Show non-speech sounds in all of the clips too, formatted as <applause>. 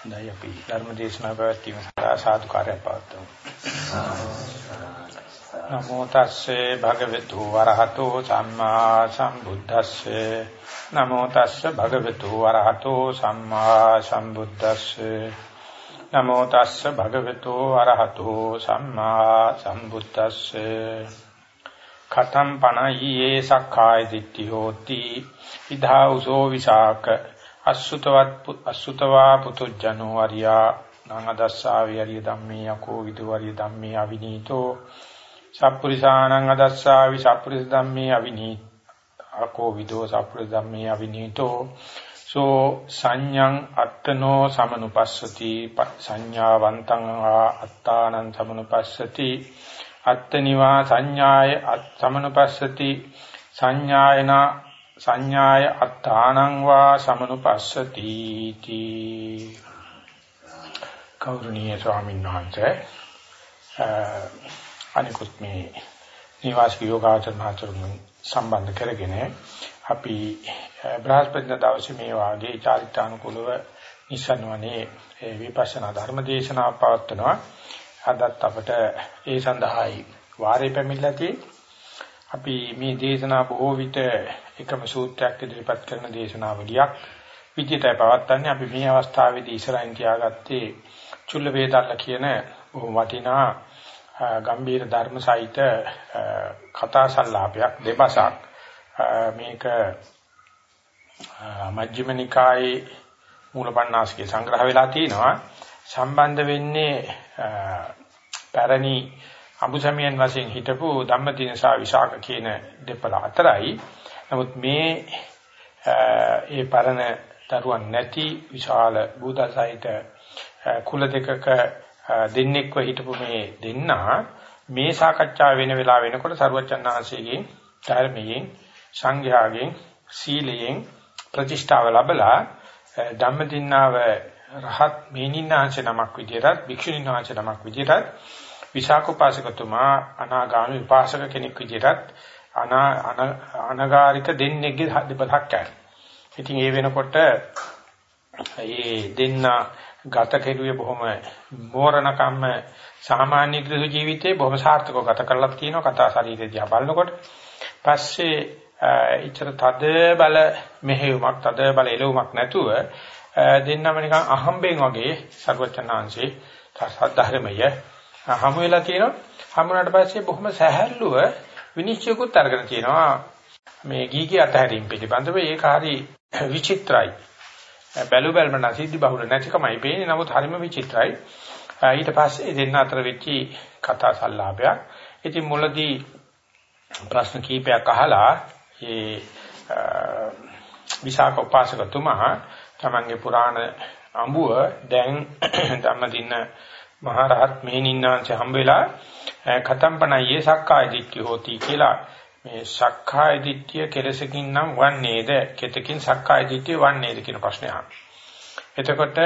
දැන් අපි ධර්ම දේශනාව පැවැත්වීම සඳහා සාදුකාරයක් පවත්වමු. නමෝ තස්සේ භගවතු වරහතෝ සම්මා සම්බුද්දස්සේ. නමෝ තස්සේ භගවතු වරහතෝ සම්මා සම්බුද්දස්සේ. නමෝ තස්සේ භගවතු වරහතෝ සම්මා සම්බුද්දස්සේ. කතම් පණයියේ සක්කාය දිට්ඨි හෝති ඉදා උසෝ විසාක අසුතවත් අසුතවා පුතුජනෝ වරියා නංගදස්සා විරිය ධම්මේ යකෝ විදු වරිය ධම්මේ අවිනීතෝ. සප්පුරිසානං අදස්සා වි සප්පුරිස ධම්මේ අවිනීත අකෝ විදෝ සප්පුරිස ධම්මේ අවිනීතෝ. සෝ සංඤං අත්තනෝ සමනුපස්සති සංඥාවන්තං අත්තානං සමනුපස්සති. අත්තනිවා සංඥාය සමනුපස්සති. සංඥායනා සංඥාය අත්තානං වා සමනුපස්සති තී කෞරණීය ස්වාමීන් වහන්සේ අනිකුත් මේ නිවාසික යෝගාචර මහතුරුන් සම්බන්ධ කරගෙන අපි බ්‍රහස්පති දවසේ මේ වාගේ චාරිත්‍රානුකූලව නිසන්වනේ විපස්සනා ධර්ම දේශනාව පවත්වනවා. අදත් අපට ඒ සඳහායි වාරේ පැමිණලා තියෙන්නේ. අපි මේ දේශනා බොහෝ විට එකම සූත්‍රයක් ඉදිරිපත් කරන දේශනාවලියක් විදිහටයි පවත්න්නේ අපි මේ අවස්ථාවේදී ඉස්සරහින් තියාගත්තේ චුල්ල වේදල්ල කියන බොහොම වටිනා ගම්බීර ධර්ම සහිත කතා සංලාපයක් දෙපසක්. මේක මජ්ක්‍ධිම නිකායේ මූලපණ්ණාසිකේ සංග්‍රහ වෙලා තිනවා සම්බන්ධ වෙන්නේ පැරණි අඹුසමියන් වශයෙන් හිටපු ධම්මදින සහ විශාක කියන දෙපළ අතරයි. නමුත් මේ ඒ පරණ දරුවන් නැති විශාල බුදසහිත කුල දෙකක දෙන්නෙක්ව හිටපු මේ දෙන්නා මේ සාකච්ඡා වෙන වෙලාව වෙනකොට සරුවචන්හන්සේගෙන් ධර්මයෙන් සංඝයාගෙන් සීලයෙන් ප්‍රතිෂ්ඨාව ලැබලා ධම්මදින්නාව රහත් මේනින්නාංශ නමක් විදියටත් භික්ෂුණීන්වංශ නමක් විදියටත් විසාකෝපාසකතුමා අනාගාමී විපාසක කෙනෙක් විදිහටත් අනාගාരിക දෙන්නෙක්ගේ දෙපතක් කරනවා. ඉතින් ඒ වෙනකොට ඒ දෙන්න ගත කෙරුවේ බොහොම මෝරණ කම්ම සාමාන්‍ය ගෘහ ජීවිතේ බොහොම සාර්ථකව ගත කරලා තියෙනවා කතා ශරීරය දිහා බලනකොට. පස්සේ ඉතර තද බල මෙහෙයුමක් තද බල එළවුමක් නැතුව දෙන්නම නිකන් අහම්බෙන් වගේ සර්වචනාංශේ සද්ධර්මය හමු වෙලා තියෙනවා. හමුනාට පස්සේ බොහොම සැහැල්ලුව විනිශ්චයකුත් අරගෙන තියෙනවා. මේ ගීගේ අතහැරීම පිළිබඳව ඒක හරි විචිත්‍රයි. බැලු බැලම නැසිද්ධි බහුල නැතිකමයි පේන්නේ. නමුත් හරිම විචිත්‍රයි. ඊට පස්සේ දෙන්න අතර වෙච්චි කතා සංලාපයක්. ඉතින් මුලදී ප්‍රශ්න කීපයක් අහලා ඒ විසාක උපාසකතුමා තමන්ගේ පුරාණ අඹුව දැන් <coughs> ධම්මදින්න මහරහත් මෙහෙණින්නාංශ හම්බෙලා කතම්පණයේ සක්කාය දිට්ඨිය හොති කියලා මේ සක්කාය දිට්ඨිය කෙලසකින් නම් වන්නේද කෙතකින් සක්කාය දිට්ඨිය වන්නේද කියන ප්‍රශ්නය අහනවා. එතකොට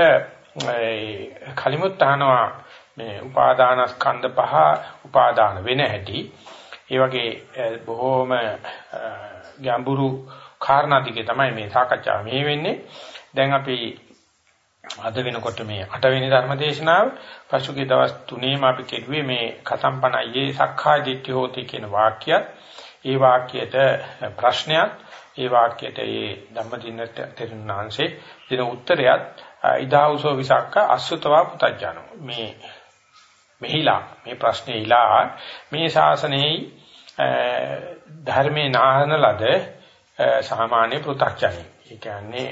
කලිමුත් අහනවා මේ උපාදානස්කන්ධ පහ උපාදාන වෙන හැටි ඒ වගේ බොහෝම ගැඹුරු කාරණා දිගේ තමයි මේ සාකච්ඡාව මේ වෙන්නේ. දැන් අපි අද වෙනකොට මේ 8 වෙනි ධර්ම දේශනාව පසුගිය දවස් තුනේම අපි කෙරුවේ මේ කතම්පණයේ සක්කාය දිට්ඨිය හොති කියන වාක්‍යයත් ඒ වාක්‍යයට ප්‍රශ්නයක් ඒ වාක්‍යයට ඒ ධම්මදිනට තෙරුණාංශේ දින උත්තරයත් ඉදාවුසෝ විසක්ක අසුතවා පුතඥෝ මේ මෙහිලා මේ ප්‍රශ්නේ ඉලා මේ ශාසනයේ ධර්මේ නාහන ලද සාමාන්‍ය පෘථග්ජනෙ. ඒ කියන්නේ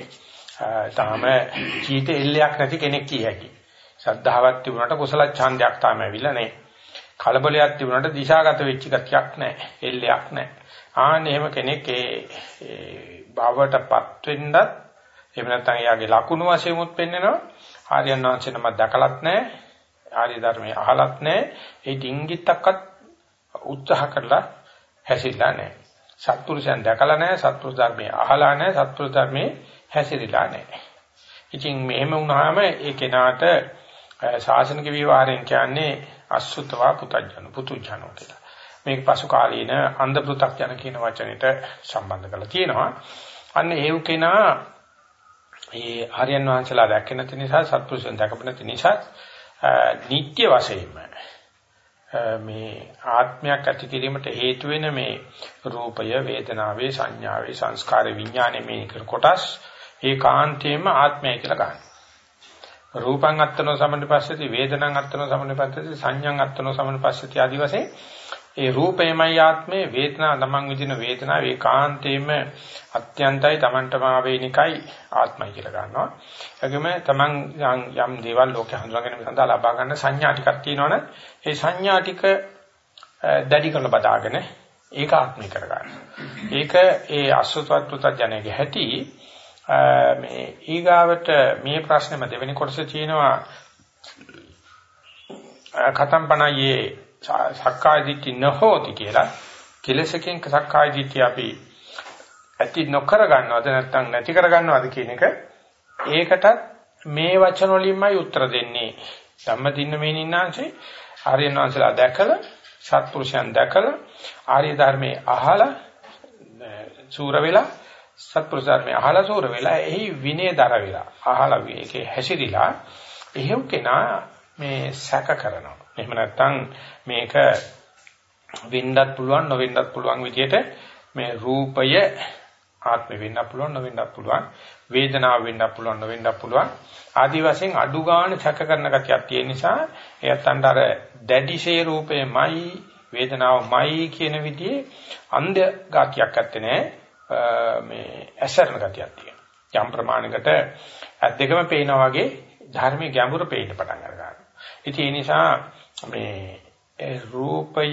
තාම ජීවිතේ එල්ලයක් නැති කෙනෙක් කිය හැකි. ශ්‍රද්ධාවක් තිබුණාට කුසල ඡන්දයක් තාම ඇවිල්ලා නැහැ. කලබලයක් තිබුණාට දිශාගත වෙච්ච ගතියක් නැහැ. එල්ලයක් නැහැ. ආන්න එහෙම කෙනෙක් ඒ භවයටපත් වෙන්නත් එහෙම නැත්නම් එයාගේ ලකුණු වශයෙන් උත් පෙන්නනවා. ආර්යයන් වහන්සේ නම දැකලත් නැහැ. ආර්ය ධර්මයේ අහලත් නැහැ. ඒ ඩිංගිත්තක්වත් උත්සාහ කරලා හැසිරලා නැහැ. සත්පුරුෂයන් දැකලා නැහැ. සත්පුරුෂ ධර්මයේ අහලා නැහැ. සත්පුරුෂ ධර්මයේ හැසිරෙලා නැහැ. ඉතින් මෙහෙම වුණාම ඒ කෙනාට ශාසනික විවරයෙන් කියන්නේ අසුතවා පුතඥ පුතුජනෝ කියලා. මේක පසු කාලීන අන්ධ පෘ탁ජන කියන වචනෙට සම්බන්ධ කරලා තියෙනවා. අන්න ඒව කෙනා මේ ආර්යයන් වහන්සේලා දැක්ක නැති නිසා සත්පුරුෂයන් දැකපු නැති නිසා නිට්ටය වශයෙන්ම මේ ආත්මයක් ඇති කිරීමට හේතු වෙන මේ රූපය වේදනාවේ සංඥාවේ සංස්කාරේ විඥානේ මේ කොටස් ඒකාන්තයෙන්ම ආත්මය කියලා ගන්න. රූපං අත්තනෝ සමනිපස්සති වේදනං අත්තනෝ සමනිපස්සති සංඥං අත්තනෝ සමනිපස්සති ආදි වශයෙන් ඒ රූපේමයි ආත්මේ වේදනා තමන් විඳින වේදනාව ඒකාන්තයෙන්ම අත්‍යන්තයි තමන්ටම ආවේනිකයි ආත්මයි කියලා ගන්නවා. ඒගොම තමන් යම් දේවල් ලෝකේ හඳුනා ගැනීම සඳහා ලබා ගන්න සංඥා ටිකක් තියෙනවනේ ඒ සංඥා ටික දැඩි කරලා බදාගෙන ඒක ආත්මය කරගන්න. ඒක ඒ අසුතවත් පුතඥයේ හැටි මේ ඊගාවට මේ ප්‍රශ්නේම දෙවෙනි කොටසේ තියෙනවා. කතම්පණයේ සක්කාය දිට්ඨි නොහෝති කියලා. කෙලසකින් සක්කාය දිට්ඨිය අපි ඇති නොකර ගන්නවද නැත්නම් නැති කර ගන්නවද කියන එක ඒකටත් මේ වචන වලින්මයි උත්තර දෙන්නේ. ධම්මදින්න මේනින්නාංශේ ආර්යයන් වහන්සේලා දැකලා සත්පුරුෂයන් දැකලා ආර්ය ධර්මයේ අහලා සූර වෙලා සත්පුරුෂ ධර්මයේ අහලා සූර වෙලා එහි විනයදර වෙලා අහලා ඒකේ හැසිරීලා එහෙම කෙනා මේ සැක කරනවා. එහෙම නැත්නම් මේක වෙන්නත් පුළුවන් නොවෙන්නත් පුළුවන් විදිහට මේ රූපය ආත්ම වෙන්නත් පුළුවන් නොවෙන්නත් පුළුවන්. වේදනාව වෙන්නත් පුළුවන් නොවෙන්නත් පුළුවන්. ආදි වශයෙන් අඩු ගන්න චක කරන ගතියක් තියෙන නිසා එයත්න්ට අර දැඩිශේ රූපේමයි වේදනාවමයි කියන විදිහේ අන්ධ ගතියක් ඇත්තේ නැහැ මේ ඇසරණ ගතියක් තියෙනවා යම් ප්‍රමාණයකට ඇත් දෙකම පේනා වගේ ධර්මයේ ගැඹුර පේන්න පටන් ගන්නවා ඉතින් ඒ නිසා මේ රූපය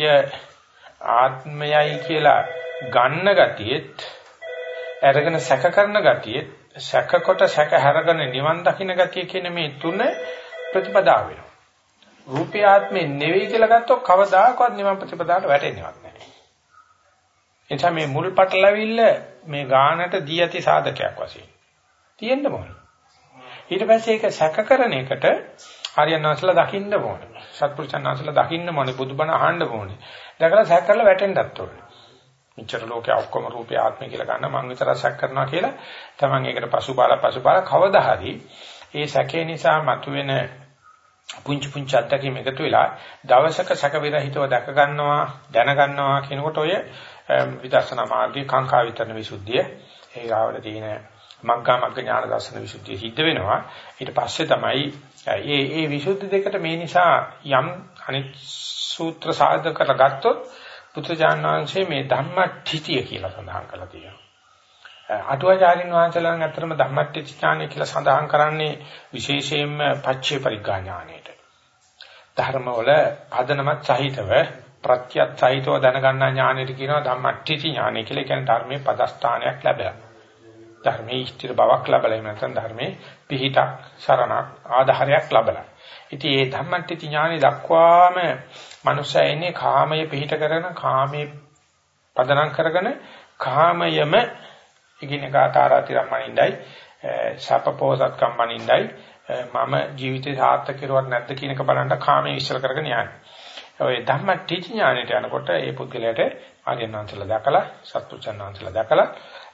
ආත්මයයි කියලා ගන්න ගතියෙත් අරගෙන සැක කරන ගතියෙත් සැක කොට සැක හැරගෙන නිවන් දකින්න ගතිය කියන මේ තුන ප්‍රතිපදාව වෙනවා. රූපය ආත්මේ නෙවෙයි කියලා ගත්තොත් කවදාකවත් නිවන් ප්‍රතිපදාවට වැටෙන්නේවත් නැහැ. එතන මේ මුල් පටලවිල්ල මේ ගානට දී ඇති සාධකයක් වශයෙන් තියෙන්න ඕන. ඊට පස්සේ ඒක සැක කරන එකට හරියනවාසලා දකින්න ඕනේ. සත්පුරුෂයන්වහන්සේලා දකින්න ඕනේ බුදුබණ අහන්න ඕනේ. දැකලා සැක කරලා වැටෙන්නත් ඕනේ. මෙච්චර ලෝකේ ඔක්කොම රූපේ ආත්මය කියලා ගන්න මං විතර සැක කරනවා කියලා තමන් ඒකට පසුබාල පසුබාල කවදා හරි ඒ සැකේ නිසා මතුවෙන පුංචි පුංචි අත්දැකීම් එකතු වෙලා දවසක සැක විරහිතව දැක ගන්නවා දැන ගන්නවා කියනකොට ඔය විදර්ශනා මාර්ගයේ කාංකා විතරන විසුද්ධිය ඒ ගාවල තියෙන මග්ගා මග්ග ඥාන දර්ශන විසුද්ධිය සිද්ධ වෙනවා ඊට පස්සේ තමයි ඒ ඒ විසුද්ධි දෙකට මේ නිසා යම් අනිත් සූත්‍ර සාධක කරගත්තොත් පුත්‍රජාන වහන්සේ මේ ධම්මටිතිය කියලා සඳහන් කරලා තියෙනවා. අටුවාචාරින් වහන්සේලාන් අතරම ධම්මටිති ඥානය කියලා සඳහන් කරන්නේ විශේෂයෙන්ම පච්චේ පරිඥාණයට. ධර්මවල පදනමත් සහිතව ප්‍රත්‍යත් සහිතව දැනගන්නා ඥානෙට කියනවා ධම්මටිති ඥානය කියලා. ඒ කියන්නේ ධර්මයේ පදස්ථානයක් ලැබෙනවා. ධර්මයේ ස්ථිර බවක් ලැබලා එහෙම නැත්නම් ධර්මයේ පිහිටක් සරණක් ආධාරයක් ලැබලා. ඉතින් මේ ධම්මට්ටි ඥානෙ දක්වාම මනුස්සය ඉන්නේ කාමයේ පිහිට කරගෙන කාමයේ පදනම් කරගෙන කාමයම ඉගිනකා තාරාතිරම්මනින්දයි සපපෝසත් කම්මනින්දයි මම ජීවිතේ සාර්ථක කරුවත් නැද්ද කියන එක බලන්න කාමයේ ඉස්සර කරගෙන යන්නේ. ඔය ධම්මට්ටි ඥානෙට යනකොට ඒ පුද්ගලයාට ආර්යනාන්සලා දැකලා සත්පුරුෂයන්ාන්සලා දැකලා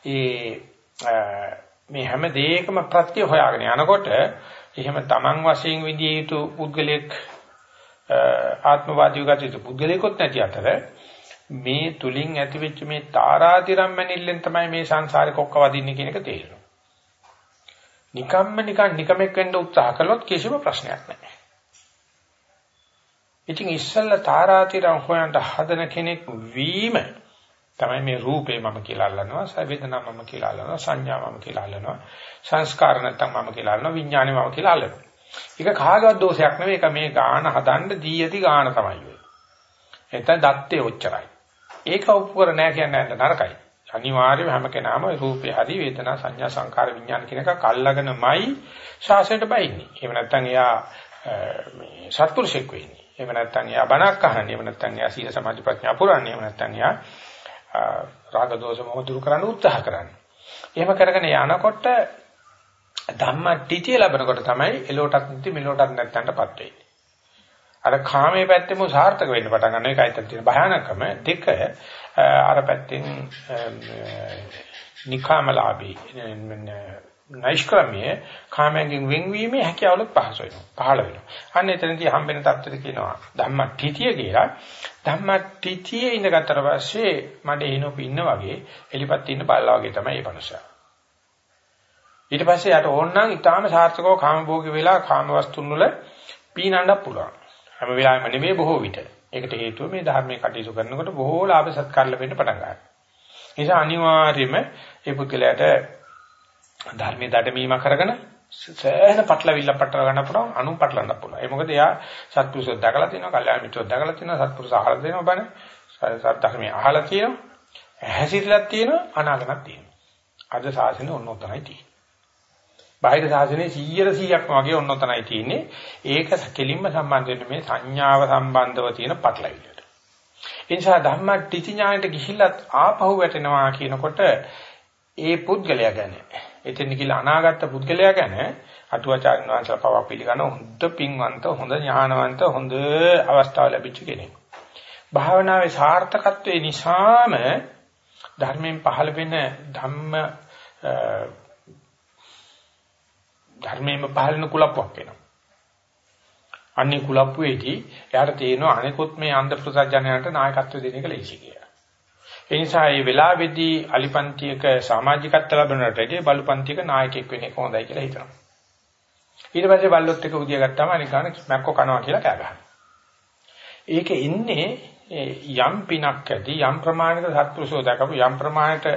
ඒ මේ හැම දෙයකම ප්‍රත්‍ය හොයාගෙන යනකොට එහෙම Taman වශයෙන් විදිය යුතු පුද්ගලෙක් ආත්මවාදීව ගත යුතු පුද්ගලෙකුත් නැති අතර මේ තුලින් ඇතිවෙච්ච මේ තාරාතිරම් මැනිල්ලෙන් තමයි මේ සංසාරේ කොක්ක වදින්නේ කියන එක තේරෙනවා. නිකම්ම නිකන් නිකමෙක් වෙන්න උත්සාහ කළොත් කිසිම ප්‍රශ්නයක් නැහැ. ඉතින් ඉස්සල්ලා තාරාතිරම් හොයන්න හදන කෙනෙක් වීම තමයි මේ රූපේ මම කියලා අල්ලනවා, සවේදනා මම කියලා අල්ලනවා, සංඥා මම කියලා අල්ලනවා, සංස්කාර නැත්තම් මම කියලා අල්ලනවා, විඥානේ මම කියලා අල්ලනවා. ඒක කාගවත් දෝෂයක් නෙවෙයි. ඒක මේ ගාන හදන්න දී ඇති ගාන තමයි ඔය. එතන දත්තේ ඔච්චරයි. ඒක උපකර නෑ කියන්නේ නරකයි. අනිවාර්යයෙන්ම හැම කෙනාම රූපේ හරි වේදනා සංඥා සංකාර විඥාන කියන එක කල්ලාගෙනමයි ශාසනයට බයින්නේ. එහෙම නැත්නම් එයා මේ සත්පුරුෂෙක් වෙන්නේ. එහෙම නැත්නම් එයා බණක් අහන්නේ. එහෙම නැත්නම් එයා සීල සමාධි ප්‍රඥා පුරන්නේ. එහෙම නැත්නම් එයා රාග දෝෂ මොහ දුරු කරන්න උත්සාහ කරන්නේ. එහෙම කරගෙන යනකොට ධම්මටිතිය ලැබනකොට තමයි එලෝටත් නැති මෙලෝටත් නැත්තන්ටපත් වෙන්නේ. අර කාමයේ පැත්තෙම සාර්ථක වෙන්න පටන් ගන්න එකයි තන තියෙන භයානකම දෙක අර පැත්තෙන් නිකාමලාභී නෛෂ්ක්‍රමයේ කාමයෙන් වෙන්වීමේ හැකියාවලුත් පහස වෙනවා. පහළ වෙනවා. අන්න එතනදී හම්බෙන தත්ත්වෙට කියනවා ධම්මටිතිය කියලා. ධම්මටිතියේ ඉඳගත්තර පස්සේ මඩේ හිනොප ඉන්න වගේ එලිපත් ඉන්න බල්ලා වගේ තමයි මේ මනුස්සයා. ඊට පස්සේ යට ඕනනම් ඊටාම සාර්ථකව කාමභෝගී වෙලා කාම වස්තුන් වල පීනන්නත් පුළුවන්. හැම වෙලාවෙම නෙමෙයි බොහෝ විට. ඒකට හේතුව මේ ධර්මයේ කටයුතු කරනකොට බොහෝ ලාභ සත්කාර ලැබෙන්න පටන් ගන්නවා. ඒ නිසා අනිවාර්යයෙන්ම මේ පුද්ගලයාට ධර්මයේ දඩමීම කරගෙන සෑහෙන පටලවිල්ල පටල ගන්න පුළුවන් අනු පටලන්න පුළුවන්. ඒ මොකද එයා සත්පුරුෂය දැකලා තියෙනවා, කල්යාණ මිත්‍රය දැකලා තියෙනවා, සත්පුරුෂ අහලා තියෙනවා බණ, සත්‍යධර්මයේ අහලා තියෙනවා, හැසිරලා තියෙනවා, අනාගතක් තියෙනවා. අද ශාසනය ඔන්නෝතනයි තියෙන්නේ. බාහිර ශාසනයේ 100%ක්ම වගේ ඔන්නෝතනයි තියෙන්නේ. ඒක කෙලින්ම සම්බන්ධ වෙන්නේ මේ සංඥාව සම්බන්ධව තියෙන පටලවිල්ලට. ඒ නිසා ධම්මටිච ඥාණයට ගිහිල්ලත් ආපහු වැටෙනවා කියනකොට ඒ පුද්ගලයා ගැන එතෙන් කියලා අනාගත පුද්ගලයා ගැන අටුවාචාර්ය වංශල පව පිළිගන්න හොඳ පින්වන්ත හොඳ ඥානවන්ත හොඳ අවස්ථාව ලැබිච්ච කෙනෙක්. භාවනාවේ සාර්ථකත්වයේ නිසාම ධර්මයෙන් පහළ වෙන ධම්ම ධර්මයෙන්ම පහළන කුලප්පුවක් වෙනවා. අන්නේ කුලප්පුවේදී එයාට තේරෙනවා අනිකුත් මේ අන්ධ ප්‍රසජනයන්ට නායකත්ව දෙන එක ලේසි කියලා. ඒ නිසා මේ වෙලාවේදී අලිපන්තියක සමාජිකත්ව ලැබුණට වැඩිය බලුපන්තියක නායකයෙක් වෙන එක හොඳයි කියලා හිතනවා. ඊට පස්සේ බල්ලොත් එක උදිය ගත්තාම අනිකාන මැක්කෝ කනවා කියලා කෑ ගහනවා. ඒක ඉන්නේ යම් පිනක් ඇති යම් ප්‍රමාණයක සත්පුරුෂෝ දැකපු යම් ප්‍රමාණයට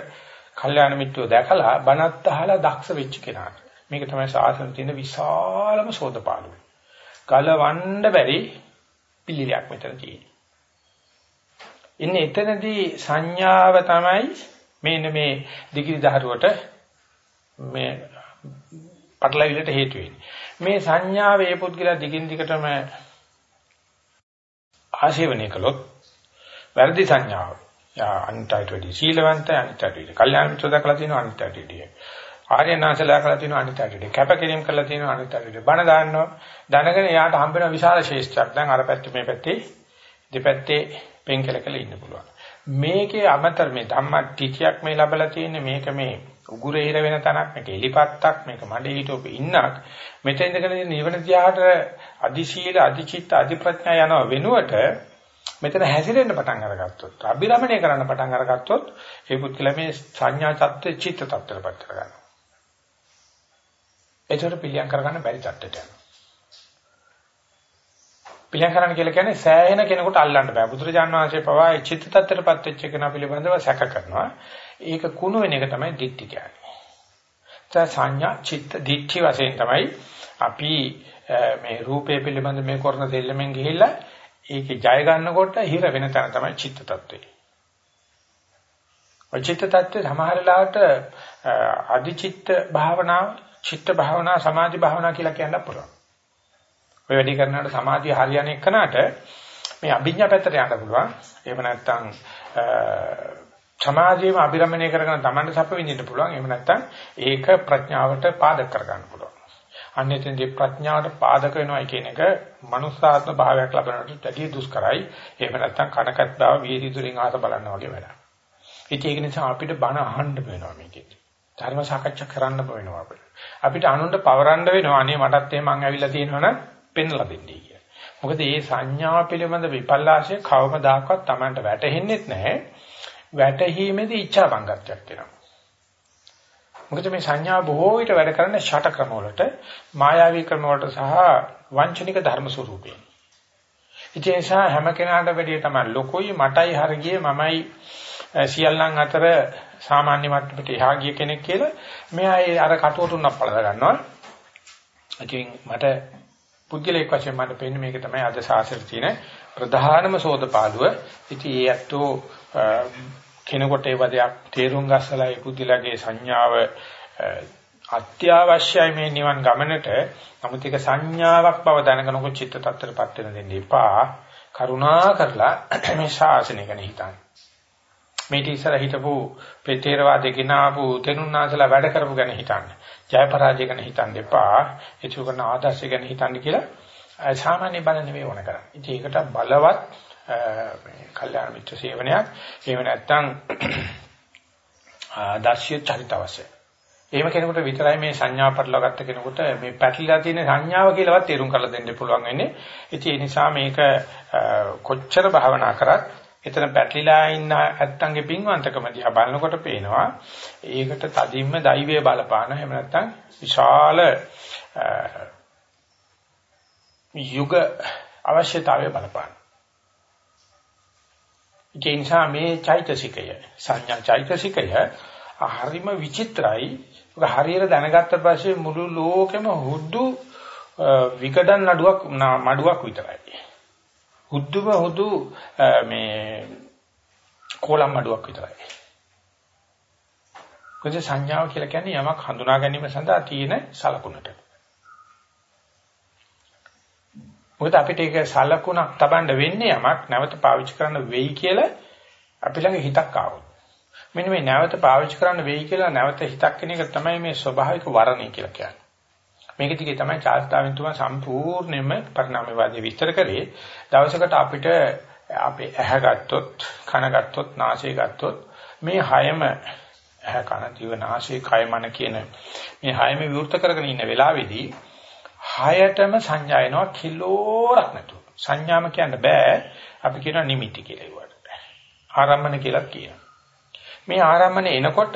කල්යාණ මිත්‍රෝ දැකලා බණත් අහලා දක්ෂ වෙච්ච කෙනාට. මේක තමයි සාසන තියෙන විශාලම සෝදපාලුව. ගලවන්න බැරි පිළිලයක් මෙතන තියෙන්නේ. ඉන්නේ එතනදී සංඥාව තමයි මේන මේ දිගිරි දහරුවට මේ පටලවිලට හේතු වෙන්නේ. මේ සංඥාව ඒ පුද්ගලයා දිගින් දිගටම ආශේවනය කළොත් වැරදි සංඥාව. යා අනිත්‍යයට වැඩි සීලවන්ත අනිත්‍යයට වැඩි කල්යාණ මිත්‍ර දක්ලා තියෙනවා අනිත්‍යයට වැඩි. ආර්යනාථලා කරලා තියෙනවා අනිත්‍යයට වැඩි. කැපකිරීම කරලා තියෙනවා අනිත්‍යයට වැඩි. බණ දාන්නවා. දැනගෙන යාට හම්බ වෙන විශාල ශේෂ්ඨයක්. දැන් අර පැත්තේ මේ පැත්තේ දෙපැත්තේ පෙන්කල කළ ඉන්න පුළුවන්. මේකේ අමතර මේ ධම්ම ටිකක් මේ ලැබලා තියෙන්නේ මේක මේ උගුරේ හිර වෙන තනක් මේක එලිපත්තක් මේක මඩේ හිටෝපෙ ඉන්නක්. මෙතෙන් ඉඳගෙන නිවන දිහාට අදිශීල අදිචිත්ත අදිප්‍රඥා යන වෙනුවට මෙතන හැසිරෙන්න පටන් අරගත්තොත් අභිරමණය කරන්න පටන් අරගත්තොත් ඒ පුත්කල මේ සංඥා தත්ත්‍ය චිත්ත தත්ත්වයකට පත් කරගන්නවා. ඒතර පිළියම් කරගන්න බැරි தත්ත්වයට පිළියම් කරන්න කියලා කියන්නේ සෑහෙන කෙනෙකුට අල්ලන්න බෑ. බුදුරජාණන් වහන්සේ පවා ඒ චිත්ත tattරපත් වෙච්ච කෙනා පිළිබඳව සැක කරනවා. ඒක කුණු වෙන එක තමයි දික්ටි කියන්නේ. ඒ සංඥා චිත්ත දික්ටි වශයෙන් තමයි අපි මේ රූපය පිළිබඳ මේ කරන දෙල්ලෙන් ගිහිල්ලා ඒකේ ජය ගන්නකොට හිර වෙන තැන තමයි චිත්ත tattve. ඔය චිත්ත tattve සමහර ලාට අධිචිත්ත භාවනා, චිත්ත භාවනා, සමාධි භාවනා කියලා කියන්න පුළුවන්. ඔය වැඩි කරනාට සමාධිය හරියන එකනට මේ අභිඥා පැත්තට යන්න පුළුවන්. එහෙම නැත්නම් සමාධියම අභිරමණය කරගෙන තමන්ට සප විඳින්න පුළුවන්. එහෙම නැත්නම් ඒක ප්‍රඥාවට පාදක කරගන්න පුළුවන්. අන්නේතෙන්දී ප්‍රඥාවට පාදක වෙනවා කියන එක මනුස්සාත්ම භාවයක් ලබනකොට වැඩි දුෂ්කරයි. එහෙම නැත්නම් කනකත් බව වීදිදුරින් ආස බලන්න වගේ වැඩක්. ඉතින් ඒක නිසා අපිට බණ අහන්න වෙනවා මේකෙදි. ධර්ම සාකච්ඡා කරන්න වෙනවා අපිට. අපිට අනුන්ට පවරන්න වෙනවා. අනේ මටත් එහෙම මං ඇවිල්ලා තියෙනවනම් පෙන්ලා දෙන්නේ කියලා. මොකද මේ සංඥා පිළිබඳ විපල්ලාශය කවමදාකවත් Tamanට වැටහෙන්නේ නැහැ. වැටහීමේදී ඉච්ඡා බංගත්වයක් වෙනවා. මොකද මේ සංඥා බොහෝ විට වැඩ කරන්නේ ෂට ක්‍රම වලට, මායාවී ක්‍රම වලට සහ වංචනික ධර්ම ස්වරූපයෙන්. ඒ නිසා හැම කෙනාට වැඩිය තමයි ලොකුයි මටයි හරිය මමයි සියල්ලන් අතර සාමාන්‍ය මට්ටමට එහා ගිය කෙනෙක් කියලා මෙයා ඒ අර කටුවටුන්නක් පළඳ ගන්නවා. ඉතින් මට පුද්ගලික වශයෙන් මට පේන්නේ මේක තමයි අද ශාස්ත්‍රයේ තියෙන ප්‍රධානම සෝදපාළුව. ඉතින් ඒ ඇත්තෝ කෙනෙකුට ඒ වදයක් තේරුම් ගස්සලා ඒ පුද්ගලගේ සංඥාව අත්‍යවශ්‍යයි මේ නිවන් ගමනට. නමුත් ඒක සංඥාවක් බව දැනගෙනකො චිත්ත tattරපත් වෙන දෙන්න එපා. කරුණා කරලා <clears throat> මේ ශාසනය ගැන හිතන්න. මේටි ඉස්සර හිටපු පෙතේරවාදේ ගినాපු තෙනුන්නාසලා වැඩ කරපු ගැන හිතන්න. ජය පරාජය ගැන හිතන්න එපා. ඒචු කරන ආදර්ශය ගැන හිතන්න කියලා සාමාන්‍ය බල නෙවෙයි ඕන කරන්නේ. ඉතින් ඒකට බලවත් මේ කල්යාණ මිත්‍ර සේවනයක්. එහෙම නැත්නම් <clears throat> ආදර්ශය චරිත අවශ්‍යයි. එහෙම කෙනෙකුට විතරයි මේ සංඥා පටලවා ගත්ත කෙනෙකුට මේ පැටලිලා තියෙන සංඥාව කියලාවත් තේරුම් කරලා දෙන්න පුළුවන් වෙන්නේ. ඉතින් ඒ නිසා මේක කොච්චර භාවනා කරත් එතන පැටලිලා ඉන්න ඇත්තන්ගේ පින්වන්තකම දිහා බලනකොට පේනවා ඒකට තදින්ම දෛවයේ බලපාන එහෙම නැත්නම් විශාල යුග අවශ්‍යතාවය බලපාන. ඒ නිසා මේ චෛතසිකය සංඥා චෛතසිකය හරිම විචිත්‍රයි. ඒක හරියට දැනගත්ත පස්සේ මුළු ලෝකෙම හුදු විකඩන් නඩුවක් මඩුවක් විතරයි. හුදුම හුදු මේ කොලම් මඩුවක් විතරයි. කොහොමද සංඥාව කියලා කියන්නේ යමක් හඳුනා ගැනීම සඳහා තියෙන සලකුණට. මොකද අපිට ඒක සලකුණක් තබන්න වෙන්නේ යමක් නැවත පාවිච්චි කරන්න වෙයි කියලා අපි ළඟ හිතක් ආවොත්. මෙන්න මේ නැවත පාවිච්චි කරන්න වෙයි කියලා නැවත හිතක් කෙන එක තමයි මේ ස්වභාවික වරණය කියලා කියන්නේ. මේක දිගේ තමයි චාල්ස් ඩාවින්තුමා සම්පූර්ණයෙන්ම පරිණාමවාදී විස්තර කරේ. දවසකට අපිට අපේ ඇහැ ගත්තොත්, කන ගත්තොත්, නාසය ගත්තොත් මේ හයම ඇහැ කන දිව නාසය කය මන කියන මේ හයම විවෘත කරගෙන ඉන්න වෙලාවේදී හයතම සංඥා එනවා කිලෝරක් නැතුව. සංඥාම කියන්න බෑ. අපි කියනවා නිමිති කියලා ඒවට. ආරම්මන කියලා කියනවා. මේ ආරම්මන එනකොට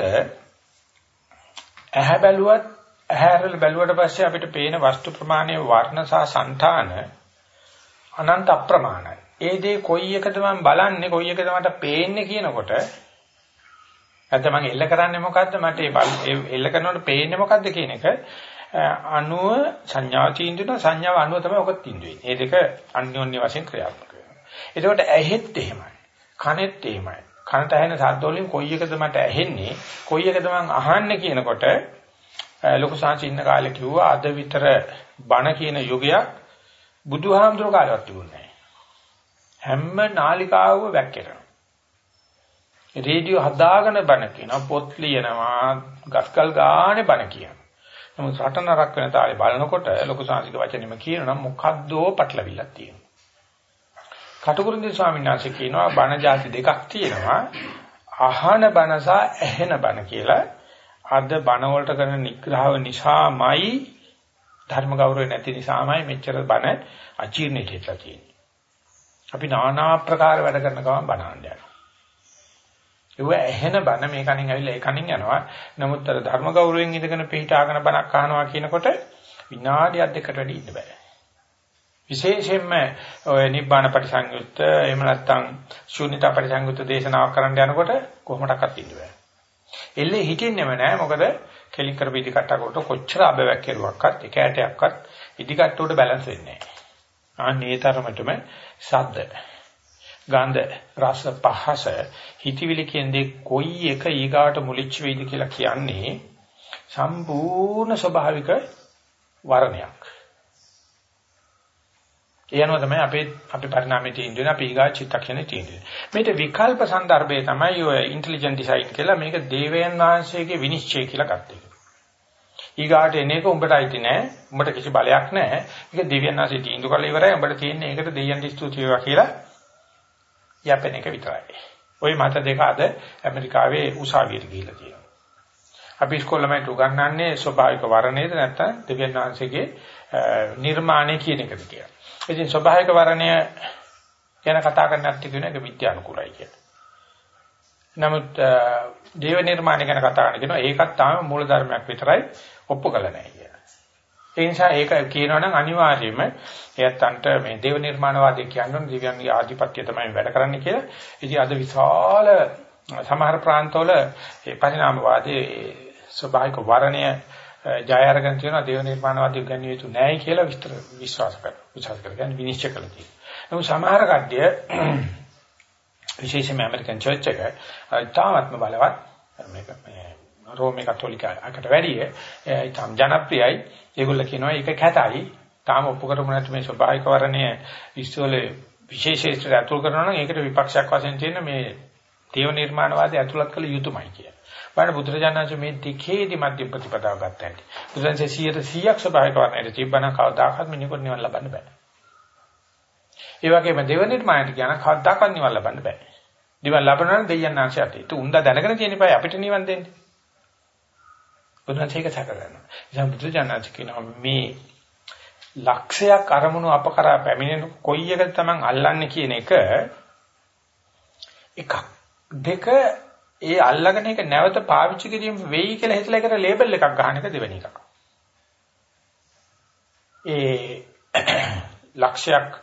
ඇහැ බැලුවත් ඇහැරල බැලුවට පස්සේ අපිට පේන වස්තු ප්‍රමාණයේ වර්ණ සහ సంతාන අනන්ත අප්‍රමාණයි. ඒ දේ කොයි එකද මම බලන්නේ කොයි එකද මට පේන්නේ කියනකොට නැත්නම් මම එල්ල කරන්නේ මොකද්ද මට ඒ එල්ල කරනකොට පේන්නේ මොකද්ද කියන එක අණුව සංඥා තීන්දුව සංඥාව අණුව තමයි ඔක තීන්දුව වෙන්නේ. මේ දෙක අන්‍යෝන්‍ය වශයෙන් ක්‍රියාත්මක වෙනවා. එතකොට ඇහෙත් එහෙමයි. කනෙත් එහෙමයි. කනට ඇහෙන ශබ්ද වලින් කොයි එකද මට ඇහෙන්නේ කොයි එකද මම අහන්නේ කියනකොට ලොකු සාංශ ඉන්න කාලේ කිව්වා අද විතර බණ කියන යුගයක් බුදුහාමුදුරුවෝ කාලවත් තිබුණේ නැහැ. හැම නාලිකාවම වැක්කිරෙනවා. රේඩියෝ හදාගෙන බණ කියනවා පොත් ලියනවා ගස්කල් ගානේ බණ කියනවා. නමුත් රට නරක වෙන තාලේ බලනකොට ලොකු සාංශික වචනෙම කියනවා මොකද්දෝ පටලවිල්ලක් තියෙනවා. කටුකුරුන්දී ස්වාමීන් වහන්සේ කියනවා බණ જાති දෙකක් තියෙනවා. අහන බණ සහ ඇහෙන බණ කියලා. අද බණ වලට කරන නිග්‍රහව නිසාමයි ධර්ම ගෞරවය නැති නිසාමයි මෙච්චර බණ අචීර්ණයට හිටලා තියෙන්නේ. අපි নানা ආකාර වැඩ කරන ගමන් බණ යනවා. ඒව ඇහෙන බණ මේ කණින් ඇවිල්ලා ඒ කණින් යනවා. නමුත් අර ධර්ම ගෞරවයෙන් ඉඳගෙන පිටාගෙන බණක් අහනවා කියනකොට විනාඩියක් දෙකට වැඩි ඉන්න බෑ. විශේෂයෙන්ම ඔය නිබ්බාන පරිසංයුත්ත එහෙම නැත්නම් ශූන්‍යතා පරිසංයුත්ත දේශනාවක් කරන්න යනකොට කොහොමඩක්වත් ඉන්න බෑ. එල්ලේ හිටින්නෙම නෑ මොකද කෙලින් කරපු ඉදි කට්ටකට කොච්චර අබවැක් කෙරුවක්වත් එක ඇටයක්වත් ඉදි කට්ටුවට බැලන්ස් වෙන්නේ නෑ. ආන්නේ තරමටම සද්ද ගන්ධ රස පහස හිතවිලි කියන්නේ කොයි එක ඊගාට මුලිච්ච වෙයිද කියලා කියන්නේ සම්පූර්ණ ස්වභාවික වර්ණයක්. ඒ අනුව තමයි අපේ අපේ පරිණාමයේ තියෙන්නේ අපි ඊගා චිත්තක්ෂණේ තියෙන්නේ. මේක විකල්ප સંદર્ભයේ තමයි ඔය ඉන්ටෙලිජන්ට් ඩිසයින් කියලා මේක දේවයන් වහන්සේගේ විනිශ්චය කියලා ගත්තේ. ඊගාට එන එක උඹට අයිති නෑ. උඹට කිසි බලයක් නෑ. ඒක දෙවියන් වහන්සේ තීන්දුව කරලා ඉවරයි. උඹට තියෙන්නේ ඒකට දෙවියන් ස්තුති වේවා කියලා යැපෙන එක විතරයි. ওই මත දෙක අද ඇමරිකාවේ උසාවියට ගිහිලා තියෙනවා. අපි ඉස්කෝලේ උගන්වන්නේ ස්වභාවික වර්ණයද නැත්නම් දෙවියන් වහන්සේගේ නිර්මාණය කියන එකද කියලා. ඉතින් ස්වභාවික වර්ණය ගැන කතා කරන්නත් කියන එක විද්‍යානුකූලයි කියලා. නමුත් දේව නිර්මාණය ගැන කතා කරන කෙනා ඒකත් තාම මූල ධර්මයක් විතරයි ඔප්පු කළ නැහැ කියලා. ඒ නිසා ඒක කියනවා නම් අනිවාර්යයෙන්ම එයත්න්ට මේ දේව නිර්මාණවාදී කියන්නේ දිව්‍යන්ගේ ආධිපත්‍ය තමයි වැඩ කරන්නේ කියලා. ඉතින් අද විශාල සමහර ප්‍රාන්තවල ඒ පරිණාමවාදී ස්වභාවික වර්ණය ජය අරගෙන තියෙනවා දේව නිර්මාණවාදී උගන්විය යුතු නැහැ කියලා විස්තර විශ්වාස කරනවා. විශ්වාස කරගෙන විනිශ්චය කළා තියෙනවා. නමුත් සමහර කඩිය <clears throat> විශේෂයෙන්ම ඇමරිකන් චර්ච් එක තාමත්ම බලවත් මේක මේ රෝමේ කතෝලික අකට වැඩිය ඊටම ජනප්‍රියයි. ඒගොල්ලෝ කියනවා ඒක කැතයි. තාම ඔප්පු කරමු නැති මේ ස්වභාවික වර්ණය විශ්වවල විශේෂීත්වයට අතුල් කරනවා නම් ඒකට විපක්ෂයක් වශයෙන් තියෙන මේ දේව නිර්මාණවාදී අතුලත් කළ යුතුයමයි කියලා. බලන්න බුදුරජාණන්සේ මේ දෙකේදී මධ්‍ය ප්‍රතිපදාව ගත්තා ඇති. බුදුරජාණන්සේ 100ක් ස්වභාවික වර්ණයට තිබ්බනම් කවදාකවත් මිනිකුට නිවන් ලබන්න බෑ. ඒ වගේම දේව නිර්මාණයට කියන කවදාකවත් නිවන් ලබන්න බෑ. නිවන් ලබනවා නම් දෙයයන් ආශයට. ඒක උන්ද දැනගෙන තියෙන ඉපයි අපිට නිවන් දෙන්නේ. බුදුන්සේ ඒක සැක කරනවා. ඉතින් බුදුජානක කියනවා මේ ලක්ෂයක් අරමුණු අප කරා පැමිණෙන කොයි එකද Taman අල්ලන්නේ කියන එක එකක් දෙක ඒ අල්ලගෙන එක නැවත පාවිච්චි කිරීම වෙයි කියලා හිතලා ඒකට ලේබල් එකක් ගන්න එක දෙවෙනි එකක්. ඒ <clears throat> ලක්ෂයක්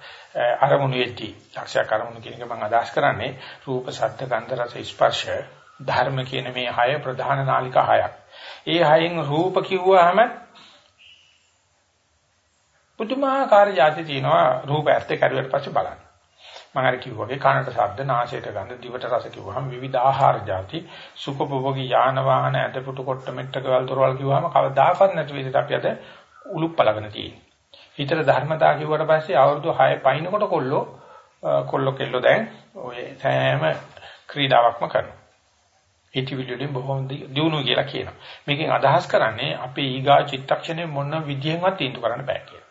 අරමුණු වෙද්දී ලක්ෂයක් අරමුණු කියන එක මම අදහස් කරන්නේ රූප, ශබ්ද, ගන්ධ, රස, ස්පර්ශ, ධර්ම කියන මේ හය ප්‍රධාන නාලිකා හයක්. ඒ හයෙන් රූප කිව්වහම පුදුමාකාර જાති තියෙනවා රූප ඇත්ත කරුවට පස්සේ බලන්න. මම අර කිව්වාගේ කනට ශබ්ද, නාසයට ගඳ, දිවට රස කිව්වහම විවිධ ආහාර જાති, සුඛපභෝගී යාන වාහන, ඇදපුටු කොට මෙට්ටක වල්තරවල් කිව්වහම කවදාකවත් නැති විදිහට අපි අද උලුප්පලගෙන තියෙන්නේ. හිතට ධර්මතා කිව්වට පස්සේ අවුරුදු 6 පයින්නකොට කොල්ලෝ කොල්ලෝ කෙල්ලෝ දැන් ඔය සෑම ක්‍රීඩාවක්ම කරනවා. හිතවිලි වලින් බොහොම දියුණුව කියලා කියනවා. මේකෙන් අදහස් කරන්නේ අපේ ඊගා චිත්තක්ෂණය මොන විදියෙන්වත් තීන්දුව කරන්න බෑ කියලා.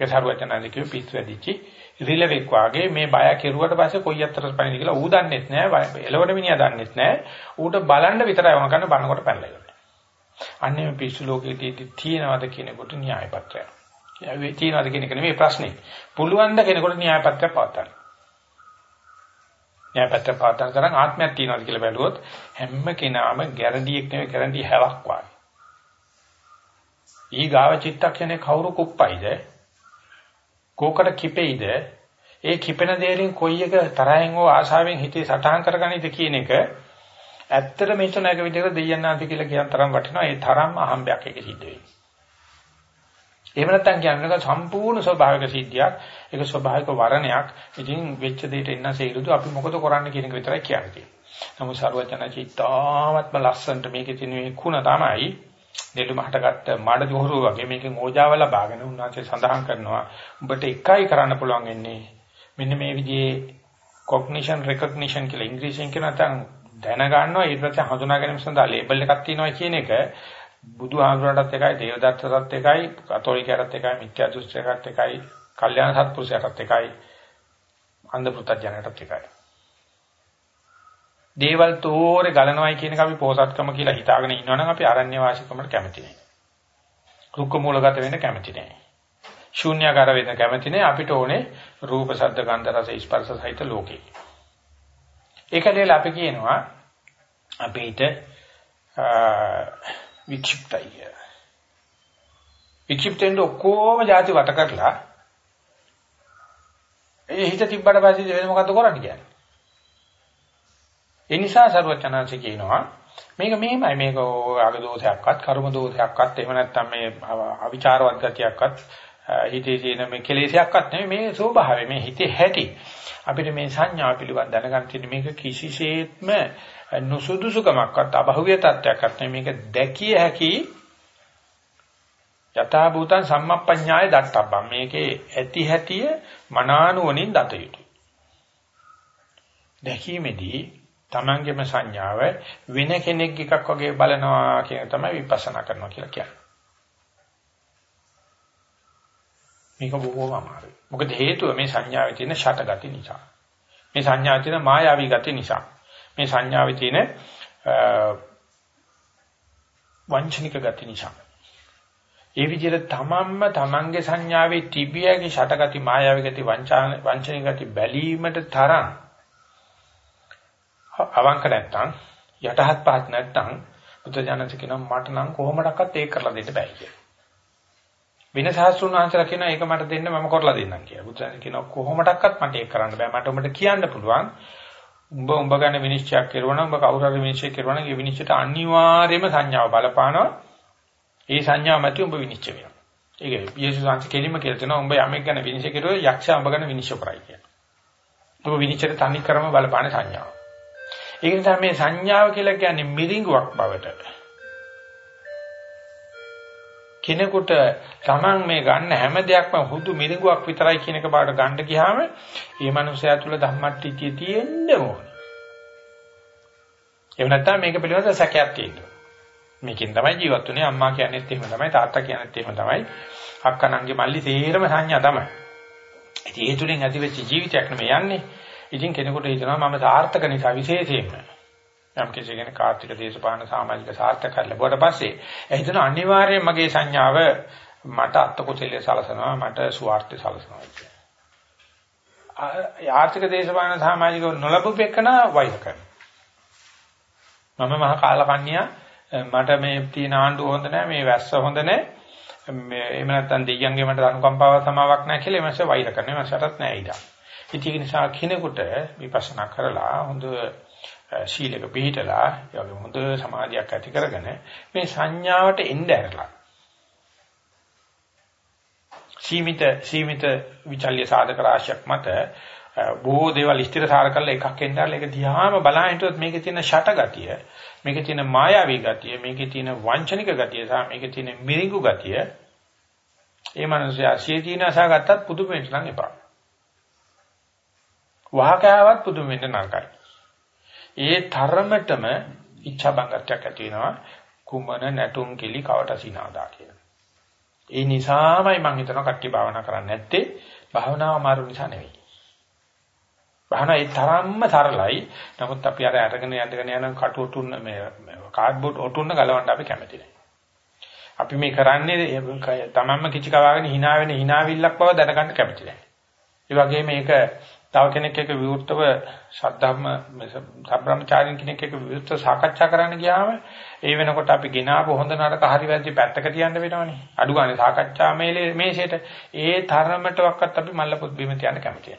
ඒක සරුවචනාදී කිව්ව පිස්සු වැඩිචි රිලෙවෙක් වාගේ මේ බය කෙරුවට පස්සේ කොයි අතරට පනින්න කියලා ඌ දන්නෙත් නෑ එළවණ මිනිහා දන්නෙත් නෑ ඌට බලන්න විතරයි වුණ කරන බනකොට පැනලා ඉවරයි. අන්නේ මේ පිස්සු ලෝකයේදී තියනවාද කියනකොට න්‍යාය පත්‍රයක්. ඒ තියනවාද කියන එක නෙමෙයි ප්‍රශ්නේ. පුළුවන් ද කෙනෙකුට න්‍යාය පත්‍රයක් පවත්වන්න. න්‍යාය පත්‍රයක් පවත්වන්න තරම් ආත්මයක් තියනවාද කියලා බැලුවොත් හැම කෙනාම ගැරන්ඩියක් නෙමෙයි ගැරන්ඩි හැවක් වාගේ. ඊ ගාව චිත්තක්ෂණේ කවුරු කුප්පයිද කෝකට කිපෙයිද ඒ කිපෙන දෙයකින් කොයි එක තරහෙන් හෝ ආශාවෙන් හිතේ සටහන් කරගන්නේද කියන එක ඇත්තට මෙතන එක විදිහට දෙයයන්ාන්ති කියලා කියන තරම් වටිනවා ඒ තරම්ම අහම්බයක් එක සිද්ධ වෙන්නේ. එහෙම නැත්නම් කියන්නේ සම්පූර්ණ ස්වභාවික සිද්ධියක් ඒක ස්වභාවික වරණයක්. ඉතින් වෙච්ච දෙයට එන්න සේරුදු අපි මොකද කරන්න කියන එක විතරයි කියන්නේ. නමුත් සර්වඥාචිත්තාවත්ම ලස්සන්ට මේකේ තියෙන මේ ಗುಣ තමයි නෙළුම හටගත්ත මාඩ ජෝහරුව වගේ මේකෙන් ඕජාව ලබාගෙන උන්වහන්සේ සඳහන් කරනවා උඹට එකයි කරන්න පුළුවන් වෙන්නේ මෙන්න මේ විදිහේ cognition recognition කියලා ඉංග්‍රීසියෙන් කියන නැත්නම් දැන ගන්නවා ඊට පස්සේ හඳුනා ගැනීම සඳහා ලේබල් එකක් තියෙනවා කියන එක බුදුහාමුදුරන්ටත් එකයි දේවදත්තටත් එකයි කතෝලිකයටත් එකයි මිත්‍යා දෘෂ්ටියටත් එකයි කල්යාණ සත්පුරුෂයටත් එකයි අන්ධ පුත්‍ජනයටත් එකයි. දේවල් තෝරේ ගලනවයි කියන එක අපි පෝසත්කම කියලා හිතාගෙන ඉන්නවනම් අපි අරණ්‍ය වාසිකමට කැමති නැහැ. රුක්ක මූලගත වෙන්න කැමති නැහැ. ශූන්‍යකාර වෙන්න කැමති නැහැ. අපිට ඕනේ රූප, ශබ්ද, ගන්ධ, රස, ස්පර්ශ සහිත ලෝකේ. ඒකදේල අපි කියනවා අපිට වික්ෂිප්තය. වික්ෂිප්තෙන් ඔක්කොම જાති වට කරලා ඒ හිත තිබ්බට පස්සේ වෙන මොකද්ද කරන්නේ කියන්නේ? ඒ නිසා සරුවචනාංශ කියනවා මේක මෙහෙමයි. මේක ආග දෝෂයක්වත් කර්ම දෝෂයක්වත් එහෙම නැත්නම් මේ අවිචාරවත් ගතියක්වත් හිතේ තියෙන මේ කෙලෙසයක්වත් නෙමෙයි. මේ ස්වභාවය මේ හිතේ හැටි. අපිට මේ සංඥා පිළිබඳ දැනගන්න තියෙන මේක කිසිසේත්ම නුසුදුසුකමක්වත් අභෞවිය තත්ත්වයක්වත් නෙමෙයි. මේක දැකිය හැකි යථා භූතං සම්මප්පඤ්ඤාය දත්තබ්බම් මේකේ ඇති හැටිය මනානුවණින් දත යුතුයි. දැකීමේදී තමන්ගේම සංඥාව වෙන කෙනෙක් එකක් වගේ බලනවා කියන තමයි විපස්සනා කරනවා කියලා කියන්නේ. මේක බොහෝම අමාරුයි. මොකද හේතුව මේ සංඥාවේ තියෙන ෂටගති නිසා. මේ සංඥාවේ තියෙන මායාවී ගති නිසා. මේ සංඥාවේ තියෙන වංචනික ගති නිසා. ඒ විදිහට තමන්ම තමන්ගේ සංඥාවේ තිබියගේ ෂටගති මායාවී ගති වංචනික ගති බැලීමට තරම් අවංක නැත්තම් යටහත් පහත් නැත්තම් බුදුජානක කියනවා මට නම් කොහොමඩක්වත් ඒක කරලා දෙන්න බෑ කියලා. වින සහස්ෘණ වහන්සේලා කියනවා ඒක මට දෙන්න මම කරලා දෙන්නම් කියලා. බුදුජානක කියනවා කොහොමඩක්වත් මට ඒක කරන්න බෑ. මට උඹට කියන්න පුළුවන්. උඹ උඹ ගන්න විනිශ්චයක් කරුවා නම් උඹ කවුරු හරි විනිශ්චය කරුවා නම් ඒ විනිශ්චයට අනිවාර්යයෙන්ම සංඥාව බලපානවා. ඒ සංඥාව මත උඹ විනිශ්චය වෙනවා. ඒක යේසුස් වහන්සේ කෙලින්ම කියලා දෙනවා උඹ යමෙක් ගැන විනිශ්චය කරුවොත් යක්ෂයා උඹ ගැන විනිශ්චය කරයි කියලා. උඹ විනිශ්චයට තනි කරම බලපාන සංඥාව. ඒක නිසා මේ සංඥාව කියලා කියන්නේ මිරිඟුවක් බවට. කෙනෙකුට Taman මේ ගන්න හැම දෙයක්ම හුදු මිරිඟුවක් විතරයි කියන එක බාට ගන්න ගියාම ඒ මනුස්සයා තුල ධම්මට්ටිතිය තියෙන්න ඕනේ. එහෙම නැත්නම් මේක පිළිබඳ සැකයක් තියෙනවා. මේකෙන් තමයි ජීවත් වෙන්නේ අම්මා කියන්නේත් එහෙම තමයි තාත්තා කියන්නේත් එහෙම තමයි අක්කා නංගි මල්ලි තේරම සංඥා තමයි. ඉතින් ඒ තුලින් ඇතිවෙච්ච ජීවිතයක් නෙමෙයි යන්නේ. ඉතින් කෙනෙකුට හිතනවා මම සාර්ථක නිසා විශේෂයෙන්ම යම් කිසි කෙනෙක් කාර්තික දේශපාලන සමාජික සාර්ථක ලැබුවට පස්සේ එහිතන අනිවාර්යයෙන් මගේ සංඥාව මට අත්ත කුසලයේ සලසනවා මට සුවර්ථය සලසනවා කියන්නේ. ආර්ථික දේශපාලන සමාජික නොලබුපෙකන වෛර කරනවා. මම මහා කාලකන්‍යා මට මේ තියෙන ආණ්ඩුව හොඳ නැහැ මේ වැස්ස හොඳ නැහැ මේ එහෙම නැත්නම් දෙයියන්ගේ මට අනුකම්පාව සමාවක් නැහැ කියලා එමස වෛර කරනවා එමසටත් නැහැ ඉඩ. ඉතින් ඒ නිසා කිනෙකුට විපස්සනා කරලා හොඳ ශීලක පිළිහිටලා ඒ වගේ හොඳ සමාධියක් ඇති කරගෙන මේ සංඥාවට එන්න ඇරලා. සීමිත සීමිත විචල්්‍ය සාධක රාශියක් මත බොහෝ දේවල් ස්ථිරසාර කරලා එකක් එන්නාල ඒක දිහාම බලන හිටියොත් මේකේ තියෙන ෂටගතිය මේකේ තියෙන මායාවී ගතිය මේකේ තියෙන වංචනික ගතිය සහ මේකේ තියෙන මිරිඟු ගතිය ඒ මනුස්සයා සියදීනසා ගත්තත් පුදුම වෙන්න නම් එපා. වහකෑවත් පුදුම වෙන්න නරකයි ඒ තරමටම ඉච්ඡා බංගත්වයක් ඇති වෙනවා කුමන නැටුම් කිලි කවට සිනාදා කියන. ඒ නිසාමයි මම හිතනවා කට්ටි භාවනා කරන්නේ නැත්තේ භාවනාව අමාරු නිසා නෙවෙයි. භාවනා ඒ තරම්ම සරලයි. නමුත් අපි අර අරගෙන යන්නගෙන යන කටු ඔටුන්න මේ කාඩ්බෝඩ් ඔටුන්න ගලවන්න අපි කැමති නැහැ. අපි මේ කරන්නේ තමන්ම කිචි කවාගෙන hina වෙන hinaවිල්ලක් බව දැනගන්න කැමති නැහැ. ඒ වගේම මේක තව කෙනෙක් එක්ක විවෘතව ශාද්ධම්ම සම්බ්‍රාහ්මචාරින් කෙනෙක් එක්ක විවෘතව සාකච්ඡා කරන්න ගියාම ඒ වෙනකොට අපි ගෙනාවු හොඳ නරක හරි වැරදි පැත්තක තියන්න වෙනවනේ. අඩු ගානේ සාකච්ඡා මේලේ මේසෙට ඒ තරමටවත් අපි මල්ලපොත් බිම තියන්න කැමති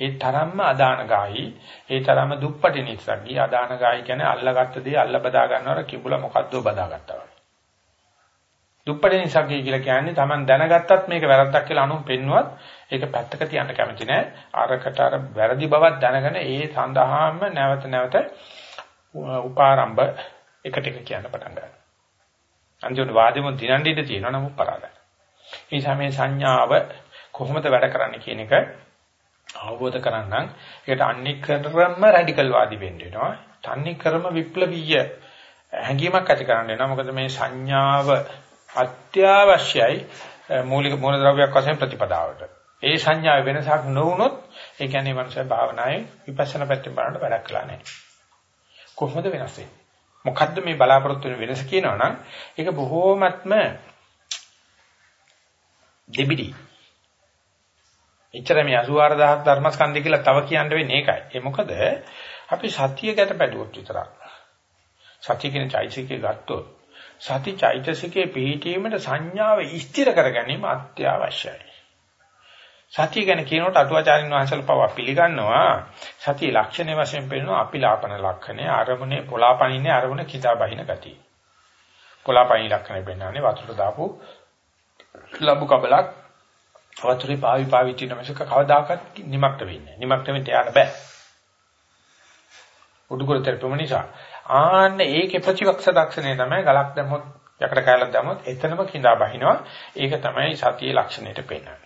ඒ තරම්ම අදානගායි, ඒ තරම්ම දුප්පටි නිසග්ගී අදානගායි කියන්නේ අල්ලගත්ත දේ අල්ල බදා ගන්නවර කිඹුලා මොකද්දෝ බදාගත්තා වගේ. දුප්පටි නිසග්ගී කියලා කියන්නේ Taman දැනගත්තත් මේක වැරද්දක් කියලා අනුන් පෙන්නුවත් ඒක පැත්තක තියන්න කැමති නෑ. අරකට අර වැරදි බවක් දැනගෙන ඒ සඳහාම නැවත නැවත උපාරම්භ එකට එක කියන්න පටන් ගන්නවා. අන්තිමට වාදෙම දිනන්න ඉඳ තියෙනවා නමුත් පරාදයි. ඒ නිසා මේ සංඥාව කොහොමද වැඩ කරන්නේ කියන එක අවබෝධ කරගන්න ඒකට අනිකරම රැඩිකල් වාදී වෙන්න වෙනවා. තන්නිකරම විප්ලවීය හැඟීමක් ඇති කරන්න වෙනවා. මොකද මේ සංඥාව අත්‍යවශ්‍යයි මූලික මූලද්‍රව්‍යයක් වශයෙන් ප්‍රතිපදාවට. ඒ සංඥාව වෙනසක් නොවුනොත් ඒ කියන්නේ මනස භාවනායේ විපස්සනා පැත්තෙන් බලන්න වැඩක් කළා නැහැ. කොහොමද වෙනස් වෙන්නේ? මොකද්ද මේ බලාපොරොත්තු වෙන වෙනස කියනවනම් ඒක බොහෝමත්ම දෙබිඩි. එච්චර මේ 84000 ධර්මස්කන්ධය කියලා තව කියන්න වෙන්නේ ඒකයි. ඒ මොකද අපි සතිය ගැට පැදුවොත් විතරක්. සතිය කියන චෛතසිකය ගත්තොත් සති චෛතසිකයේ පිහිටීමට සංඥාව ස්ථිර කර ගැනීම අත්‍යවශ්‍යයි. සතිය ගැන කියනකොට අටුවාචාරින් වහන්සේලා පවා පිළිගන්නවා සතිය ලක්ෂණය වශයෙන් පෙන්නනවා අපිලාපන ලක්ෂණය අරමුණේ පොලාපනින්නේ අරමුණ කිදා බහින ගතිය. පොලාපනින් ලක්ෂණය පෙන්නන්නේ වතුර දාපු ලැබු කබලක් වතුරේ පාවි පාවි තියෙන මිසක කවදාකවත් නිමක්ට වෙන්නේ නැහැ. නිමක්ට වෙන්න යන්න බෑ. උඩුකර තෙරපම නිසා ආන්න ඒකේ ප්‍රතිවක්ෂ දක්ෂණය තමයි ගලක් දැම්මොත් යකඩ කැලක් දැම්මොත් එතනම කිඳා බහිනවා. ඒක තමයි සතියේ ලක්ෂණයට පෙන්වන්නේ.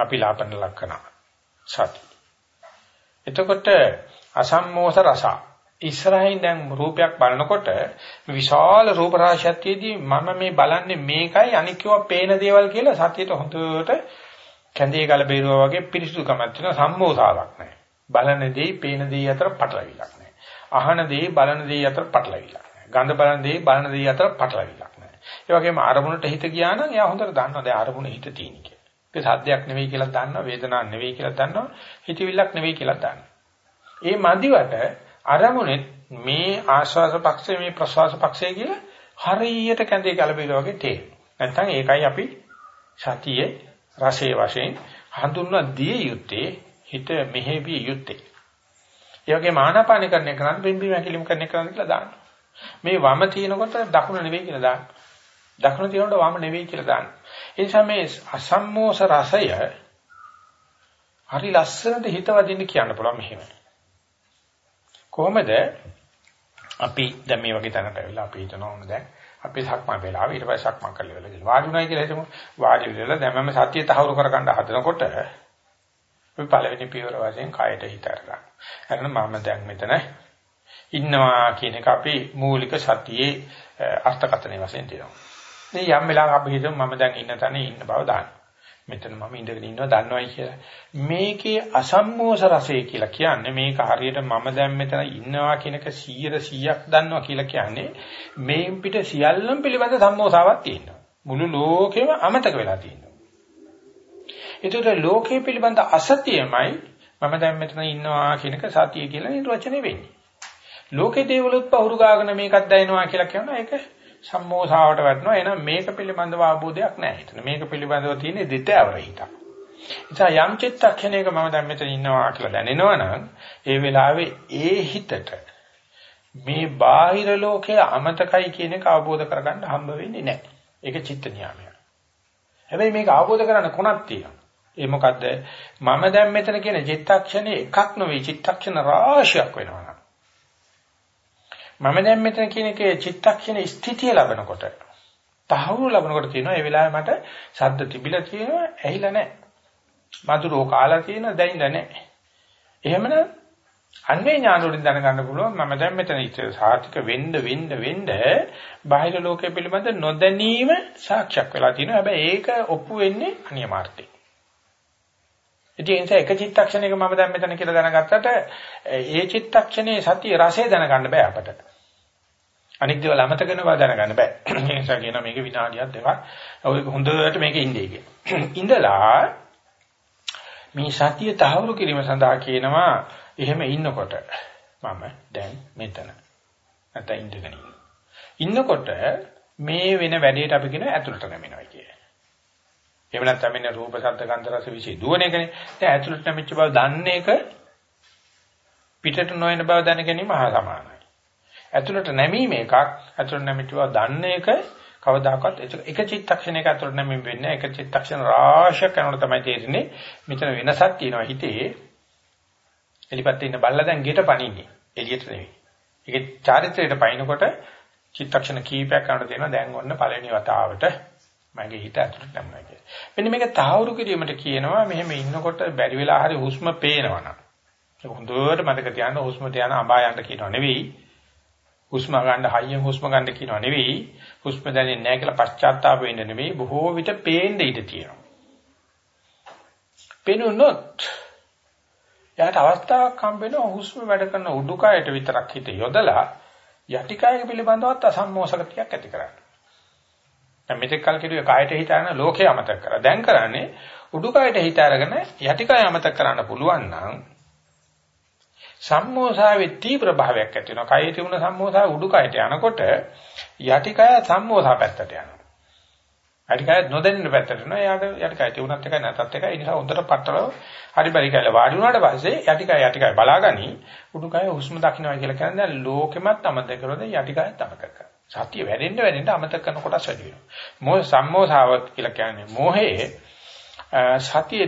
අපි ලාපන ලක්ෂණ සති. එතකොට අසම්මෝස රස ඉස්සරහින් දැන් රූපයක් බලනකොට විශාල රූප රාශියක්තියදී මම මේ බලන්නේ මේකයි අනික්කව පේන දේවල් කියලා සතියට හොඳට කැඳේ ගල බේරුවා වගේ පිරිසුදුකමක් තියෙන සම්මෝසාවක් නැහැ. බලන දේ පේන දේ අතර පටලවිලක් නැහැ. අහන දේ බලන දේ අතර පටලවිලක් නැහැ. ගඳ බලන දේ බලන දේ අතර පටලවිලක් නැහැ. ඒ වගේම අරමුණට හිත ගියා නම් එයා හොඳට දන්නවා දැන් අරමුණ හිත තියෙන කියලා. ඒක සද්දයක් නෙවෙයි කියලා දන්නවා වේදනාවක් නෙවෙයි කියලා දන්නවා හිතවිල්ලක් නෙවෙයි කියලා දන්නවා. ඒ මදිවට අරමුණෙත් මේ ආශ්වාස පක්ෂය මේ ප්‍රශ්වාස පක්ෂය කියලා හරියට කැඳේ කලබල වගේ තේරෙනවා. නැත්නම් ඒකයි අපි සතියේ රසයේ වශයෙන් හඳුන්වා දිය යුත්තේ හිත මෙහෙවි යුත්තේ. ඒ වගේ ආනාපාන කරන කරන් බිම්බි මැකිලිම කරන කරන් කියලා දාන්න. මේ වම තිනකොට දකුණ නෙවෙයි කියලා දාන්න. දකුණ තිනකොට වම නෙවෙයි කියලා දාන්න. ඒ නිසා මේ අසම්මෝස රසය හරි ලස්සනට හිතවදින්න කියන්න පුළුවන් මෙහෙම. කොහොමද අපි දැන් මේ වගේ තැනකට ඇවිල්ලා අපි හිතනවා ඕන දැන් අපි සක්මන් වෙලාව ඊට පස්සේ සක්මන් කරලා ඉවරලා ගිහලා වාඩි වුණා කියලා හිතමු වාඩි වෙලා දැන් මම සතිය තහවුරු කරගන්න හදනකොට අපි පළවෙනි පියවර වශයෙන් කායට හිත අරගන්න. එතන මම දැන් මෙතන ඉන්නවා කියන එක අපි මූලික සතියේ අර්ථකථනය වශයෙන් දෙනවා. මේ යම් වෙලාවක අපි හිතමු මම දැන් ඉන්න තැන ඉන්න බව දාන්න. මෙතන මම ඉඳගෙන ඉන්නවා දන්නවයි කියලා. මේකේ අසම්මෝස රසය කියලා කියන්නේ මේක හරියට මම දැන් මෙතන ඉන්නවා කියනක 100 100ක් දන්නවා කියලා කියන්නේ මේ පිට සියල්ලම පිළිබඳ සම්මෝසාවක් තියෙනවා. මුළු ලෝකෙම අමතක වෙලා තියෙනවා. ඒතර ලෝකයේ පිළිබඳ අසතියමයි මම දැන් මෙතන ඉන්නවා කියනක සතිය කියලා නිර්වචනය වෙන්නේ. ලෝකේ දේවලුත් පහුරු ගාගෙන මේකක් දැනෙනවා කියලා කියනවා ඒක සම්මෝසාවට වැටෙනවා. එහෙනම් මේක පිළිබඳව අවබෝධයක් නැහැ හිතන. මේක පිළිබඳව තියෙන දෙතෑවර හිතක්. නිසා යම් චිත්තක්ෂණයක මම දැන් මෙතන ඉන්නවා කියලා දැනෙනවනම් ඒ වෙලාවේ ඒ හිතට මේ බාහිර ලෝකයේ අමතකයි කියන එක අවබෝධ කරගන්න හම්බ වෙන්නේ නැහැ. ඒක චිත්ත නියාමයක්. හැබැයි මේක අවබෝධ කරගන්න කොනක් තියෙනවා. ඒ මොකද්ද? මම දැන් මෙතන කියන චිත්තක්ෂණේ එකක් නෙවෙයි චිත්තක්ෂණ රාශියක් වෙනවා. මම දැන් මෙතන කියන එකේ චිත්තක්ෂණ ස්ථිතිය ලැබනකොට තහවුරු ලැබනකොට තියෙනවා. ඒ වෙලාවේ මට ශබ්ද තිබිලා තියෙනවා ඇහිලා නැහැ. මధుරෝ කාලා තියෙනවා දැයිලා නැහැ. එහෙමනම් අන්නේ ඥාන වලින් දැනගන්න පුළුවන් මම දැන් මෙතන සාර්ථක වෙන්න වෙන්න වෙන්න බාහිර ලෝකයේ පිළිබඳ නොදැනීම සාක්ෂයක් වෙලා තියෙනවා. හැබැයි ඒක ඔප්පු වෙන්නේ අනියමාර්ථේ ඉතින් ඒ නිසා එක චිත්තක්ෂණයක මම දැන් මෙතන කියලා දැනගත්තට ඒ චිත්තක්ෂණයේ සතිය රසය දැනගන්න බෑ අපට. අනික් දේවල් අමතක වෙන බව දැනගන්න බෑ. <clears throat> ඒ නිසා කියන මේක විනාඩියක් දෙකක් ඔය හොඳට මේක ඉන්නේ කියලා. <clears throat> ඉඳලා මේ සතිය තහවුරු කිරීම සඳහා කියනවා එහෙම ඉන්නකොට මම දැන් මෙතන නැත්නම් ඉඳගෙන ඉන්නකොට මේ වෙන වැඩේට අපි කියන ඇතුළට නැමෙනවා කිය. එහෙම නැත්නම් මෙන්න රූප ශබ්ද ගන්ධ රස විශේෂ දුවන එකනේ. දැන් ඇතුළට නැමිච්ච බව දන්නේ එක පිටට නොයන බව දැන ගැනීම හා සමානයි. ඇතුළට නැමීම එකක් ඇතුළට නැමිච්ච බව දන්නේ එක කවදාකවත් එක චිත්තක්ෂණයක ඇතුළට නැමීම වෙන්නේ එක චිත්තක්ෂණ රාශියක් කරනකොට තමයි තේරෙන්නේ මෙතන වෙනසක් තියෙනවා හිතේ. එලිපත් ඉන්න බල්ලා දැන් ගෙට පණින්නේ එළියට නෙවෙයි. ඒකේ චාරිත්‍රයට පයින්නකොට චිත්තක්ෂණ කීපයක් කරනකොට තේරෙනවා දැන් ඔන්න පළවෙනි වතාවට මගේ හිත ඇතුළට නැමුණා කියලා. මෙන්න මේක තහවුරු කිරීමට කියනවා මෙහෙම ඉන්නකොට බැරි වෙලා හරි හුස්ම පේනවනම්. ඒක හොඳට මතක තියාගන්න හුස්මට යන අපායන්ට කියනවා නෙවෙයි. හුස්ම ගන්න හයියෙන් හුස්ම ගන්න කියනවා නෙවෙයි. හුස්ම දැනෙන්නේ නැහැ කියලා පශ්චාත්තාප වෙන්න නෙවෙයි. බොහෝ විට පේන්න ඉඩ තියෙනවා. පේනුනොත් යාට අවස්ථාවක් හම්බ වෙනවා හුස්ම වැඩ කරන උඩුකයට විතරක් හිත යොදලා යටිකය පිළිබඳවත් අසම්මෝසකතියක් ඇති කරගන්න. දැන් මෙතෙක් කල් කිව්වේ කායට හිත අරන ලෝකේ අමතක කරා. දැන් කරන්නේ උඩුකයට හිත අරගෙන යටිකය අමතක කරන්න පුළුවන් නම් සම්මෝසාවේ තීව්‍ර භාවයක් ඇති වෙනවා. කයේ තිබුණ සම්මෝසාව උඩුකයට යනකොට යටිකය සම්මෝසා පැත්තට යනවා. යටිකය නොදැනෙන පැත්තට යනවා. එයාට යටිකය තිබුණත් එකයි නැතත් එකයි. ඒ නිසා හොඳට පట్టලව හරි පරි කියලා වාඩි වුණාට පස්සේ යටිකය යටිකය බලාගනි උඩුකය හුස්ම දකින්නවා කියලා කියන්නේ ලෝකෙමත් අමතක කරලා යටිකයත් අමතක කරනවා. සතිය වැඩෙන්න වැඩෙන්න අමතක කරන කොටස් වැඩි වෙනවා. මොහ සම්මෝසාව කියලා කියන්නේ මොහේ සතිය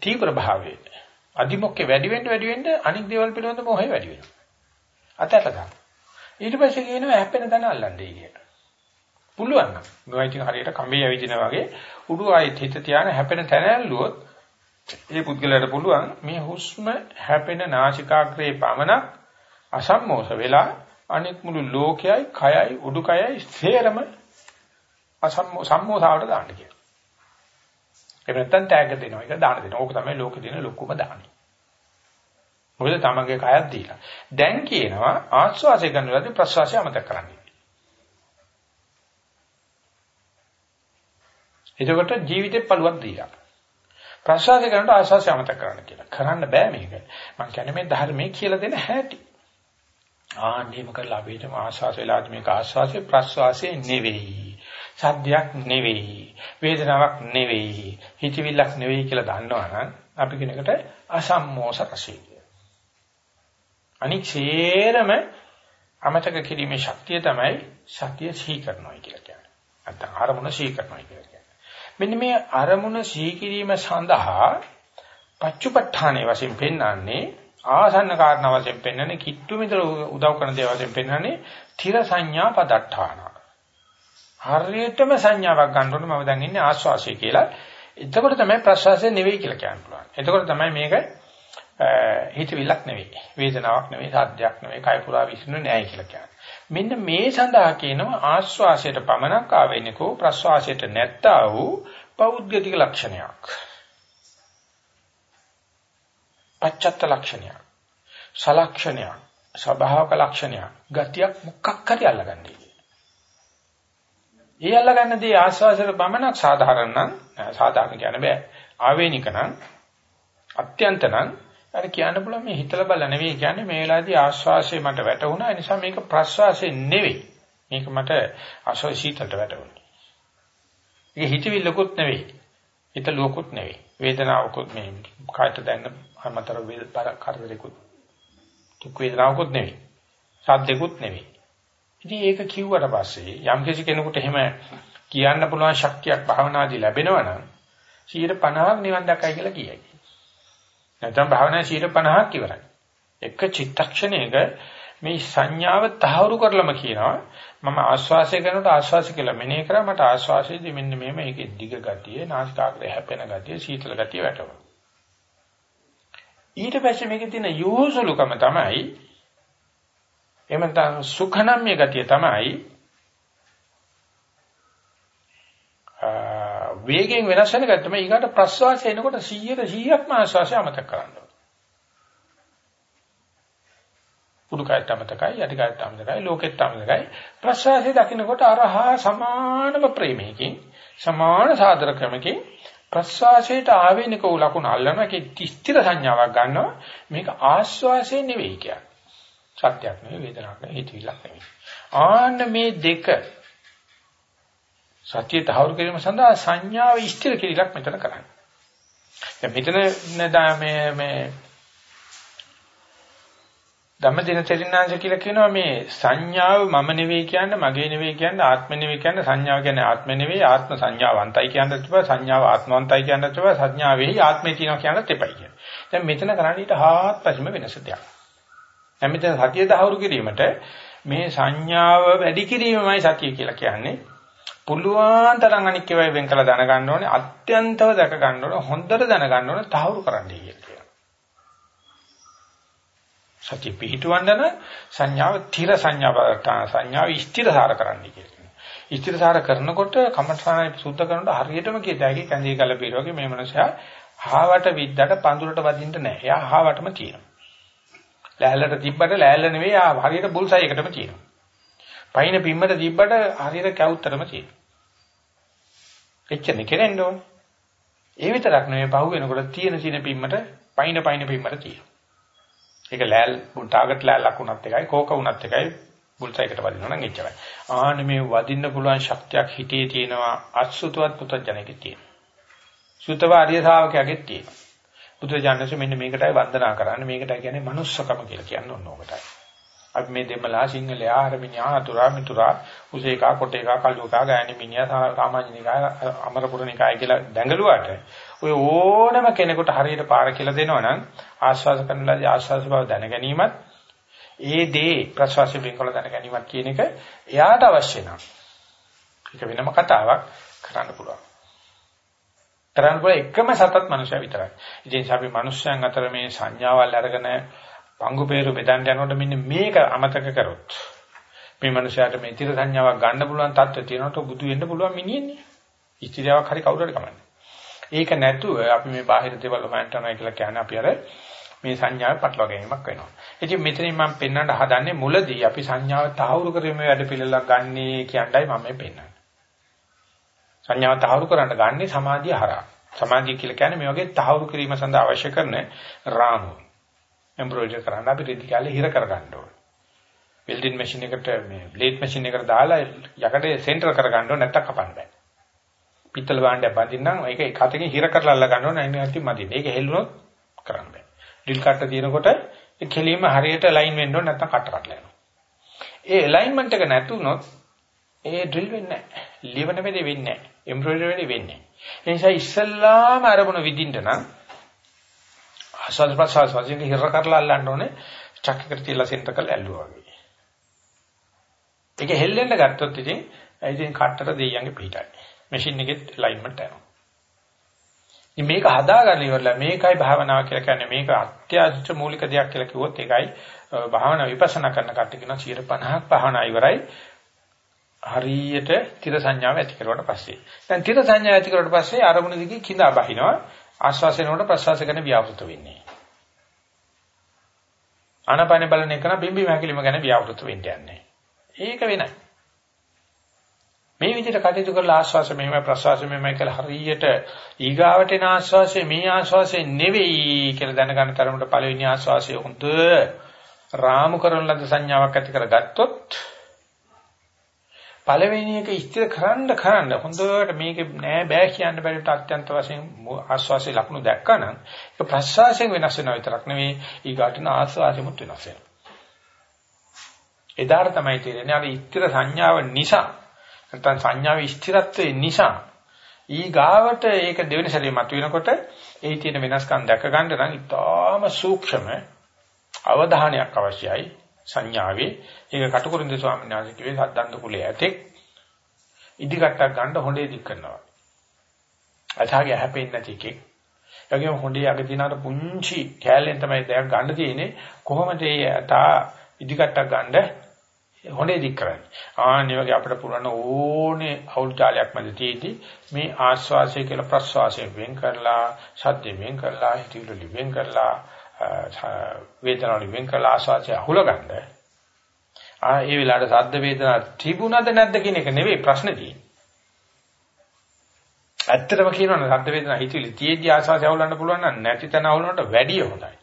තීව්‍ර භාවයේ අදිමොක්කේ වැඩි වෙන්න වැඩි වෙන්න අනික් දේවල් පිළිබඳ මොහේ වැඩි වෙනවා. අතට ගන්න. ඊට පස්සේ කියනවා හැපෙන තැන අල්ලන්නේ කියලා. පුළුවන් නම් මේවා ඉතින් හරියට කම්බේ ඇවිදිනා වගේ උඩු ආයෙත් හිත තියාන හැපෙන තැන ඇල්ලුවොත් ඒ පුද්ගලයාට පුළුවන් මේ හුස්ම හැපෙන නාසිකාග්‍රේ පමණක් අසම්මෝෂ වෙලා අනෙක් මුළු ලෝකයයි කයයි උඩුකයයි සේරම සම්මෝසාවට දාන්න කියලා. ඒ නැත්තම් ටැග් දෙනවා. ඒක දාන දෙනවා. ඕක තමයි ලෝකේ දෙන ලොකුම දාණය. මොකද තමන්ගේ කයත් දීලා. දැන් කියනවා ආස්වාසය කරනවාදී ප්‍රසවාසය අමතක කරන්න. එතකොට ජීවිතේ පළුවක් දීලා. ප්‍රසවාසය කරනකොට ආස්වාසය අමතක කරන්න කියලා. කරන්න බෑ මේක. මම කියන්නේ මේ ධර්මයේ කියලා දෙන හැටි. ආන්නේම කරලා අපිට ආශාස වෙලාද මේක ආශාසයේ ප්‍රස්වාසයේ නෙවෙයි. සද්දයක් නෙවෙයි. වේදනාවක් නෙවෙයි. හිතවිල්ලක් නෙවෙයි කියලා දන්නවනම් අපි කෙනෙකුට අසම්මෝස රසය අනික් සේරම අමතක කිරීමේ ශක්තිය තමයි සතිය සිහි කරනවා කියලා කියන්නේ. නැත්නම් අරමුණ සිහි කරනවා කියලා කියන්නේ. මෙන්න මේ අරමුණ සිහි කිරීම සඳහා පච්චුපට්ඨානේ වශයෙන් පෙන්වන්නේ ආසන්න කාරණා වශයෙන් පෙන්වන්නේ කිට්ටු මිතර උදව් කරන දේ වශයෙන් පෙන්වන්නේ තිර සංඥා පදට්ඨාන. හරියටම සංඥාවක් ගන්න ඕනේ මම දැන් ඉන්නේ ආස්වාසිය කියලා. එතකොට තමයි ප්‍රසවාසය නෙවෙයි කියලා කියන්න පුළුවන්. එතකොට තමයි මේක හිතවිල්ලක් නෙවෙයි, වේදනාවක් නෙවෙයි, සාධ්‍යයක් නෙවෙයි, කය පුරා විසිනුනේ නැහැ කියලා කියන්නේ. මෙන්න මේ සඳහා කියනවා ආස්වාසයට පමණක් ආවෙන්නකෝ ප්‍රස්වාසයට නැත්තා වූ පෞද්ගලික ලක්ෂණයක්. පච්චත්ත ලක්ෂණයක්. සලක්ෂණයක්. ස්වභාවක ලක්ෂණයක්. ගතියක් මොකක් හරි අල්ලගන්නේ. ඒ අල්ලගන්න දේ ආස්වාසයට බමනක් සාධාරණ නම් සාධාරණ කියන්න බෑ. ආවේනික නම් අත්‍යන්ත නම් අර කියන්න පුළුවන් මේ හිතලා බලලා නෙවෙයි. කියන්නේ මේ වෙලාවේදී ආශ්වාසය මට වැටුණා. ඒ නිසා මේක ප්‍රශ්වාසය නෙවෙයි. මේක මට ආශ්වාස සීතලට වැටුණා. ඒක හිතවිල්ලකුත් නෙවෙයි. හිතලුවකුත් නෙවෙයි. වේදනාවකුත් මේ කායට දැනෙන අමතර වේදපාර කරදරයකුත් දුක් වේදනාවකුත් නෙවෙයි. සද්දෙකුත් නෙවෙයි. ඉතින් ඒක කිව්වට පස්සේ යම් කෙනෙකුට එහෙම කියන්න පුළුවන් ශක්තියක් භාවනාදී ලැබෙනවා නම් 150ක් නිවන් දක්කයි කියලා කියයි නැත්නම් භාවනා 50ක් ඉවරයි. එක චිත්තක්ෂණයක මේ සංඥාව තහවුරු කරලම කියනවා මම ආස්වාසය කරනකොට ආස්වාසය කියලා මෙනෙහි කරා මට ආස්වාසයේදී මෙන්න මේම ඒකේ දිග ගතිය නාසිකාග්‍රය හැපෙන ගතිය සීතල ගතිය වැටෙනවා ඊට පස්සේ මේකේ තියෙන යෝසුලුකම තමයි එහෙම නැත්නම් සුඛනම්ය ගතිය තමයි වේගයෙන් වෙනස් වෙන එක තමයි ඊගාට ප්‍රස්වාසය එනකොට 100ට 100ක්ම ආශ්වාසය අමතක කරන්න ඕනේ. උඩුකයත් අමතකයි, යටිකයත් අමතකයි, ලෝකෙත් අමතකයි. ප්‍රස්වාසය දකින්නකොට අරහා සමානම ප්‍රේමයකින්, සමාන සාදර ක්‍රමකින් ප්‍රස්වාසයට ආවේනික වූ ලකුණ අල්ලනවා. ඒකේ ස්ථිර සංඥාවක් ගන්නවා. මේක ආශ්වාසය නෙවෙයි කියන්නේ. සත්‍යයක් නෙවෙයි, වේදනාවක් නෙවෙයි, හිතවිල්ලක් නෙවෙයි. ආන්න මේ දෙක සත්‍ය තහවුරු කිරීම සඳහා සංඥාව ඉෂ්ටිර කිරීලක් මෙතන කරන්නේ. දැන් මෙතන මේ මේ ධම්මදින තෙරිනාංශ කියලා කියනවා මේ සංඥාව මම නෙවෙයි කියන්නේ මගේ නෙවෙයි කියන්නේ ආත්ම නෙවෙයි කියන්නේ සංඥාව කියන්නේ ආත්ම නෙවෙයි ආත්ම සංඥාවන්තයි කියන්නත් එපා සංඥාව ආත්මවන්තයි කියන්නත් එපා සංඥාවෙහි ආත්මේ තියෙනවා කියන්නත් එපයි කියන්නේ. දැන් මෙතන කරන්නේ ඊට හාත්පසම වෙනස දෙයක්. දැන් මෙතන සතිය දහවුරු කිරීමට මේ සංඥාව වැඩි කිරීමමයි සතිය කියලා කියන්නේ. පුළුවන් තරම් අනික් ඒවා වෙන් කළ දැනගන්න ඕනේ අත්‍යන්තව දැක ගන්න ඕනේ හොඳට දැනගන්න ඕනේ තහවුරු කරන්නයි කියලා. සත්‍ය පිහිටවන්න සංඥාව තිර සංඥාව සංඥාව ස්ථිරසාර කරන්නයි කියලා. ස්ථිරසාර කරනකොට කමඨානයි සුද්ධ කරනකොට හරියටම කියතයි කැඳේ කල පිර වගේ මේ මනුස්සයා හාවට විද්දට පඳුරට වදින්න නැහැ. එයා හාවටම තියෙනවා. ලෑල්ලට තිබ්බට ලෑල්ල නෙවෙයි ආ හරියට බුල්සයි එකටම තියෙනවා. පයින් පිම්මට තිබ්බට හරියට කැවුත්තරම තියෙනවා. එච්චරනේ කෙරෙන්න ඕනේ. ඒ විතරක් නෙවෙයි පහු වෙනකොට තියෙන සින පිම්මට පයින් පයින් පිම්මට තියෙනවා. ඒක ලෑල් ටාගට් ලෑල්ලක් වුණත් එකයි කෝක වුණත් එකයි බුල්සයිකට වදිනවා නම් එච්චරයි. ආන්න මේ වදින්න පුළුවන් ශක්තියක් හිතේ තියෙනවා අසුතවත් පුතඥයෙක් තියෙනවා. සුතව ආර්ය ශාවකයෙක් තියෙනවා. බුදුරජාණන්සේ මෙන්න මේකටයි වන්දනා කරන්නේ මේකටයි කියන්නේ manussකම කියලා කියන්නේ ඕන ඔකටයි. අපි මේ දෙමළා සිංහලයා අර මිනිහා අතුරා මිතුරා උසේකා කොටේකා කල්ුකා ගෑණි මිනිහා සාමාන්‍යනිකාය අමරපුරනිකාය කියලා දැඟලුවාට ඔය ඕනම කෙනෙකුට හරියට පාර කියලා දෙනවනම් ආස්වාද කරනලාදී ආස්වාද බව දැන ගැනීමත් ඒ දේ ප්‍රසවාසය වෙන්කොල දැන ගැනීමත් කියන එක එයාට අවශ්‍ය නම් ඒක වෙනම කතාවක් කරන්න පුළුවන්. කරන්න පුළුවන් එකම සතත් මනුෂයා විතරයි. ඉතින් අපි මනුෂ්‍යයන් අතර මේ සංඥාවල් අරගෙන පංගු peeru බෙදන්න යනකොට මෙන්න මේක අමතක කරොත් මේ මනුස්සයාට මේ තිර සංඥාවක් ගන්න පුළුවන් තත්ත්වය තියෙනකොට බුදු වෙන්න පුළුවන් මිනිහන්නේ. ඉස්තිරියාවක් හරි කවුරු හරි කමන්නේ. ඒක නැතුව අපි මේ බාහිර දේවල් හොයන්ට යනවා කියලා කියන්නේ අපි අර මේ සංඥාව පටලවා ගැනීමක් වෙනවා. ඉතින් මෙතනින් මම පෙන්වන්න හදන්නේ මුලදී අපි සංඥාව තහවුරු කිරීමේ වැඩ පිළිලක් ගන්නේ කියන්නයි මම මේ පෙන්වන්නේ. සංඥාව තහවුරු කරන්න ගන්නේ සමාධිය හරහා. සමාධිය කියලා කියන්නේ මේ වගේ තහවුරු කිරීම සඳහා අවශ්‍ය කරන රාමුව. එම්බ්‍රොයිඩර් කරන්න අපි රෙදි කාලේ හිර කරගන්න ඕනේ. වෙල්ඩින් මැෂින් එකට මේ බ්ලේඩ් මැෂින් එකට දාලා යකඩේ සෙන්ටර් කරගන්න ඕනේ නැත්තම් කපන්න බෑ. පිත්තල භාණ්ඩයක් බඳින්නම් ඒක එක අතකින් හිර කරලා අල්ල ගන්න ඕනේ නැත්නම් මදින්න. ඒක හෙල්ලුනොත් කරන්න බෑ. ඩ්‍රිල් කට්ට තියෙනකොට ඒ කෙලින්ම හරියට ලයින් වෙන්න ඕනේ නැත්නම් කට්ට කඩලා යනවා. ඒ ඇලයින්මන්ට් එක නැතුනොත් ඒ ඩ්‍රිල් වෙන්නේ නැහැ. ලිවන වෙලේ වෙන්නේ නැහැ. එම්බ්‍රොයිඩර් වෙලේ වෙන්නේ නැහැ. ඒ නිසා ඉස්සල්ලාම අරමුණ විදින්න නම් ආස්වාද ප්‍රසවාස වශයෙන් හිර කරලා අල්ලන්න ඕනේ චක්‍රකට තියලා සෙන්ටර් කරලා ඇල්ලුවා වගේ. ඒක හෙල්ලෙන්න ගත්තොත් ඉතින් ඉතින් කට්ටට දෙයියන්ගේ පිටයි. මැෂින් එකෙත් ඇලයින්මන්ට් යනවා. ඉතින් මේක හදාගන්න ඉවරලා මේකයි භාවනාව කියලා කියන්නේ මේක අත්‍යවශ්‍ය මූලික දෙයක් කියලා කිව්වොත් ඒකයි භාවනා විපස්සනා කරන කට්ටිය කියන 50ක් භාවනා ඉවරයි. හරියට තිර සංඥාව ඇති කරුවාට පස්සේ. දැන් තිර සංඥාව ඇති කරුවාට පස්සේ අරමුණ දිගේ කිඳා බහිනවා. ආශ්වාසයෙන්කොට ප්‍රශ්වාස කරන ව්‍යාපෘත වෙන්නේ. ආනපන බලන එක නම් බිම්බි මහකිලිම ගැන ව්‍යාපෘත වෙන්න යන්නේ. ඒක වෙනයි. මේ විදිහට කටයුතු කරලා ආශ්වාස මෙහෙමයි ප්‍රශ්වාස මෙහෙමයි කියලා හරියට ඊගාවට එන ආශ්වාසය මේ ආශ්වාසය නෙවෙයි කියලා දැනගන්න තරමට පළවෙනි ආශ්වාසය හොඳ රාමු කරන ලද සංඥාවක් ඇති කරගත්තොත් පළවෙනි එක ඉස්තිර කරන්න කරන්න හොඳට මේක නෑ බෑ කියන්න බැරිට අත්‍යන්ත වශයෙන් ආස්වාසේ ලක්ෂණ දැක්කනම් ඒක ප්‍රසවාසයෙන් වෙනස් වෙනවා විතරක් නෙවෙයි ඊගාටන ආස්වාසෙමුත් වෙනස් වෙනවා. එදාට තමයි තේරෙන්නේ අර ඉස්තිර සංඥාව නිසා නැත්නම් සංඥාවේ ස්ථිරත්වයේ නිසා ඊගාවට ඒක දෙවෙනි සැරේ මතුවෙනකොට ඒ තියෙන වෙනස්කම් දැක ගන්න නම් ඉතාම සූක්ෂම අවධානයක් අවශ්‍යයි සංඥාවේ ඒක කටුකුරුන්ද ස්වාමීන් වහන්සේ කිව්වේ සද්දන්ත කුලයේ ඇතෙක් ඉදිකටක් ගන්න හොඬේ දික් කරනවා. අතහාගේ හැපෙන්නේ නැති එකෙක්. ඒගොම හොඬේ අග තියන අර පුංචි කෑල්ලෙන් තමයි දැන් ගන්න තියෙන්නේ කොහොමද ඒ තා ඉදිකටක් ගන්න හොඬේ දික් කරන්නේ. ආන්නේ වගේ අපිට පුරන ඕනේ අවුල් ජාලයක් මැද තියෙද්දි මේ ආස්වාසය කියලා ප්‍රස්වාසය වෙන් කරලා සද්ද වෙන් කරලා හිතවිලි වෙන් කරලා වේදනාවලින් වෙන් කළා ආස්වාදය අහුලගන්න. ආ ඒ වෙලාවට සද්ද වේදනා තිබුණද නැද්ද කියන එක නෙවෙයි ප්‍රශ්නේ තියෙන්නේ. ඇත්තටම කියනවනේ සද්ද වේදනා හිතවිලි තියෙද්දි ආස්වාදය අහුලන්න පුළුවන් නම් නැති තැන අහුලනට වැඩිය හොඳයි.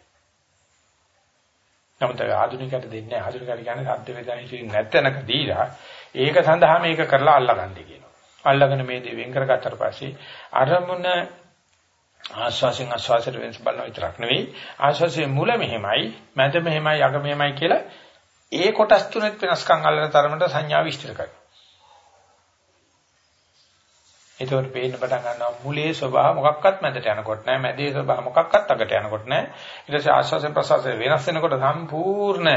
නමුත් ආධුනිකයට දෙන්නේ ආධුනිකයට කියන්නේ සද්ද වේදනා හිතවිලි නැත්නම්ක දීලා ඒක සඳහා මේක කරලා අල්ලගන්න කියනවා. අල්ලගෙන මේ දේ වෙන් කරගත්තට පස්සේ අරමුණ ආශ්වාසයෙන් ආශ්වාසයට වෙනස බලන විතරක් නෙවෙයි ආශ්වාසයේ මුල මෙහෙමයි මැද මෙහෙමයි අග මෙහෙමයි කියලා ඒ කොටස් තුනෙත් වෙනස්කම් අල්ලන තරමට සංඥා විස්තර කරනවා. ඒතකොට පේන්න පටන් ගන්නවා මුලේ ස්වභාව මොකක්වත් මැදට යනකොට නැහැ මැදේ ස්වභාව මොකක්වත් අගට යනකොට නැහැ ඊට පස්සේ ආශ්වාසයෙන් ප්‍රශ්වාසයෙන් වෙනස් වෙනකොට සම්පූර්ණ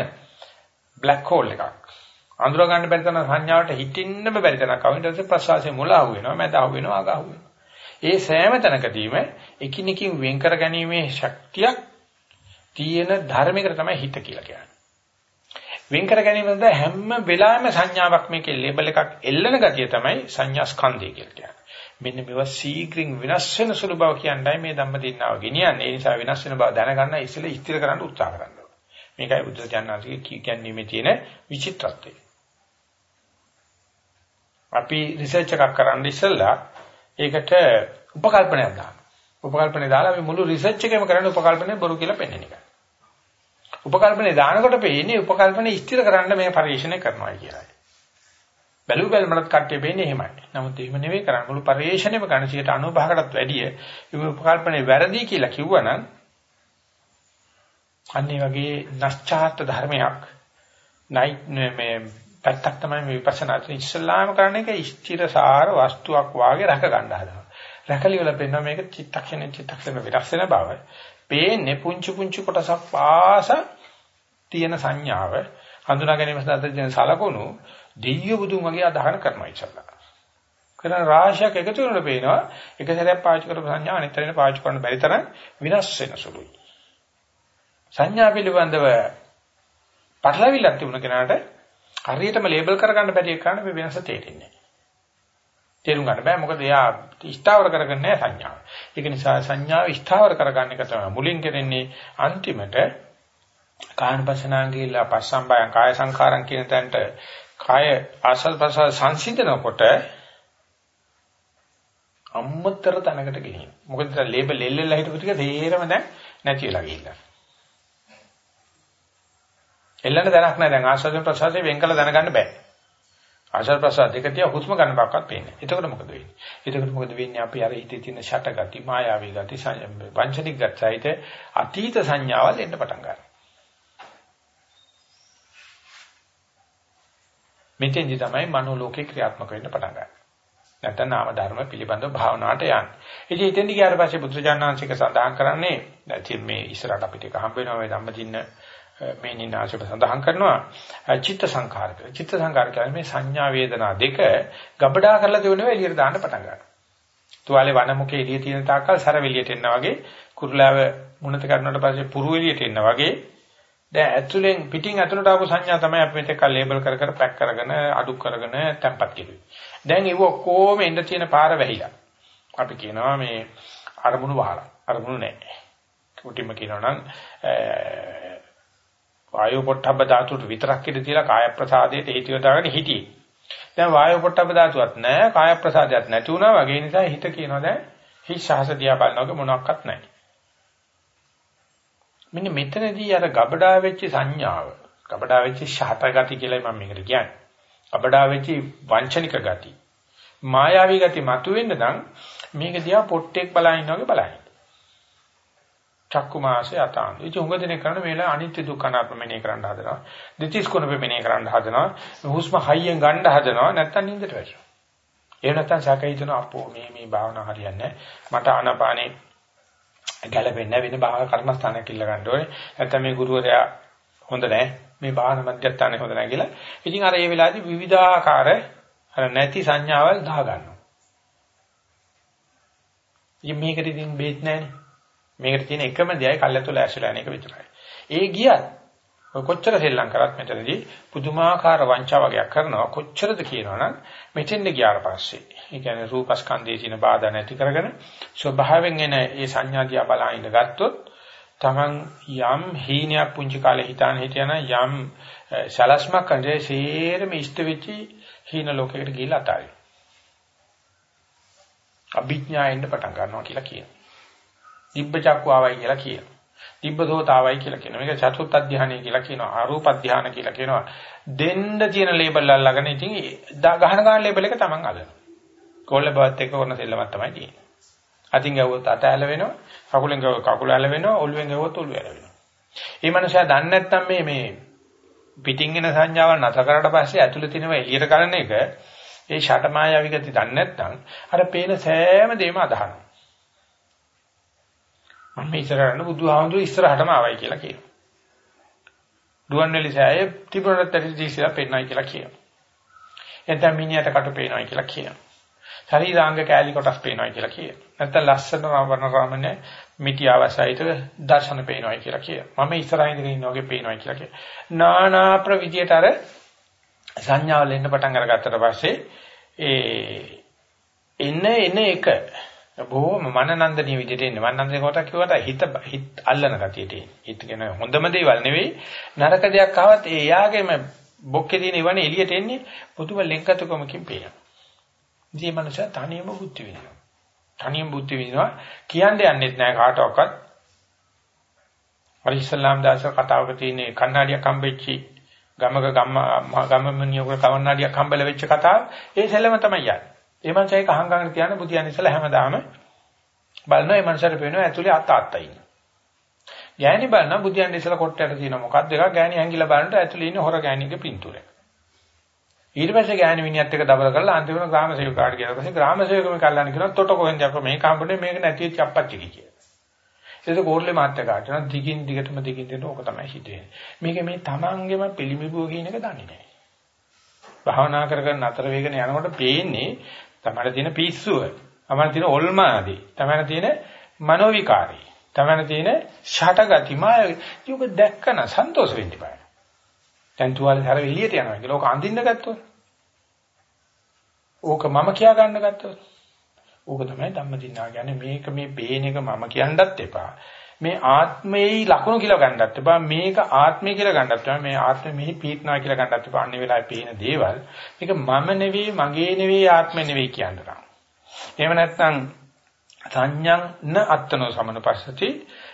බ්ලැක් හෝල් එකක් අඳුර ගන්න බැරි තරම් සංඥාවට හිටින්නම බැරි තරම් කවින් ඊට පස්සේ ප්‍රශ්වාසයේ මුල අහු වෙනවා මැද අහු වෙනවා අග අහු වෙනවා ඒ සෑම තැනකදීම එකිනෙකින් වෙන් කර ගැනීමේ ශක්තියක් තියෙන ධර්මයකට තමයි හිත කියලා කියන්නේ. වෙන් කර ගැනීමද හැම වෙලාවෙම සංඥාවක් මේකේ ලේබල් එකක් එල්ලන ගතිය තමයි සංඥා ස්කන්ධය කියලා කියන්නේ. මෙන්න මේවා සීක්‍රින් විනාශ වෙන සුළු බව කියන්නයි මේ ධම්මදින්නාව ගෙනියන්නේ. ඒ නිසා විනාශ වෙන බව දැනගන්න ඉස්සෙල්ලා ස්ථිර කරන්න උත්සාහ කරන්න ඕනේ. මේකයි බුද්ධ ඥානසික කියන්නේ මේ තියෙන විචිත්‍රත්වය. අපි රිසර්ච් එකක් කරන්න ඉස්සෙල්ලා ඒකට උපකල්පනයක් දාන්න. උපකල්පනේ දාලා මේ මුළු රිසර්ච් එකේම කරන්නේ උපකල්පනේ බොරු කියලා පෙන්වන එක. උපකල්පනේ දානකොට පෙන්නේ උපකල්පනේ ස්ථිර කරන්න මේ පරිශ්‍රණය කරනවා කියලායි. බැලු බැලමකට කට්ටිය වෙන්නේ එහෙමයි. නමුත් එහෙම නෙවෙයි කරන්නේ. මුළු පරිශ්‍රණයම ගන්න 95කටත් වැඩිය මේ උපකල්පනේ වැරදි කියලා කිව්වනම් අන්නේ වගේ නැස්චාත් ධර්මයක් නයි මේ පැත්තක් තමයි මේ විපස්සනා ඉස්ලාම කරන එක ස්ථිරසාර වස්තුවක් වාගේ රැක ගන්න හදනවා. රැකලි වල පෙන්වන මේක චිත්තක්ෂණ චිත්තක්ෂණ වෙනස් වෙන බව. පේන්නේ පුංචි පුංචි කොටසක් පාස තියෙන සංඥාව හඳුනා ගැනීම සඳහා දෙන සලකුණු දෙයිය බුදුන් වගේ අදහන කරනවා ඉස්සල්ලා. කරන රාශියක් එකතු වෙනකොට පේනවා එක සැරයක් පාවිච්චි කරපු සංඥා අනිත් තරේ පාවිච්චි කරන්න බැරි තරම් විනාශ වෙන සුළුයි. සංඥා පිළිබඳව පටලවිල්ලක් තිබුණ කෙනාට හරියටම ලේබල් කරගන්න බැරි එක කරන්න මේ වෙනස තේරෙන්නේ නැහැ. තේරුම් ගන්න බෑ මොකද එයා ස්ථාවර කරගන්නේ නැහැ සංඥාව. ඒක නිසා සංඥාව ස්ථාවර කරගන්න එක තමයි මුලින් කරන්නේ අන්තිමට කායනපසනාංගීලා පස්සම්බයං කාය සංඛාරං කියන තැනට කාය ආසල් ප්‍රසල් සංසිඳනකොට අම්මතර තැනකට ගෙනියන. මොකද ලේබල් එල්ලෙල්ලා හිටපු ටික තේරෙම දැන් නැති වෙලා ගිහිල්ලා. එල්ලන්න දැනක් නැහැ දැන් ආස්වාද ප්‍රසවාසයෙන් වෙන් කළ දැනගන්න බෑ. ආශ්වාස ප්‍රශ්වාස දෙක තියා හුස්ම ගන්න බක්වත් පේන්නේ. එතකොට මොකද වෙන්නේ? එතකොට මොකද වෙන්නේ? අපි අර හිතේ තියෙන ෂට ගති, මායාවී ගති, වංචනික ගතියිත අතීත සංඥාවල් එන්න පටන් ගන්නවා. මෙතෙන්දි තමයි මනෝ ලෝකේ ක්‍රියාත්මක වෙන්න පටන් ගන්නේ. නැත්නම් නාම ධර්ම පිළිබඳව භාවනාවට යන්නේ. ඉතින් එතෙන්දි ගියාට පස්සේ බුදුජානනාංශික සඳහන් කරන්නේ ඉතින් මේ ඉස්සරහට අපිට එක හම්බ වෙනවා මේ ධම්මදින්න මේ නිනාශයට සඳහන් කරනවා චිත්ත සංඛාරක. චිත්ත සංඛාර කියන්නේ මේ සංඥා වේදනා දෙක ගබඩා කරලා දෙවනවා එළියට දාන්න පටන් ගන්නවා. තුවාලේ වනමුකේ එළිය තියෙන තාක්කල් සර එළියට එනවා වගේ කුරුලාව මුණත කරනකොට පස්සේ පුරු එළියට එනවා වගේ දැන් ඇතුලෙන් පිටින් ඇතුලට ආපු සංඥා තමයි අපි මෙතෙක් කල් ලේබල් කර කර පැක් කරගෙන අඩු කරගෙන තැම්පත් කෙරුවේ. දැන් ඒව ඔක්කොම එන්න තියෙන පාර වැහිලා. අපි කියනවා මේ අරමුණු වහලා. අරමුණු නැහැ. කුටිම කියනවා නම් වායෝ පොට්ටබ්බ ධාතුවට විතරක් ඉඳ තියලා කාය ප්‍රසාදයට හේතුව දාගෙන හිටියේ. දැන් වායෝ පොට්ටබ්බ ධාතුවක් නැහැ, කාය ප්‍රසාදයක් නැති වුණා වගේ නිසා හිත කියනවා දැන් හිස් ශාස දිහා බලනකොට මොනවත් නැහැ. මෙන්න මෙතනදී අර ගබඩා වෙච්ච සංඥාව, ගබඩා වෙච්ච ෂහත ගති කියලා මම මේකට කියන්නේ. ගබඩා වෙච්ච වංචනික ගති. මායාවී ගති මතුවෙන්න නම් මේක දිහා පොට්ටෙක් බලා ඉන්නා වගේ බලන්න. චක්කු මාසේ අතාන්. ඉතින් උඟ දෙනේ කරන මේලා අනිත්‍ය දුක්ඛ අනාත්ම මෙනේ කරන්න හදනවා. දෙතිස් කුණ මෙනේ කරන්න හදනවා. හුස්ම හයියෙන් ගන්න හදනවා නැත්තම් නින්දට වැටෙනවා. එහෙම නැත්තම් සැකහිතන අපෝ මේ මේ භාවනා හරියන්නේ මට ආනාපානේ ගැළපෙන්නේ වෙන භාවනා කර්මස්ථානයක් ඉල්ල ගන්න ඕනේ. නැත්නම් මේ ගුරුවරයා හොඳ නැහැ. මේ භාවනා මධ්‍යස්ථානේ හොඳ නැහැ කියලා. ඉතින් අර ඒ වෙලාවේදී විවිධාකාර අර නැති සංඥාවල් දා ගන්නවා. ඉතින් මේකට ඉතින් බේත් නැහැනේ. මේකට තියෙන එකම දෙයයි කල්යතුල ඇසුලා යන එක විතරයි. ඒ ගියත් ඔය කොච්චර සෙල්ලම් කරත් මෙතනදී පුදුමාකාර වංචාවගයක් කරනවා කොච්චරද කියනවනම් මෙතෙන්ද ගියාට පස්සේ ඒ කියන්නේ රූපස්කන්ධයේ තියෙන බාධා නැති කරගෙන ස්වභාවයෙන් එන ඒ සංඥා දිහා බලන ගත්තොත් තමන් යම් හීනයක් පුංචි කාලේ හිතාන හිටියන යම් සලස්මක් කරේ සේරම ඉෂ්ට වෙච්චි හීන ලෝකයකට ගිහිල්ලා අතාරින් අභිඥායෙන්ද පටන් ගන්නවා කියලා කියනවා. දිබ්බ චක්කු ආවයි කියලා කියනවා. තිබ්බසෝතාවයි කියලා කියනවා. මේක චතුත් අධ්‍යානය කියලා කියනවා. ආරූප අධ්‍යාන කියලා කියනවා. දෙන්න තියෙන ලේබල් අල්ලගෙන ඉතින් ගහන ගන්න ලේබල් එක තමන් අල්ලනවා. කොල්ල බවත් එක කරන සෙල්ලමක් තමයි තියෙන්නේ. අතින් ගවුවොත් අත ඇල වෙනවා. කකුලෙන් ගවුවොත් කකුල ඇල වෙනවා. ඔළුවෙන් ගවුවොත් ඔළුව ඇල වෙනවා. මේ මනුස්සයා දන්නේ නැත්නම් මේ මේ පිටින් එන සංඥාවල් නැතර කරලා පස්සේ ඇතුළේ තියෙනවා එළියට කරන එක ඒ ෂටමායාවි ගති දන්නේ නැත්නම් අර පේන සෑම දෙයක්ම අදහනවා. මම ඉස්සරහට බුදුහාමුදුරු ඉස්සරහටම ආවයි කියලා කියනවා. ඩුවන්වැලි සෑයේ තිබුණත් ඇති දිශලා පෙන්නයි කියලා කියනවා. එතන මිනිහට කට පේනයි කියලා කියනවා. ශරීරාංග කෑලි කොටස් පේනයි කියලා කියනවා. නැත්නම් ලස්සන වර්ණ රාමනේ මිටි අවසයිත දර්ශන පේනයි කියලා කියනවා. මම ඉස්සරහින් ඉඳගෙන ඉන්න වගේ පේනයි කියලා කියනවා. නානා ප්‍රවිදියට අර සංඥාවල එන්න පටන් අරගත්තට පස්සේ ඒ එන එන එක බොහොම මනනන්දනීය විදිහට එන්නේ. මනනන්දනීය කොට කිව්වට හිත හිත අල්ලන ගතියට එන්නේ. හිත කියන හොඳම දේවල් නෙවෙයි. නරක දෙයක් ආවත් ඒ යාගෙම බොක්කේ තියෙන ඉවනේ එළියට එන්නේ පුදුම ලෙන්කතුකමකින් පේනවා. ඉතින් මේ මනුස්සයා තනියම බුද්ධි විඳිනවා. තනියම බුද්ධි විඳිනවා කියන්නේ යන්නේත් නැහැ කාටවත්. හරි ඉස්ලාම් දාස කතාවක තියෙන කන්නාඩියක් හම්බෙච්චි ගමක ගම්ම ගම්මනියක කවන්නාඩියක් හම්බෙලා වෙච්ච කතාව ඒ සැලම තමයි යන්නේ. ඒ මනුස්සයා ඒක අහංගාගෙන තියන බුදියන් ඉස්සලා හැමදාම බලනවා ඒ මනුස්සයාට පේනවා ඇතුලේ අත අත්තා ඉන්න. ගෑණි බලනවා බුදියන් ඉස්සලා කොට්ටයට තියෙන මොකක්ද එකක් ගෑණි ඇඟිල්ල බලනට ඇතුලේ ඉන්න හොර ගෑණිගේ පින්තූරය. ඊට පස්සේ ගෑණි මිනිහත් එක්ක දබර කරලා අන්තිමට ග්‍රාම සේවකාට කියනවා. පස්සේ ග්‍රාම සේවකම කල්ලාන කියනවා තොට කොහෙන්ද අප මේක හම්බුනේ මේක නැති වෙච්ච අප්පච්චි කියලා. ඒක කෝර්ලේ මාත්‍ය කාටන දිගින් දිගටම දිගින් දෙන ඕක තමයි හිතෙන්නේ. මේක මේ තමන්ගේම පිළිමිබුව කියන එක දන්නේ නැහැ. භාවනා කරගෙන අතර වේගන යනකොට පේන්නේ තමයි තියෙන පිස්සුව, තමයි තියෙන ඔල්මාදී, තමයි තියෙන මනෝ විකාරී, තමයි තියෙන ෂටගති මාය. යෝග දැක්කන සන්තෝෂ වෙන්න බෑ. දැන් තුවාලේ හැර එළියට යනවා කියලා ඕක අඳින්න ගත්තොත්. ඕක මම කියා ගන්න ගත්තොත්. ඕක තමයි ධම්මදින්නා කියන්නේ මේක මේ බේන එක මම කියන්නත් එපා. මේ ආත්මයේ ලකුණු කියලා ගන්නත් එපා. මේක ආත්මය කියලා ගන්නත් එපා. මේ ආත්මෙ මෙහි පීඨනා කියලා ගන්නත් එපා. අන්නේ වෙලාවේ පේන දේවල් මේක මම නෙවෙයි, මගේ නෙවෙයි, ආත්මෙ නෙවෙයි කියනවා. එහෙම නැත්නම් සංඥං න අත්තනෝ සමනපස්සති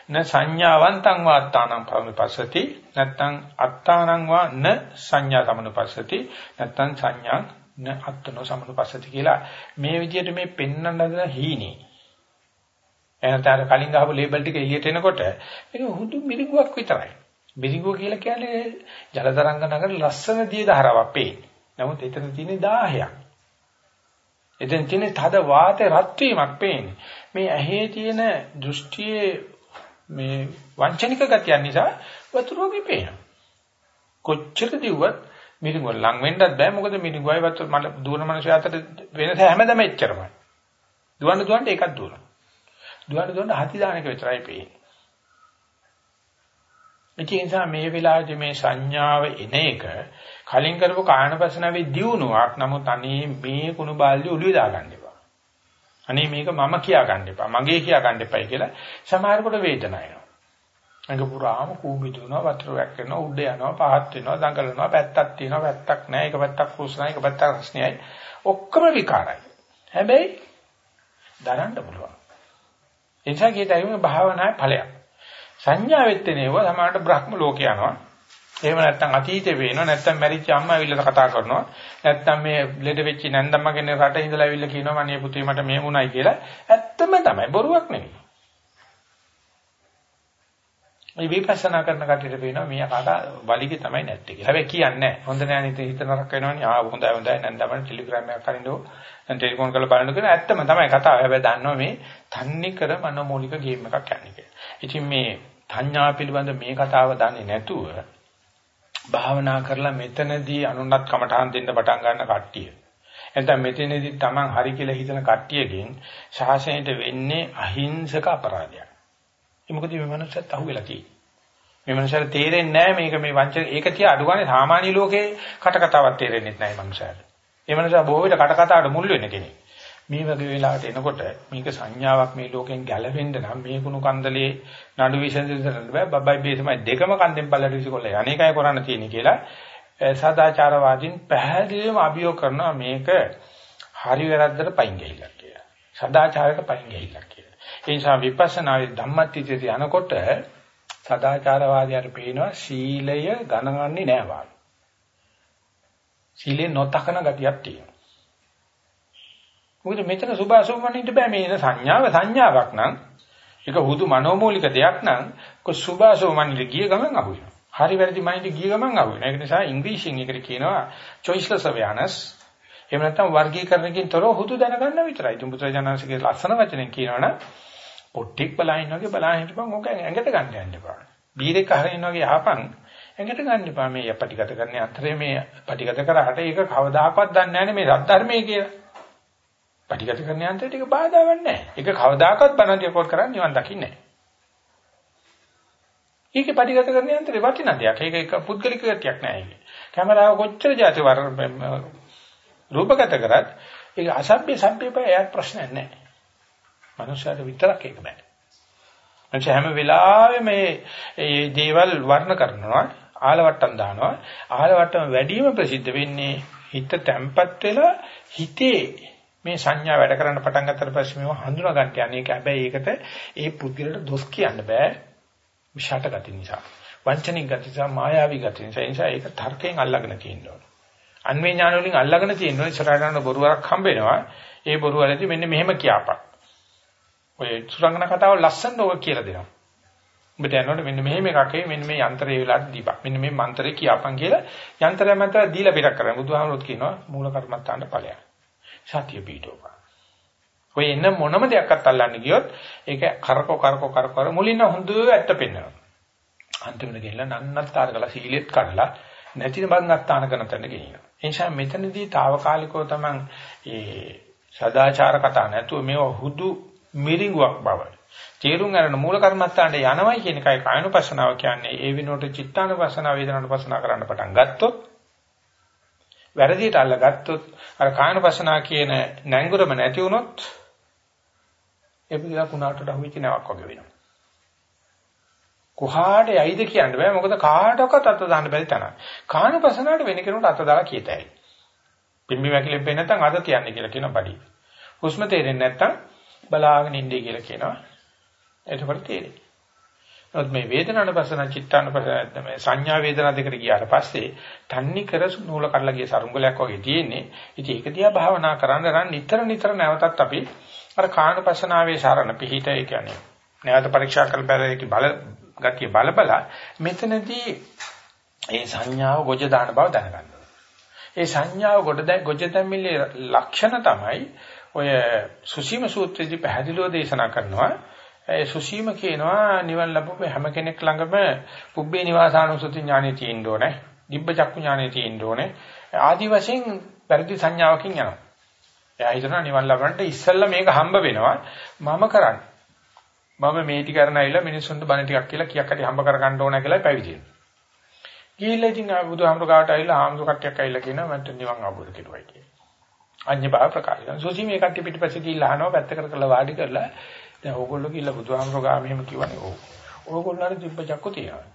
න සංඥාවන්තං වාත්තානං පරමපස්සති නැත්නම් අත්තානං වා න සංඥා සමනපස්සති නැත්නම් සංඥා න අත්තනෝ සමනපස්සති කියලා මේ විදිහට මේ පෙන්වන්න හදන හීනේ එහෙනම් කලින් ගහපු ලේබල් ටික එළියට එනකොට මේක හුදු මිරිඟුවක් විතරයි. මිරිඟුව කියලා කියන්නේ ජලතරංග නගර ලස්සන දිය ධාරාවක් පේන්නේ. නමුත් එතන තියෙන්නේ 1000ක්. එතන තියෙන්නේ තද වාතේ රත් වීමක් පේන්නේ. මේ ඇහි තියෙන දෘෂ්ටියේ මේ වංචනික ගතිය නිසා වතුරෝගේ පේනවා. කොච්චර දිව්වත් මිරිඟුව ලං වෙන්නත් බෑ මොකද මිරිඟුවයි වතුර මල දුවන මනුස්සය අතර වෙනස හැමදම එච්චරමයි. දුවන්න දුවන්න ඒකක් දුවනවා. දුවන දුවන හති දාන එක විතරයි පේන්නේ. ඒ නිසා මේ වෙලාවේදී මේ සංඥාව එන එක කලින් කරපු කායනපසනාවේ දියුණුවක්. නමුත් අනේ මේ කුණු බාල්දිය ඔළුවේ දාගන්න එපා. අනේ මේක මම කියා ගන්න එපා. මගේ කියා ගන්න එපයි කියලා සමහරකට වේදනාව එනවා. මේක පුරාම කූඹි දුවනවා, වතුර වැක්කෙනවා, උඩ යනවා, පහත් වෙනවා, දඟලනවා, පැත්තක් තියෙනවා, පැත්තක් නැහැ. එක පැත්තක් කුස්නයි, එක පැත්තක් රස්නියයි. ඔක්කොම විකාරයි. හැබැයි දරන්න පුළුවන්. එනිසා කීතයි භාවනාවේ ඵලයක්. සංඥාවෙත් එනේව සමහරට බ්‍රහ්ම ලෝක යනවා. එහෙම නැත්නම් අතීතේ වෙනවා නැත්නම් මැරිච්ච අම්මා ඇවිල්ලා කතා කරනවා. නැත්නම් මේ ලෙඩ වෙච්ච නැන්දම්මගෙන රට ඉඳලා ඇවිල්ලා කියනවා මනේ පුතේ මට මේ වුණයි කියලා. ඇත්තම තමයි බොරුවක් නෙවෙයි. මේ විපස්සනා කරන කටියට පේනවා මේ කාට වලිගේ තමයි නැත්තේ කියලා. හැබැයි කියන්නේ නැහැ. හොඳ නෑ නේද හිත නරක වෙනවනේ. ආ හොඳයි හොඳයි නැන්දම්මන ටෙලිග්‍රෑම් එකක් අරින්නෝ. දැන් ටෙලිෆෝන් කරලා බලන්න කියන ඇත්තම තමයි කතාව. හැබැයි දන්නවා මේ තන්නේ කර මනෝමූලික ගේම් එකක් යන්නේ කියලා. ඉතින් මේ සංඥා පිළිබඳ මේ කතාව දන්නේ නැතුව භාවනා කරලා මෙතනදී අනුන්නත් කමඨාන් දෙන්න පටන් ගන්න කට්ටිය. එතන මෙතනදී Taman හරි කියලා හිතන කට්ටියකින් ශාසනයට වෙන්නේ අහිංසක අපරාධයක්. ඒ මොකද මේ මනුස්සයත් අහුවෙලා තියෙන්නේ. මේ මනුස්සයාට තේරෙන්නේ නැහැ මේක මේ වංචන ඒක තියා අඩුගානේ සාමාන්‍ය ලෝකේ කට කතාවක් තේරෙන්නේ නැහැ මේ මනුස්සයාට. ඒ මනුස්සයා බොහෝ විට කට කතාවට මුල් වෙන කෙනෙක්. මේ වගේ වෙලාවට එනකොට මේක සංඥාවක් මේ ලෝකෙන් ගැලවෙන්න නම් මේ කුණු කන්දලේ නඩු විසඳන්න බෑ බබයි බේ තමයි දෙකම කන්දෙන් පල්ලට විසිකොල්ල අනේකයි කරන්න තියෙන්නේ කියලා සදාචාරවාදීන් පැහැදිලිවම අභියෝග කරනවා මේක හරි වැරද්දට පයින් ගිහිල්ලා කියලා. සදාචාරයට පයින් ගිහිල්ලා කියලා. ඒ නිසා විපස්සනාවේ ධම්මටිචිත යනකොට සදාචාරවාදයට පේනවා සීලය ගණනන්නේ නෑ වාගේ. සීලේ නොතකන ගතියක් තියෙනවා. මොකද මෙතන සුභාසෝමනින්ට බෑ මේ සංඥාව සංඥාවක් නම් ඒක හුදු මනෝමූලික දෙයක් නම් කො සුභාසෝමනින්ට ගිය ගමන් අහු වෙනවා. හරි වැරදි මනින්ට ගිය ගමන් අහු වෙනවා. ඒක නිසා ඉංග්‍රීසියෙන් එකට කියනවා choiceless awareness. එහෙම නැත්නම් වර්ගීකරණකින් තොරව හුදු දැනගන්න විතරයි. තුඹුත්‍රාජනන්සේගේ ලස්සන වචනෙන් කියනවනම් කොට්ටික් බලහින්න වගේ බලහින්න ඉඳපන් ඕක ඇඟට ගන්න යන්න එපා. බීරෙක් අහගෙන වගේ ආපන් ඇඟට ගන්න එපා මේ යපටිගත කරන්නේ අතරේ මේ පටිගත කරාට ඒක කවදාකවත් දන්නේ නැහැ මේ ධර්මයේ කියලා. පටිගත කරන යන්ත්‍රයට ඒක බාධාවක් නැහැ. ඒක කවදාකවත් බණදී රෙකෝඩ් කරන්නේ නිවන් දකින්නේ නැහැ. ඒකේ පටිගත කරන යන්ත්‍රේ වටිනා දෙයක්. ඒක එක පුද්ගලික ගතියක් නෑ ඒකේ. කැමරාව කොච්චර જાති වර රූපගත කරත් ඒක අසභ්‍ය සභ්‍යපය එයාට ප්‍රශ්නයක් නෑ. මනුෂ්‍යයට විතරක් ඒක බෑ. මනුෂ්‍ය හැම වෙලාවෙම මේ දේවල් වර්ණ කරනවා, ආලවට්ටම් දානවා. ආලවට්ටම වැඩිම ප්‍රසිද්ධ වෙන්නේ හිත තැම්පත් වෙලා හිතේ මේ සංඥා වැඩ කරන්න පටන් ගත්තට පස්සේ මේව හඳුනා ගන්න යන්නේ. ඒක හැබැයි ඒකට ඒ පුද්ගලට දොස් කියන්න බෑ. විෂාට ගති නිසා. වංචනික ගති නිසා මායාවී ගති නිසා. ඒ නිසා ඒක තර්කයෙන් අල්ලගෙන තියෙන්න ඕන. අන්වේ ඥාන වලින් අල්ලගෙන තියෙන්න ඕන ඉස්සරහට යන බොරුවක් හම්බ වෙනවා. ඒ බොරුව වලදී මෙන්න මෙහෙම කියපක්. ඔය සුරංගන කතාව ලස්සනට ඔය කියලා දෙනවා. ඔබට යනකොට මෙන්න මෙහෙම එකක් මෙන්න මේ යන්ත්‍රය වෙලාවට දීපක්. මෙන්න මේ මන්ත්‍රය කියපන් කියලා යන්ත්‍රය මත දීලා පිටක් කරනවා. බුදුහාමුදුරුවෝ කියනවා මූල කර්මත්තාන්ට ඵලයක්. සතිය පිටෝපා. ඔය එන මොනම දෙයක්වත් අල්ලන්න ගියොත් ඒක කරකෝ කරකෝ කරකෝ මුලින්ම හොඳ ඇත්ත පෙන්වනවා. අන්තිමට ගෙල්ලා නන්නත්තර කළා සීලෙත් කඩලා නැති බං අත්තාන කරන තැනට ගෙනියනවා. ඒ නිසා මෙතනදී తాවකාලිකව තමන් ඒ සදාචාර කතා නැතුව මේව හුදු මිරිඟුවක් බව තේරුම් ගන්න මූල කර්මත්තාන්ට යනවයි කියන එකයි කායනුපස්සනාව කියන්නේ ඒ විනෝඩ චිත්තානුපස්සනාව වේදනානුපස්සනාව කරන්න පටන් ගත්තොත් වැරදියට අල්ලගත්තොත් අර කායනපසනා කියන නැංගුරම නැති වුණොත් ඒ පිළිලා කුණාටට අහුවෙච්ච නැවක් වගේ වෙනවා. කොහාට යයිද කියන්න බෑ මොකද කාටවත් අත දාන්න බැරි තැන. කායනපසනාවට වෙන කෙනෙකුට අත දාලා කියතයි. පිම්බි වැකිලෙන් පෙන්නේ නැත්නම් අත තියන්නේ කියලා කියන බඩි. හුස්ම තේරෙන්නේ නැත්නම් බලාගෙන ඉන්නේ කියලා කියනවා. එතකොට තේරෙයි. නමුත් මේ වේදනානුපස්සන චිත්තානුපස්සන මේ සංඥා වේදනා දෙකට ගියාට පස්සේ තන්නි කර නූල කඩලා ගිය සරුංගලයක් වගේ තියෙන්නේ. ඉතින් ඒක දිහා භාවනා කරන්න නම් නිතර නිතර නැවතත් අපි අර කානුපස්සනාවේ සරණ පිහිට ඒ කියන්නේ නැවත පරීක්ෂා කරලා බල ගතිය බල බල මෙතනදී ඒ සංඥාව ගොජ දාන බව දැනගන්න. ඒ සංඥාව ගොඩ දැ ගොජ දැමිලේ ලක්ෂණ තමයි ඔය සුසීම සූත්‍රයේදී පැහැදිලිව දේශනා කරනවා ඒ සුසීම කියනවා නිවන් ලැබුව හැම කෙනෙක් ළඟම පුබ්බේ නිවාසානුසුති ඥානෙ තියෙන්න ඕනේ. දිබ්බ චක්කු ඥානෙ තියෙන්න ඕනේ. ආදි වශයෙන් පරිදි සංඥාවකින් යනවා. එයා හිතනවා නිවන් ලබන්නට ඉස්සෙල්ලා මේක හම්බ වෙනවා මම කරන්නේ. මම මේ ටික කරන ඇවිල්ලා මිනිස්සුන්ට බණ ටිකක් කියලා කියක් හරි හම්බ කර ගන්න ඕන කියලා පැවිදි වෙනවා. ගිහිල්ලා ඉතින් බුදුහාමුදුර ගාවට ඇවිල්ලා ආමුදු කට්ටියක් ඇවිල්ලා කියනවා මට නිවන් අවබෝධ කෙරුවයි කියලා. අඤ්ඤ භාව ප්‍රකාශ කරනවා. සුසි මේ කට්ටිය පිටිපස්සේ ගිහිල්ලා අහනවා පැත්තකට කරලා වාඩි කරලා දැන් ඕගොල්ලෝ ගිහිල්ලා බුදුහාමුදුර ගාව මෙහෙම කිව්වනේ ඕ. ඕගොල්ලන්ට තිබ්බ චක්කු තියෙනවා.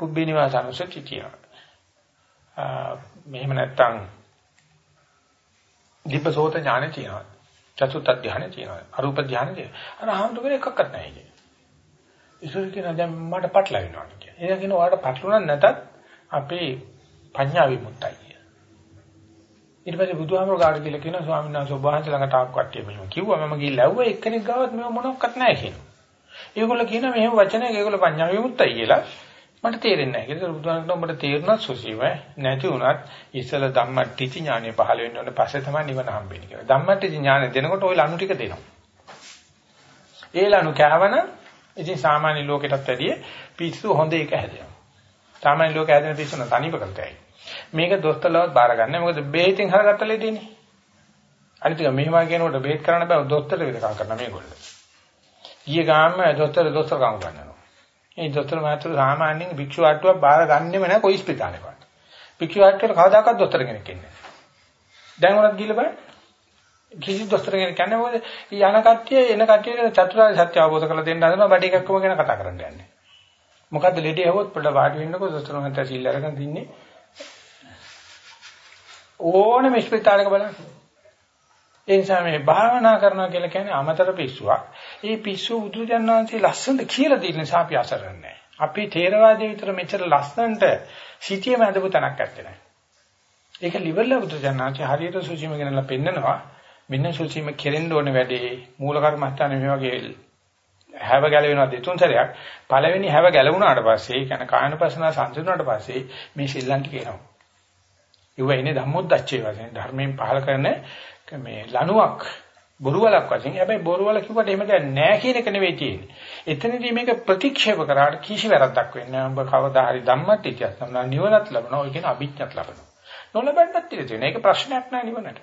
පුබ්බේ නිවාසනසති තියෙනවා. මෙහෙම නැත්තම් දිබ්බසෝත ඥානෙ තියෙනවා. චතුත් ධානය තියෙනවා. අරූප ධානය තියෙනවා. අර ආහඳුකේ එකක්වත් නැහැ කියන්නේ. ඉස්සර කියන දැන් මට පටලවෙනවා කියන්නේ. ඒක කියන ඔයාලට පටලුණා නැතත් අපේ පඤ්ඤා විමුක්තයි කිය. ඊට පස්සේ බුදුහාමර ගාඩ කියලා කියන ස්වාමීන් වහන්සේ ඔබ වහන්සේ ළඟට ආක් කට්ටිය මෙහෙම කිව්වා මම ගිහිල්ලා ඇව්වා එක්කෙනෙක් ගාවත් මේව මොනක්වත් නැහැ කියනවා. ඒගොල්ලෝ කියනවා මෙහෙම වචනයක් ඒගොල්ලෝ පඤ්ඤා විමුක්තයි කියලා. මට තේරෙන්නේ නැහැ. ඒක බුදුහාමර උඹට තේරුණත් සුසීම නැති වුණත් ඉස්සල ධම්මට්ටිච ඥානෙ පහළ වෙන්න ඕනේ පස්සේ තමයි නිවන හම්බෙන්නේ කියලා. ධම්මට්ටිච ඥානෙ දෙනකොට ওই ලනු ටික දෙනවා. ඒ ලනු කෑවන ඉතින් සාමාන්‍ය ලෝකෙටත් වැඩිය පිස්සු හොඳ එක හැදෙනවා. සාමාන්‍ය ලෝකෙ හැදෙන පිස්සු නම් තනිව කරතයි. මේක දොස්තරලවත් බාරගන්නේ. මොකද බේතින් හරගත්ත ලෙඩේනේ. අනිත් එක මෙහෙම කියනකොට බේත් කරන්න බෑ දොස්තර විදකම් කරන මේගොල්ලෝ. ඊයේ ගාම දොස්තර දොස්තර කම් කරනවා. ඒ දොස්තර මාත්‍ර සාමාන්‍යයෙන් භික්ෂු ආට්ටුවක් බාරගන්නෙම නෑ කොයි ස්පිතාලේවත්. භික්ෂු ආට්ටුවට කවදාකවත් දොස්තර කෙනෙක් ඉන්නේ නෑ. දැන් උනත් ගිහලා බලන්න කිසි දොස්තර කෙනෙක් කියන්නේ මොකද යන කට්ටිය එන කට්ටියට චතුරාර්ය සත්‍ය අවබෝධ කරලා දෙන්න හදනවා බඩ එකක්කම ගැන කතා කරන්න යන්නේ. මොකද්ද ලෙඩේ හවොත් පොඩ වාඩි වෙන්නකො දොස්තර මහත්තයා සිල් අරගෙන තින්නේ ඕනෙම ස්පිතාලයක බලන්න. ඒ නිසා මේ භාවනා කරනවා කියලා කියන්නේ අමතර පිස්සුවක්. ඒ පිස්සුව උදුජන්නාන්සේ ලස්සනට කියලා දෙන්න නිසා අපි අසරන්නේ අපි තේරවාදයේ විතර මෙච්චර ලස්සනට සිටියේ මැදපු තැනක් ඇත්තේ නැහැ. ඒක liverලා උදුජන්නාන්සේ හරියට සුචිම ගෙනලා පෙන්නනවා. මෙන්න සුචිම කෙරෙන්න ඕනේ වැඩේ මූල කර්මස්ථානේ මේ වගේ හැව ගැලවෙනවා දෙතුන් සැරයක් පළවෙනි හැව ගැලවුණාට පස්සේ කියන කායනපසන සංසිඳුණාට පස්සේ මේ ශ්‍රීලංක කියනවා. ඒව ඉන්නේ ධම්මොද්දච්චේ වශයෙන් ධර්මයෙන් පහල කරන මේ ලණුවක් බොරුවලක් වශයෙන් හැබැයි බොරුවල කිව්වට එහෙම දෙයක් නැහැ කියන එක නෙවෙයි තියෙන්නේ. එතනදී මේක ප්‍රතික්ෂේප කරාට කිසි වැරද්දක් වෙන්නේ නැහැ. ඔබ කවදා හරි ධම්මත් ඉතිහාස තමයි නිවනත් ලබනවා. ඔය කියන අභිඥත් ලබනවා. නොලබන්නත් තියෙන. ඒක ප්‍රශ්නයක් නෑ නිවනට.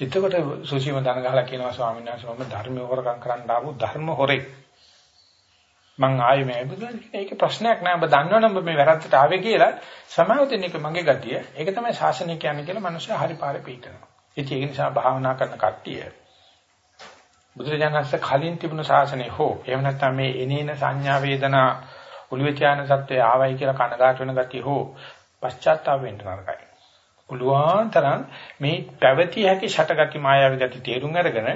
එතකොට සුසීම දන ගහලා කියනවා ස්වාමීන් වහන්සේ මම ධර්ම හොරකම් කරන්න ආපු ධර්ම හොරෙක්. මං ආයේ මේ බුදුන් ඒක ප්‍රශ්නයක් නෑ ඔබ දන්නවනම් ඔබ මේ වැරද්දට ආවේ කියලා සමාව දෙන එක මගේ ගතිය. ඒක තමයි ශාසනය කියන්නේ කියලා මිනිස්සු හරි පාරේ පිටනවා. ඉතින් ඒක නිසා භාවනා කරන කට්ටිය බුදුරජාණන්සේ කලින් තිබුණු ශාසනය හෝ එහෙම නැත්නම් මේ එනේන සංඥා වේදනා ඔළුවේ ත්‍යාන සත්‍යය ආවයි කියලා කනගාටු වෙන ගතිය හෝ පශ්චාත්තාප වෙන්න නරකයි. පුළුවන් තරම් මේ පැවතිය හැකි ෂටගති මායාවී ගති තේරුම් අරගෙන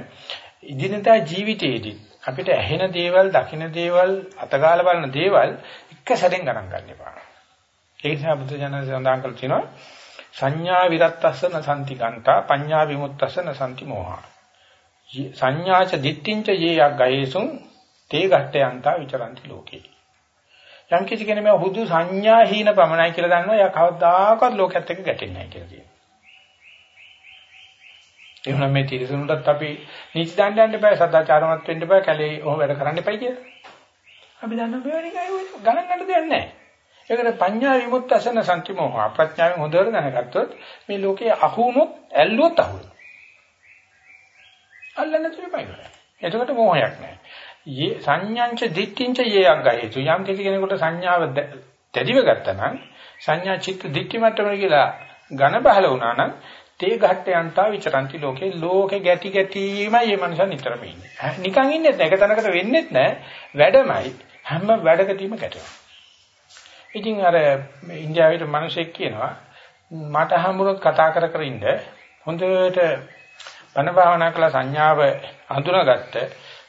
ඉදිනදා ජීවිතයේදී අපිට ඇහෙන දේවල්, දකින දේවල්, අතගාලා බලන දේවල් එක සැරෙන් ගණන් ගන්න එපා. ඒ නිසා බුදු ජනක සඳහන් කළ තියෙනවා සංඥා විරත්තස්සන සම්ති ගන්තා පඤ්ඤා විමුක්තස්සන සම්ති මෝහා. සංඥාච දිට්ඨිංච යේ යග්ගයේසුං තේ ගැට්ටයන්තා විචරಂತಿ ලෝකේ. යම් කිසි කෙනෙක් මේ හුදු සංඥා හීන පමණයි කියලා දන්නවා එයා කවදාකවත් ලෝකයේත් එක්ක ගැටෙන්නේ නැහැ කියලා කියනවා. එහෙනම් මේ තිරසනුටත් අපි නීති දාන්න යන්න බෑ සදාචාරමත් වෙන්න බෑ කැලේ ඔහොම වැඩ කරන්න එපයි කියලා. අපි දන්නවා මේ වගේ ගණන් ගන්න දෙයක් නැහැ. ඒකට පඤ්ඤා විමුක්තසන සම්තිමෝහ ප්‍රඥාවෙන් හොඳට දැනගත්තොත් මේ ලෝකේ අහුනොත් ඇල්ලුවොත් අහුවෙනවා. අල්ලන්න තුරුපයි. එතකොට මොහයක් නැහැ. යේ සංඥාංච දිට්ඨිංච යේ අග්ගහේතු යම් කිසි කෙනෙකුට සංඥාව දැඩිව ගත්තා නම් සංඥා චිත්ත දිට්ඨි මට්ටම කියලා ඝන බහල වුණා නම් තේ ඝට්ටයන්තා විචරಂತಿ ලෝකේ ලෝකේ ගැටි ගැටිමයි මේ මනුස්සයා නිතරම ඉන්නේ. නිකන් ඉන්නේ නැහැ එක තැනකට වෙන්නේත් නැහැ වැඩමයි. හැම වැඩකදීම ගැටෙනවා. ඉතින් අර ඉන්දියාවේ මිනිහෙක් කියනවා මට හම්බුනොත් කතා කර කර ඉන්න. හොඳට බණ භාවනා කළ සංඥාව හඳුනාගත්ත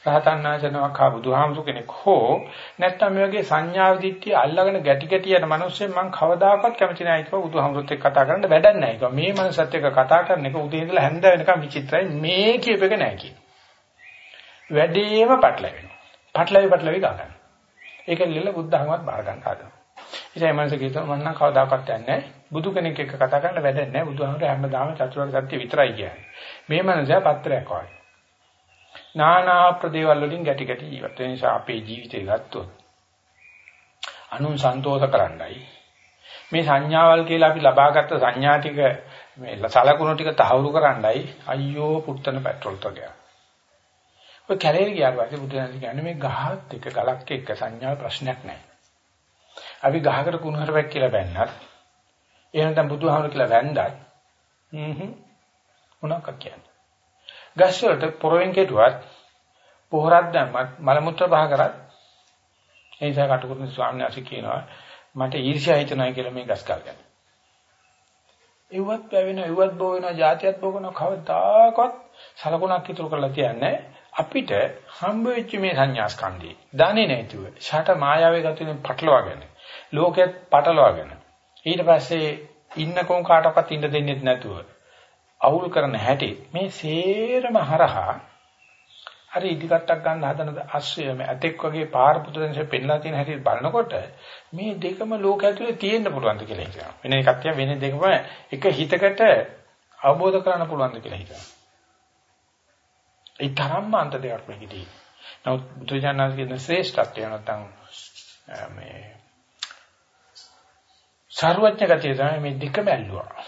රහතන් වහන්සේනමක් ආ බුදුහාමුදුර කෙනෙක් හෝ නැත්නම් මේ වගේ සංඥා විදිත්‍ය අල්ලගෙන ගැටි ගැටි යන මිනිස්සෙන් මම කවදාකවත් කැමති නැහැ කියලා බුදුහාමුදුරත් එක්ක කතා කරන්න වැඩක් නැහැ කිව්වා. මේ මනසත් එක්ක කතා කරන එක උදේ ඉඳලා හැන්ද වෙනකම් විචිත්‍රයි මේ කියප එක නැහැ කියන. වැඩේම පටලැවෙනවා. පටලැවි පටලැවි ගන්න. ඒක නිල බුද්ධහමවත් බාර ගන්න හදනවා. ඉතින් මේ මනස කියනවා මම නම් කවදාකවත් යන්නේ බුදු කෙනෙක් එක්ක කතා කරන්න වැඩක් නැහැ. බුදුහාමුදුර හැමදාම චතුරාර්ය සත්‍ය විතරයි කියන්නේ. මේ මනස පත්‍රයක් වගේ. නානා ප්‍රදේවල් වලින් ගැටි ගැටි ජීවත් වෙන නිසා අපේ ජීවිතය ගත්තොත් අනුන් සන්තෝෂ කරන්නයි මේ සංඥාවල් කියලා අපි ලබාගත් සංඥා ටික මේ සලකුණු ටික තහවුරු කරන්නයි අයියෝ පුත්තන පෙට්‍රල් තෝගය. ඔය කැලේට ගියාට පස්සේ බුදුරජාණන් කියන්නේ මේ ගහත් එක ගලක් එක්ක සංඥා ප්‍රශ්නයක් නැහැ. අපි ගහකට කුණුහරුපක් කියලා බැන්නත් එහෙම නැත්නම් බුදුහාමුදුර කියලා වැන්දත් හ්ම් මොනවක් කියන්නේ. ගස් වලට පොරෙන් කෙටුවත් පොහොරක් දැම්මත් මල මුත්‍ර පහ කරත් ඒ නිසා කටුකුරුනි ස්වාමීන් වහන්සේ කියනවා මට ඊර්ෂ්‍යා හිතනවා කියලා මේ ගස් කල් ගැන. ඉවත් පැවෙන ඉවත් බෝ වෙන જાතියත් බෝ කරන කවදාකවත් සලකුණක් ඉතුරු කරලා තියන්නේ අපිට හම්බ වෙච්ච මේ සංඥා ස්කන්ධේ දන්නේ නැතුව ෂට මායාවේ ගතියෙන් පටලවාගෙන ලෝකෙත් පටලවාගෙන ඊට පස්සේ ඉන්නකෝ කාටවත් ඉන්න දෙන්නේ නැතුව අවුල් කරන හැටි මේ සේරම හරහා හරි ඉදිකටක් ගන්න හදන අස්සයම ඇතෙක් වගේ පාර පුදුරෙන්සේ පෙන්ලා තියෙන හැටි බලනකොට මේ දෙකම ලෝක ඇතුලේ තියෙන්න පුළුවන්ද කියලා හිතනවා. වෙන එකක් තියා වෙන දෙකම එක හිතකට අවබෝධ කරගන්න පුළුවන්ද කියලා හිතනවා. ඒ තරම්ම අන්ත දෙකක් මේකදී. නමුත් බුදුජානක කියන ශ්‍රේෂ්ඨත්වය නැත්නම් මේ සර්වඥ ගතිය තමයි මේ දෙකම ඇල්ලුවා.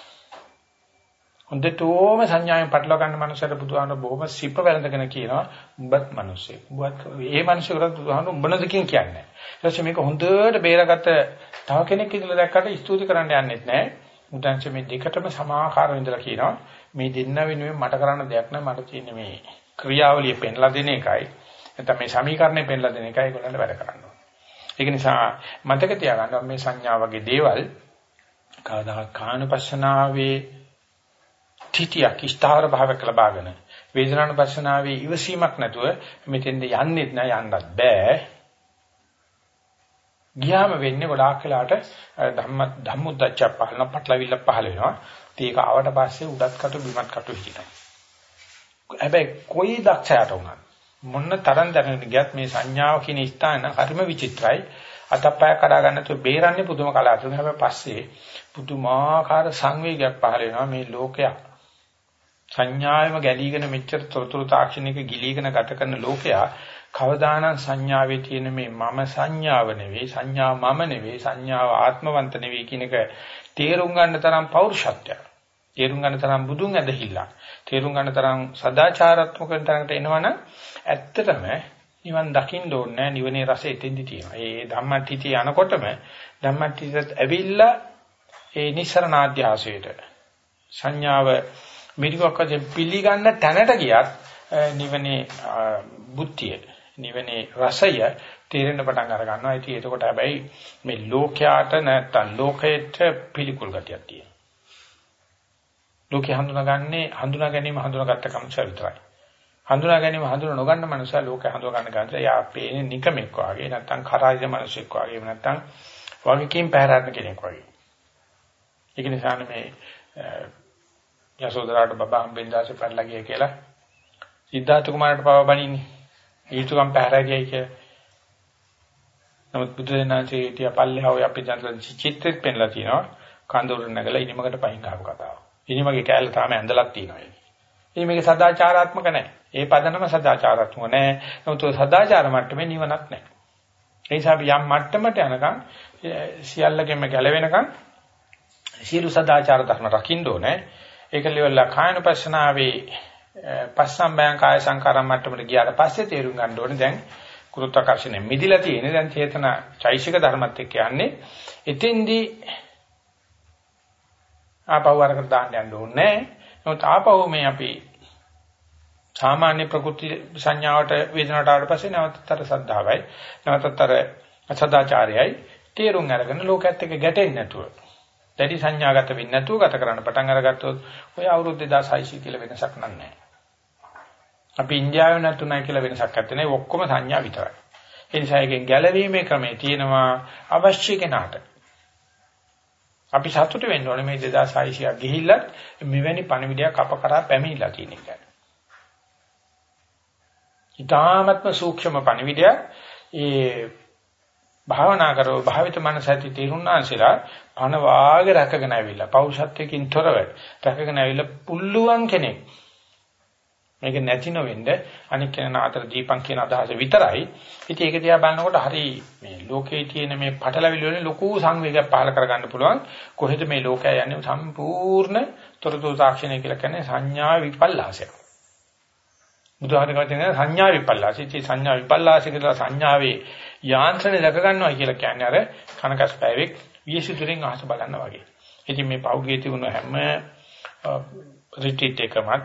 හොඳටම සංඥාවෙන් පටලවා ගන්න මනුස්සයට බුදුහාම බොහොම සිප වැළඳගෙන කියනවා උඹත් මිනිස්සෙක්. උඹත් ඒ මිනිස්සුන්ට බුදුහාම උඹනදකින් කියන්නේ. ඊට පස්සේ මේක හොඳට බේරගත්ත තව කෙනෙක් ඉඳලා දැක්කට ස්තුති කරන්න යන්නෙත් නැහැ. උදාංශ මේ දෙකටම සමාකාරව ඉඳලා කියනවා මේ දෙන්න වෙනුවෙන් මට කරන්න දෙයක් නැහැ මට තියෙන්නේ මේ ක්‍රියාවලිය පෙන්ලා දෙන එකයි. නැත්නම් මේ සමීකරණය පෙන්ලා දෙන එකයි ඒගොල්ලන්ට වැඩ කරන්න ඕනේ. ඒක නිසා මතක තියාගන්න මේ සංඥා වගේ දේවල් කවදා කානුපස්සනාවේ තිතියක් ස්ථාවර භාවයක් ලබාගෙන වේදනානුපස්සනාවේ ඉවසීමක් නැතුව මෙතෙන්ද යන්නෙත් නෑ යන්නත් බෑ. ගියාම වෙන්නේ ගොඩාක් වෙලාට ධම්ම ධම්මුද්දච්ච පහලන පටලවිල්ල පහල වෙනවා. ඒක ආවට පස්සේ උඩත් කටු බිමත් කටු හිටිනවා. හැබැයි කොයි දක්ෂයට වුණත් මොන්න තරම් දැනගෙන ගියත් මේ සංඥාව කියන ස්ථාන හරිම විචිත්‍රයි. අතපය කඩා ගන්න තු බේරන්නේ පුදුම කලාතුරකින්. හැබැයි පස්සේ පුදුමාකාර සංවේගයක් පහල වෙනවා. මේ ලෝකයක් සංඥාවෙම ගැලීගෙන මෙච්චර තොරතුරු තාක්ෂණික ගිලීගෙන ගත කරන ලෝකයා කවදානම් සංඥාවේ තියෙන මේ මම සංඥාව නෙවෙයි සංඥා මම නෙවෙයි සංඥාව ආත්මවන්ත නෙවෙයි කියන එක තේරුම් ගන්න තරම් පෞරුෂත්වයක් තේරුම් ගන්න තරම් බුදුන් ඇදහිල්ලක් තේරුම් ගන්න තරම් සදාචාරාත්මක තරකට එනවනම් ඇත්තටම නිවන් දකින්න ඕනේ නිවනේ රසය එතෙන්දි තියෙනවා. ඒ ධම්මටිටි යනකොටම ධම්මටිටත් ඇවිල්ලා ඒ නිස්සරණාධ්‍යාසයට සංඥාව මිරිකක් වශයෙන් පිළිගන්න තැනට ගියත් නිවනේ බුද්ධිය නිවනේ රසය තේරෙන්න පටන් අර ගන්නවා. ඉතින් එතකොට හැබැයි මේ ලෝකයට නැත්තම් ලෝකයට පිළිකුල් ගතියක් තියෙනවා. ලෝකේ හඳුනාගන්නේ හඳුනා ගැනීම හඳුනාගත්ත කමස විතරයි. හඳුනා ගැනීම හඳුනා නොගන්න මනුස්සයා ලෝකේ හඳුනා ගන්න ගන්න යා පේන්නේ නිකමෙක් වගේ නැත්තම් කරායිද මිනිසෙක් වගේ නැත්තම් වගකීම් පැහැරන්න කෙනෙක් වගේ. ඒක නිසා මේ යසෝදරාට බබා හම්බෙන් දාසේ පැනලා ගිය කියලා සිද්ධාර්ථ කුමාරට පව බණින්නේ. ඊතුකම් පැහැර ගියයි කියලා. නමුත් බුදුදෙනාචේ හිටිය පල්ලෙහා ඔය අපි දැන් චිත්‍රෙත් පෙන්ලා තියෙනවා. කඳුරු නැගලා ඉනිමකට පහින් ගහපු කතාව. ඉනිමගේ කෑල්ල තාම ඇඳලක් තියෙනවා. ඉතින් මේක සදාචාරාත්මක නැහැ. ඒ පදනම සදාචාරාත්මක නැහැ. නමුත් සදාචාර මට්ටමේ නිවනක් නැහැ. ඒ නිසා අපි යම් මට්ටමට යනකම් සියල්ලගෙම ගැලවෙනකම් සියලු සදාචාර ධර්ම රකින්න ඕනේ. ඒක ලෙවලා කායනුපස්සනාවේ පස්සම්බයං කාය සංකාරම් මට්ටමට ගියාට පස්සේ තේරුම් ගන්න ඕනේ. දැන් ගුරුත්වාකර්ෂණය මිදිලා තියෙන්නේ. දැන් චේතන චෛසික ධර්මත් එක්ක යන්නේ. එතෙන්දී ආපහු අරකට දාන්න යන්න ඕනේ නමුත් ආපහු මේ අපි සාමාන්‍ය ප්‍රකෘති සංඥාවට වේදනාවට ආවට පස්සේ නැවතතර සද්ධාවයි නැවතතර සදාචාරයයි තේරුම් අරගෙන ලෝකයේත් එක්ක ගැටෙන්නේ නැතුව දැඩි සංඥාගත වෙන්නේ නැතුව ගත කරන්න පටන් අරගත්තොත් ඔය අවුරුදු 2600 කියලා වෙනසක් නෑ. අපි ඉන්දියාවේ නැතුණයි කියලා වෙනසක් නැත්තේ නේ ඔක්කොම සංඥා විතරයි. ඒ නිසා එකෙන් ගැලවීමේ ක්‍රමේ තියෙනවා අවශ්‍ය කෙනාට. අපි සතුටු වෙන්න ඕනේ මේ 2600ක් ගිහිල්ලත් මෙවැනි පණිවිඩයක් අප කරා පැමිණිලා තියෙන එක. ඊටාත්ම සූක්ෂම පණිවිඩයක් ඒ භාවනා කරව භාවිත මනස ඇති තේරුණාන්සලා පණ වාගේ රැකගෙන ඇවිල්ලා පෞෂත්වයෙන් තොරව රැකගෙන ඇවිල්ලා පුල්ලුවන් කෙනෙක්. මේක නැති නොවෙන්න අනික් කෙනා අතර දීපං කියන අදහස විතරයි. ඉතින් ඒක දිහා බලනකොට හරි මේ ලෝකේ තියෙන මේ පටලවිලි වලින් ලොකු සංවේගයක් පහල කරගන්න පුළුවන්. කොහෙද මේ ලෝකය යන්නේ? සම්පූර්ණ තොරතුරු තාක්ෂණය කියලා කියන්නේ සංඥා විපල්ලාසයක්. බුදුහාමර කියන සංඥා විපල්ලාස. ඉතින් සංඥා විපල්ලාස කියලා සංඥාවේ යාන්ත්‍රණය දැක ගන්නවා කියලා කියන්නේ අර කනකස්පෑවෙක් වියසිතුරින් අහස බලන්න වගේ. ඉතින් මේ පෞගිය තිබුණ හැම රිට්‍රීට් එකමත්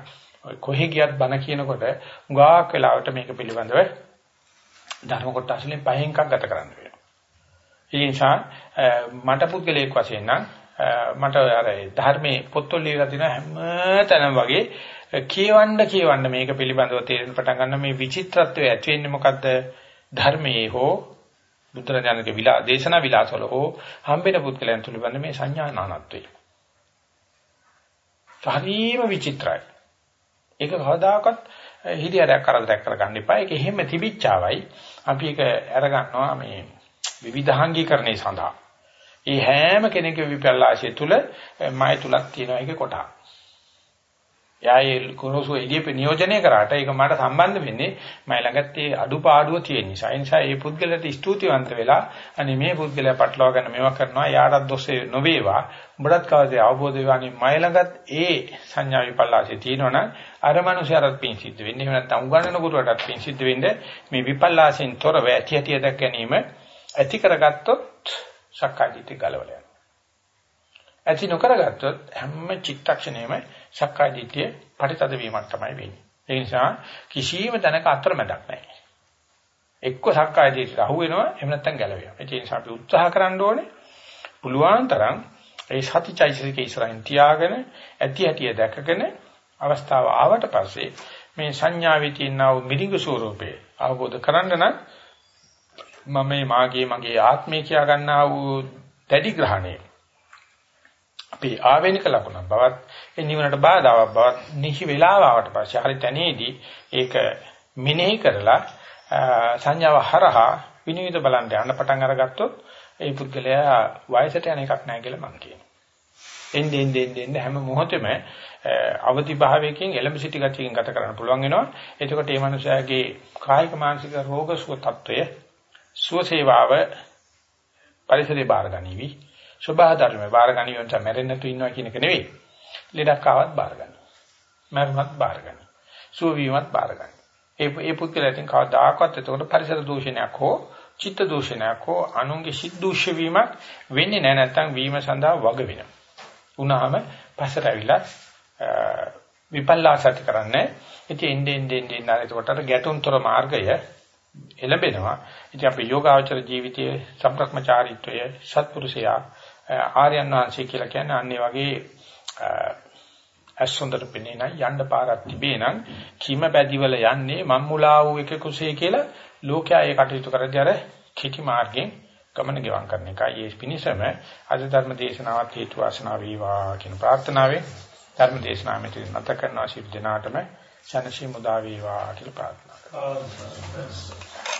කොහෙ ගියත් බණ කියනකොට උගාක් වෙලාවට මේක පිළිබඳව ධර්ම කොටස් වලින් පහෙන් එකක් ගත කරන්න වෙනවා. ඒ නිසා මට පුද්ගලයෙක් වශයෙන් නම් මට අර ධර්මයේ පොත්වල ලියලා තියෙන හැම තැනම වගේ කියවන්න කියවන්න මේක පිළිබඳව තේරෙන පටන් ගන්න මේ විචිත්‍රත්වය ඇති වෙන්නේ මොකද්ද ධර්මයේ හෝ බුදුරජාණන්ගේ විලා දේශනා විලාසවල හෝ හම්බෙන පුද්ගලයන් තුල වන්න මේ සංඥා නානත්වය. හරිම විචිත්‍රයි. ඒක කවදාකවත් හිරියරයක් කරදරයක් කරගන්න එපා. ඒක එහෙම තිබිච්චාවයි අපි ඒක අරගන්නවා මේ විවිධාංගීකරණය සඳහා. ඒ හැම කෙනෙකුගේ විපල්ලාශය තුල මය තුලක් තියෙන එක කොටා. යායේ කුරුසු එළියේ නියෝජනය කරාට ඒක මට සම්බන්ධ වෙන්නේ මම ළඟත් ඒ අඩුපාඩුව තියෙන නිසා. ඒ නිසා මේ පුද්ගලයාට ස්තුතිවන්ත වෙලා අනේ මේ පුද්ගලයා පටලවා ගන්න මේවා කරනවා යාටත් දොස්සේ නොවේවා. උඹටත් කවදේ අවබෝධ වේවා අනේ මම ළඟත් ඒ සංඥා විපල්ලාසේ තියෙනවනම් අර මනුස්සයාට පින් සිද්ධ වෙන්නේ. එහෙම නැත්නම් උගන්නන ගුරුවරටත් පින් සිද්ධ වෙන්නේ මේ විපල්ලාසෙන් තොරව ඇති ඇති දැක ගැනීම ඇති කරගත්තොත් සක්කායදිට්ඨිය ගලවලා යනවා. ඇති නොකරගත්තොත් හැම චිත්තක්ෂණයෙම සක්කාය දිට්ඨිය පරිතද වීමක් තමයි වෙන්නේ. ඒ නිසා කිසියම් තැනක අතරමැදක් නැහැ. එක්ක සක්කාය දිට්ඨියට අහු වෙනවා එහෙම නැත්නම් ගැලවෙනවා. ඒ නිසා අපි උත්සාහ කරන්න ඕනේ පුළුවන් තරම් ඒ සතිචෛතසිකේ ඉස්සරහින් තියාගෙන ඇති ඇතිය දැකගෙන අවස්ථාව ආවට පස්සේ මේ සංඥාවේ තියෙනා වූ මිරිඟු ස්වરૂපේ අවබෝධ කරගන්න නම් මම මේ මාගේ මගේ ආත්මය කියා ගන්නා වූ දැඩි ග්‍රහණය අපේ ආවේනික ලකුණක් බවත් ඒ නිවනට බාධාවක් බවත් නිහි වේලාවට පස්සේ හරි තැනේදී ඒක මිනෙහි කරලා සංඥාව හරහා විනිවිද බලන්න යන්න පටන් අරගත්තොත් ඒ පුද්ගලයා වයසට යන එකක් නැහැ කියලා මම කියනවා. එන්නේ එන්නේ එන්නේ හැම මොහොතෙම අවදි භාවයකින් එළඹ සිටි ගතියකින් ගත කරන්න පුළුවන් වෙනවා. එතකොට මේ මනුස්සයාගේ කායික මානසික රෝග සුව තත්වය සුව සේවාව පරිසරේ බාර ගනිවි. සබහා ධර්මයේ බාර ගනියොන්ට මැරෙන්නේ නැතු ඉන්නවා කියන එක නෙවෙයි. ලෙඩක් ආවත් බාර ගන්න. මරුණත් බාර ගන්න. සුව වීමත් බාර ගන්න. ඒ ඒ පුද්ගලයන් කවදාකවත් එතකොට පරිසර දූෂණයක් හෝ චිත්ත දූෂණයක් හෝ අනුන්ගේ සිත් දූෂ්‍ය වීමක් වෙන්නේ නැහැ නැත්නම් වීම සඳහා වග වෙනවා. උනාම පස්සට ඇවිල්ලා විපල්ලාසති කරන්නේ. ඉතින් එන්නේ එන්නේ එන්නේ එතකොට ගැටුම්තර මාර්ගය එළඹෙනවා. ඉතින් අපේ යෝගාචර ජීවිතයේ සම්ප්‍රක්‍මචාරීත්වය සත්පුරුෂයා ආර්යයන් වහන්සේ කියලා කියන්නේ අන්නේ වගේ අසොන්දර පෙනේ නම් යන්න පාරක් තිබේ නම් කීම බැදිවල යන්නේ මම්මුලා වූ එක කුසේ කියලා ලෝකයා ඒ කටයුතු කරද්දී අර කිටි මාර්ගෙන් ගමන ගෙවම් කරන එකයි. ඒ පිණිසම අද ධර්ම දේශනාවත් හේතු වාසනා වේවා කියන ප්‍රාර්ථනාවෙන් ධර්ම දේශනාව මෙතන නැත කරනවා. ශිරු දිනාටම ශනසි මුදා වේවා කියලා ප්‍රාර්ථනා කරනවා.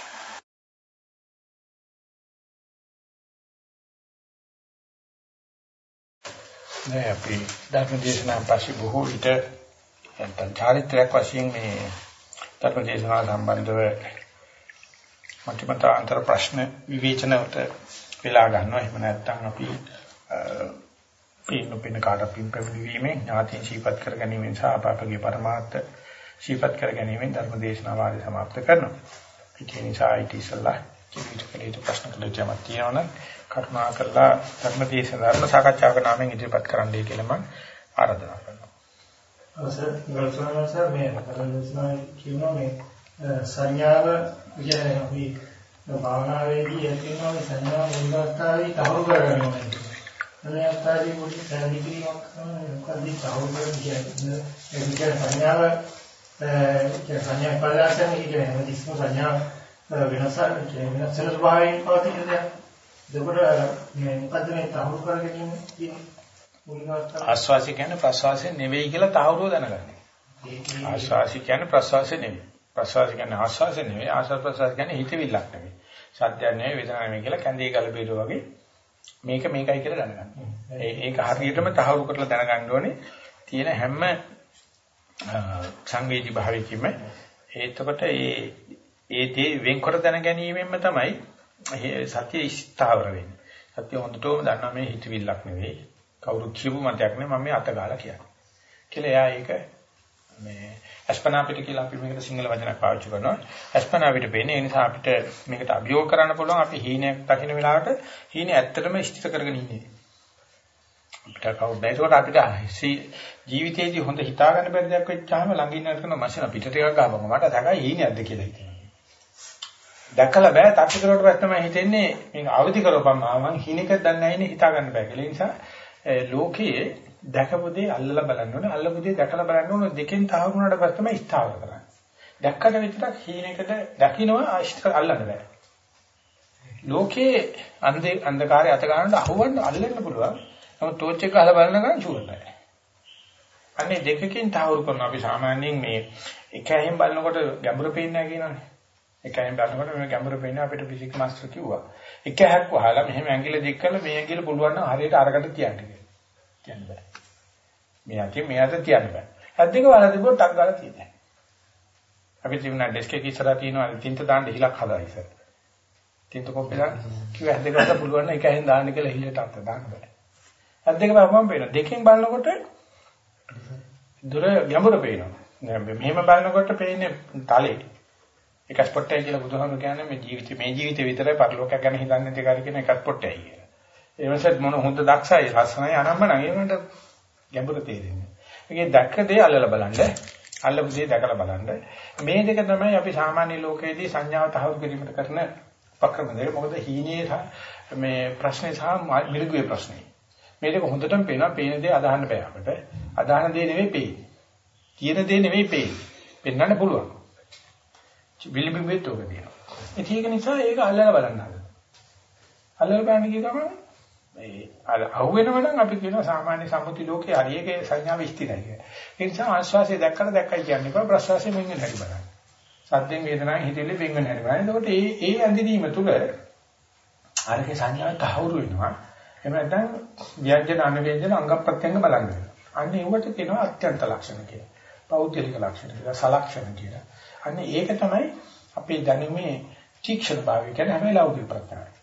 නෑ අපි ධර්ම දේශනාවෙන් පස්සේ බොහෝ විට නැත්නම් චාරිත්‍රාක් වශයෙන් මේ ධර්ම දේශනාව සම්බන්ධව මන්තිමතාන්තර ප්‍රශ්න විවේචනවට වෙලා ගන්නවා. එහෙම නැත්නම් අපි පින්න පින්න කාට පින් පැමිණීමෙන් ඥාතින් ශීපත් කර ගැනීමෙන් සහ අපගේ පරමාර්ථ ශීපත් කර ගැනීමෙන් ධර්ම දේශනාව ආදී સમાપ્ત කරනවා. ඒ නිසා IT ඉස්සල්ලා කිසිට කලේට ප්‍රශ්න කළේ තියෙනවා කරුණා කරලා ධර්මදේශන ධර්ම සාකච්ඡාවක නාමයෙන් ඉදිරිපත් කරන්නයි කියලා මම ආරාධනා කරනවා. අවසර ගල්සනා සර් මේ ධර්මදේශනා කියනවා මේ සංඥාව කියන්නේ අපි භාවනාවේදී ඇතිවෙන මේ සංඥා මුලස්ථාවේ තහවුරු කරගන්න ඕනේ. අනේ අත්තාදී පොඩි පැහැදිලිවක් කරනවා මොකද තහවුරු කියන්නේ ඒ කියන්නේ සංඥාව ඒ සංඥා පදාසන කියන්නේ හැමතිස්සම සංඥා වෙනස වෙනස් වෙන ස්වභාවයෙන් පවතින දෙයක්. එතකොට මේ මොකද්ද මේ තහවුරු කරගෙන ඉන්නේ ආස්වාසි කියන්නේ ප්‍රසවාසය නෙවෙයි කියලා තහවුරුව දැනගන්න. ආස්වාසි කියන්නේ ප්‍රසවාසය නෙවෙයි. ප්‍රසවාසය කියන්නේ ආස්වාසය නෙවෙයි. ආස්වාස ප්‍රසවාස කියන්නේ හිතවිල්ලක් නෙවෙයි. සත්‍යයක් නෙවෙයි වේදනාවක් නෙවෙයි කියලා කැඳේ ගල බීර වගේ මේක මේකයි කියලා දැනගන්න. ඒක හරියටම තහවුරු කරලා දැනගන්න ඕනේ. තියෙන හැම සංවේදී භාවයකින්ම ඒතකොට ඒ ඒ දේ වෙන්කොට දැන ගැනීමෙන්ම තමයි සතිය ස්ථාවර වෙන්නේ. සතිය හොඳටම දන්නා මේ හිතවිල්ලක් නෙවෙයි. කවුරු කියපු මතයක් නෙවෙයි මම මේ අත ගාලා කියන්නේ. කියලා එයා ඒක මේ අස්පනා පිට කියලා අපි මේකට සිංහල වචනයක් පාවිච්චි කරනවා. අස්පනා පිට වෙන්නේ ඒ නිසා අපිට මේකට අභියෝග කරන්න පුළුවන් අපි හීනයක් දකින්න වෙලාවට හීනේ ඇත්තටම ස්ථිර කරගෙන ඉන්නේ. අපිට කවුද ඒකට අපිට ජීවිතයේදී හොඳ හිතා ගන්න බැරි දෙයක් වෙච්චාම ළඟින් යන මැෂින පිටට එකක් ගහපම මට සැකයි හීනයක්ද කියලා හිතෙනවා. දැකලා බෑ තත්ත්වකරට පස්සේ තමයි හිතෙන්නේ මේක අවදි කරපම් මම හීනක දන්නේ නැහැ නේ හිතා ගන්න බෑ කියලා. ඒ නිසා ලෝකයේ දැකපු දේ අල්ලලා බලන්න ඕනේ. අල්ලපු දේ දැකලා බලන්න ඕනේ. දෙකෙන් තහවුරු වුණාට පස්සේ තමයි ස්ථාවර කරන්නේ. දැක්කට විතරක් හීනකට දකින්නවා ආශ්‍රිත අල්ලන්න බෑ. ලෝකයේ අන්ධේ අන්ධකාරය අත ගන්නට අහුවන්න අල්ලන්න පුළුවන්. නමුත් ටෝච් එක ගහලා බලන ගමන් ෂුවර් නැහැ. අන්නේ දෙකකින් තහවුරු කරනවා අපි සාමාන්‍යයෙන් මේ එක ඇහෙන් බලනකොට ගැඹුරු පේන්නේ නැහැ කියනවනේ. එක ඇහෙන් බලනකොට මේ ගැඹුරු පේන්නේ අපිට ෆිසික්ස් මාස්ටර් කිව්වා. එක ඇහක් වහලා මෙහෙම ඇඟිල්ල දික් කරලා මේ ඇඟිල්ල පුළුවන් නම් හරියට අරකට තියන්න කියලා. කියන්න බෑ. මේ අතේ මේ අත තියන්න බෑ. ඇද්දක වල තිබුණොත් ටක් ගාලා තියෙන්නේ. අපි තිබුණා ඩෙස්ක් එකේ ඉස්සරහා තියෙනවා තින්ත දාන්න හිලක් හදා ඉස්සර. තින්ත කොප්පලා කිව්ව ඇද්දක වල පුළුවන් නම් එක ඇහෙන් දාන්න කියලා හිලට අත දාන්න බෑ. ඇද්දක බලපුවම පේනවා. දෙකෙන් බලනකොට දුර ගැඹුර පේනවා. මෙහෙම බලනකොට පේන්නේ තලේ. එක ස්පොට්ටයි කියලා බුදුහාමුදුරු කියන්නේ මේ ජීවිතේ මේ ජීවිතේ විතරයි පරිලෝකයක් ගැන හිතන්නේ නැති කාරි කියන එක ස්පොට්ටයි කියලා. ඒ වෙනසත් මොන හොඳ දක්ෂයි ලස්සනයි අනම්මනම් ඒ වුණාට ගැඹුර තේරෙන්නේ. ඒකේ දැක්ක දේ අල්ලලා බලන්න. අල්ලපු දේ දැකලා බලන්න. මේ දෙක තමයි අපි සාමාන්‍ය ලෝකයේදී සංඥාව තහවුරු කිරීමට කරන උපක්‍රම දෙක. මොකද හීනේ මේ ප්‍රශ්නේ සහ මිරිගුවේ ප්‍රශ්නේ. මේ දෙක හොඳටම පේනවා. පේන දේ අදහන්න බෑ අපිට. අදහන දේ නෙවෙයි පේන්නේ. තියෙන දේ නෙවෙයි පේන්නේ. පෙන්වන්න පුළුවන්. විලිබිඹෙත් උග දෙනවා. ඒක නිසා ඒක අල්ලලා බලන්න හදනවා. අල්ලලා බලන්න කිය ගමන් මේ අර අහුවෙනව නම් අපි කියනවා සාමාන්‍ය සම්මුති ලෝකේ හරියක සංඥාව ස්ථිරයි කියලා. ඒ නිසා ආශ්වාසය දැක්කට දැක්කයි කියන්නේ බා ප්‍රශ්වාසයෙන් වෙන්නේ නැති බලන්න. සද්දෙන් වේදනාවෙන් හිතෙන්නේ වෙන්නේ නැති බලන්න. එතකොට ඒ ඒ ඇඳිනීම තුල අරකේ සංඥාව තහවුරු වෙනවා. එහෙම නැත්නම් ව්‍යංජන අනුව්‍යංජන අංග ප්‍රත්‍යංග බලන්න වෙනවා. අන්න ඒවට කියනවා අත්‍යන්ත ලක්ෂණ කියලා. පෞද්ගලික ලක්ෂණ කියලා, සලක්ෂණ කියලා. අන්න ඒක තමයි අපේ දැනුමේ තීක්ෂණ භාවය කියන්නේ හැම ලෞකික ප්‍රඥාවයි.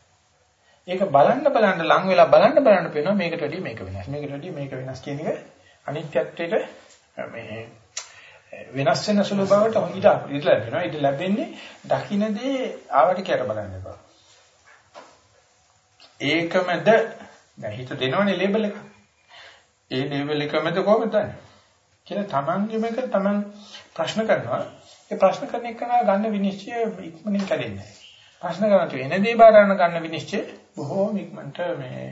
ඒක බලන්න බලන්න ලං වෙලා බලන්න බලන්න පේනවා මේකට වැඩිය මේක වෙනස්. මේකට වැඩිය මේක වෙනස් කියන එක අනිත්‍යත්වයට මේ වෙනස් වෙන සුළු බවට ඊට ඊට ලැබෙනවා. ඊට ලැබෙන්නේ දකින්නදී ආවට කියලා බලන්න එපා. ඒකමද දැන් හිත දෙනවනේ ලේබල් එක. ඒ ලේබල් එකමද කොහොමද දන්නේ? කියලා තමන්ගෙම එක තමන් ප්‍රශ්න කරනවා. ඒ ප්‍රශ්න කරන එක ගන්න විනිශ්චය ඉක්මනින් කැඩෙන්නේ නැහැ. ප්‍රශ්න කරන තු එන දේ බාරන ගන්න විනිශ්චය බොහෝම ඉක්මනට මේ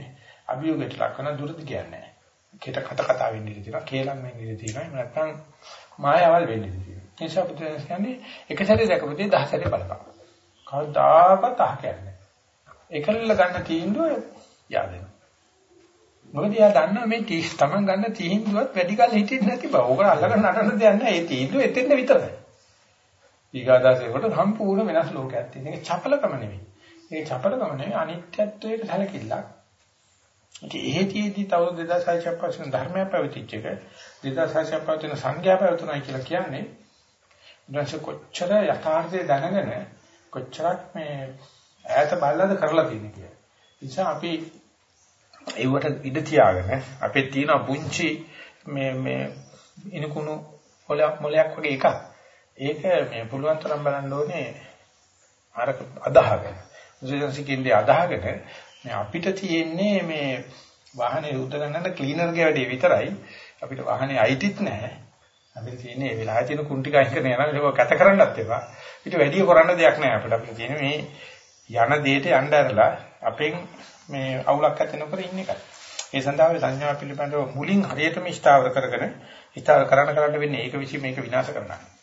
අභියෝගයට ලක් කරන දුරදි කියන්නේ. කේත කත කතා වෙන්නේ තියෙනවා, කේලම් වෙන්නේ තියෙනවා. එහෙම නැත්නම් මායාවල් වෙන්නේ තියෙනවා. ඒ නිසා පුතේ කියන්නේ එක සැරේ දැකපොදී දහ සැරේ බලපන්. කවදාකවත් අහ කියන්නේ. එකල්ල ගන්න තීන්දුව yaadෙනවා. මොකද යා දන්නවා මේ තීස් තමන් ගන්න තීන්දුවත් වැඩි කල හිටින්නේ නැති බව. ඕක අල්ලගෙන නටන දෙයක් නැහැ. ඒ තීන්දුව එතෙන්ද විතරයි. ඊගාදාසේකට සම්පූර්ණ වෙනස් ලෝකයක් තියෙන. ඒක චපලකම නෙවෙයි. ඒ චපලකම නෙවෙයි අනිත්‍යත්වයට සැලකිල්ලක්. ඉතින් එහෙතියෙදි තව 2600ක් පස්සේ ධර්මය පැවතිච්ච එක 2600ක් පවතින සංඥා පැවතුනයි කියලා කියන්නේ ඊට කොච්චර යථාර්ථය දැනගෙන කොච්චරක් මේ ඈත බලලාද කරලා තියෙන්නේ කියලා. නිසා අපි ඒවට ඉඩ තියාගෙන අපේ තියෙන පුංචි මේ මේ ඉනකුණු මොලයක් වගේ එකක්. ඒක මේ පුළුවන් තරම් බලන්න ඕනේ අර අදාහගෙන. මුසිකන්සිකින්දී අදාහගෙන මේ අපිට තියෙන්නේ මේ වාහනේ රුද්ද ගන්නට ක්ලීනර්ගේ වැඩේ විතරයි. අපිට වාහනේ අයිතිත් නැහැ. අපිට තියෙන්නේ ඒ වෙලාවේ තියෙන කුණ්ටි කයින් කරන යනවා ඒක කැත කරන්නත් එපා. ඊට වැඩි කරන්න දෙයක් නැහැ අපිට. අපිට තියෙන්නේ මේ යන දෙයට යන්න ඇරලා අපෙන් මේ අවුලක් ඇති නොකර ඉන්න එකයි. ඒ සඳහා මේ සංඥා පිළිබඳව මුලින් හරියටම ස්ථාවර කරගෙන ස්ථාවර කරන්න කරන්න වෙන්නේ ඒක විසි මේක විනාශ කරනවා.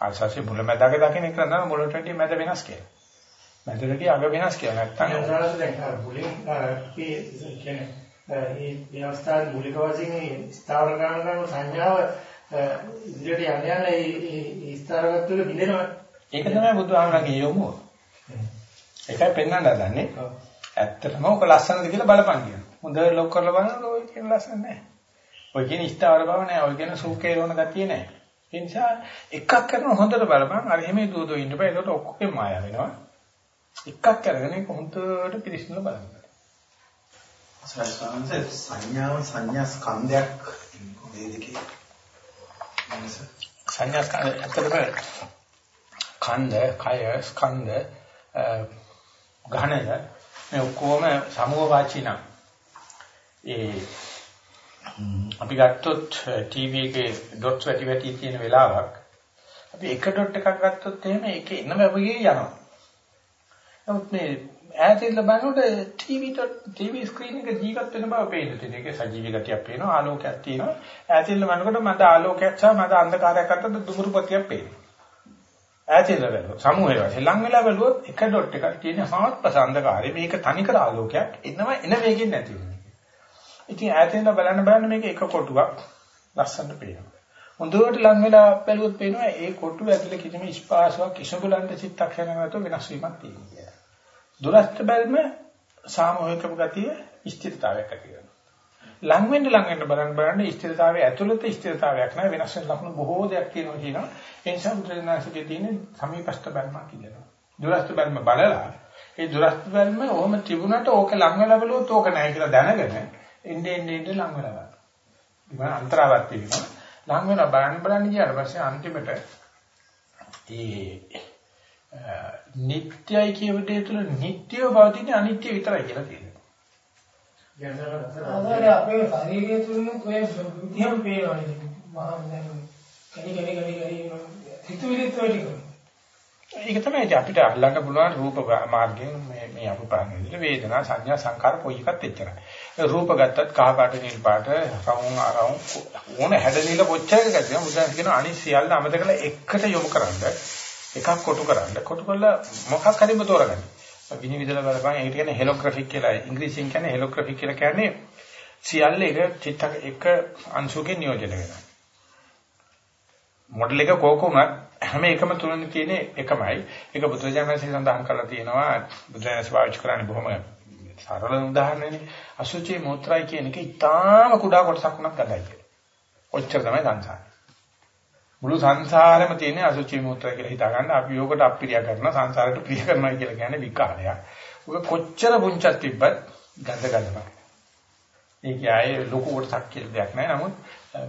ආශාසි මුලමැදක දකින්න එක නම් මුලට වැඩි මැද වෙනස් කියලා. මැදට අග වෙනස් කියලා නැත්තම් දැන් මුලින් අපි කියන්නේ මේ ව්‍යවස්ථාවේ මූලික වශයෙන් ස්ථාවර කරන සංඥාව ඉදිරියට යන යන ඒ ස්ථාරගත වල බිඳෙනවා. ඒක තමයි බුදුහාමරගේ යොමුව. ඒකයි පෙන්වන්න හදන්නේ. ඇත්තටම ඔක ලස්සනද කියලා බලපන් කියනවා. හොඳට ලොක් කරලා බලනකොට ඔය කියන ලස්සන නැහැ. ඔය කියන ස්ථාවර බව නැහැ. ඔය කියන සූකේ වුණ ගතිය නැහැ. ඒ නිසා එකක් කරන හොඳට බලපන්. අර එහෙම දුවදෝ ඉන්න බෑ. ඒකට ඔක්කොගේ මාය වෙනවා. එකක් අරගෙන ඒක හොඳට පිළිස්සන බලන්න. සංඥාව සංඥා ස්කන්ධයක් මේ දෙකේ සංඥා ඇත්තටම කන්ද, කය, ස්කන්ධ, ඝනය මේ ඔක්කොම සමුහ වාචී නම් ඒ අපි ගත්තොත් ටීවී එකේ ඩොට්ස් වැටි වැටි තියෙන වෙලාවක් අපි එක ඩොට් එකක් ගත්තොත් එහෙම ඒකේ එන වැවගේ යනවා. නමුත් මේ ඈතින් බලනකොට ටීවී ඩොට් ටීවී ස්ක්‍රීන් එක ජීවත් වෙන බව පේන්න තියෙන. ඒකේ සජීවී ගතියක් පේනවා, ආලෝකයක් තියෙනවා. ඈතින් බලනකොට මට ආලෝකයක් සහ මට අන්ධකාරයක් අතර දුමුරු පතියක් පේනවා. ඈතින් බලනවා. සමූහය වශයෙන් ලං වෙලා බලුවොත් එක ඩොට් එකක් තියෙන හාත්පස අන්ධකාරය. මේක තනිකර ආලෝකයක්. එනවා එන වේගෙන් නැති වෙනවා. ඉතින් ඈතින් බලන්න බලන්න මේක එක කොටුවක් ලස්සනට පේනවා. හොඳට ලං වෙලා බැලුවොත් පේනවා ඒ කොටුව ඇතුලේ කිසිම ස්පාසාවක් කිසිම බලන්න චිත්තක්ෂණයක් නැතුව වෙනස් වීමක් තියෙනවා. දුරස්ත බැල්ම සාමූහිකව ගතිය ස්ථිරතාවයක් ඇති කරනවා. ලං වෙන්න ලං වෙන්න බලන්න බලන්න ස්ථිරතාවයේ ඇතුළත ස්ථිරතාවයක් නැහැ වෙනස් වෙන ලක්ෂණ බොහෝ දෙයක් තියෙනවා කියනවා. ඒ නිසා බුදුරජාණන්සේගේ තියෙන සමීපස්ත බැල්මක් කියනවා. දුරස්ත බැල්ම බලලා ඒ දුරස්ත බැල්ම ඕම තිබුණට ඕක ලං වෙලා බලුවොත් ඕක නැහැ කියලා දැනගෙන එන්නේ එන්නේ ලං වෙලා බලන්න. ඉතින් අන්තරාවත් තියෙනවා. ලං වෙලා බලන්න බලන්න ගියාට පස්සේ අන්තිමට ඒ නිට්ටයයි කියන දේ තුළ නිට්ටයව පවතින අනිත්‍ය විතරයි කියලා තියෙනවා. අදාළ අපේ ශරීරය තුළම ඔය විදිහම පේනවා නේද? මහා කණි කණි කණි කණි හිතුවිලිත් ඔය ටික. ඒක තමයි අපිට අල්ලන්න පුළුවන් රූප මාර්ගයෙන් මේ මේ අපපාන විදිහට වේදනා සංඥා සංකාර කොයි එකත් එච්චරයි. රූප ගත්තත් කහ පාට නිල් පාට රවුම් අරවුම් ඕන හැඩනීල කොච්චරද ගැතිය මුදන් කියන අනිත් සියල්ල අමතකලා එකට යොමු කරන්නේ එකක් කොටු කරන්න. කොටු කරලා මොකක් හරිම තෝරගන්න. විනිවිදලා බලපන් ඒකට කියන්නේ හෙලෝග්‍රැෆික් කියලා. ඉංග්‍රීසියෙන් කියන්නේ හෙලෝග්‍රැෆික් කියලා කියන්නේ සියල්ල එක චිත්තක එක අංශුවකින් නියෝජනය වෙනවා. මොඩල් එක කෝකුණත් හැම එකම තුනනේ තියෙන්නේ එකමයි. ඒක බුදුරජාණන්සේ සඳහන් කරලා තියෙනවා බුදුරජාණන්සේ පාවිච්චි කරන්නේ බොහොම සරල උදාහරණනේ. අසුචි මෝත්‍රායි කියන එක ඉතාම කුඩා කොටසක් උනත් ගඳයි කියලා. ඔච්චර තමයි සංසාරය. මුළු සංසාරෙම තියෙන අසුචි මූත්‍රා කියලා හිතා ගන්න අපි යෝගට අප්‍රිය කරන සංසාරයට ප්‍රිය කරනවා කියලා කියන්නේ විකාරයක්. ඔක කොච්චර පුංචක් තිබ්බත් ගඳ ගන්නවා. ඒක ආයේ ලොකු කොටසක් කියලා දෙයක් නෑ. නමුත්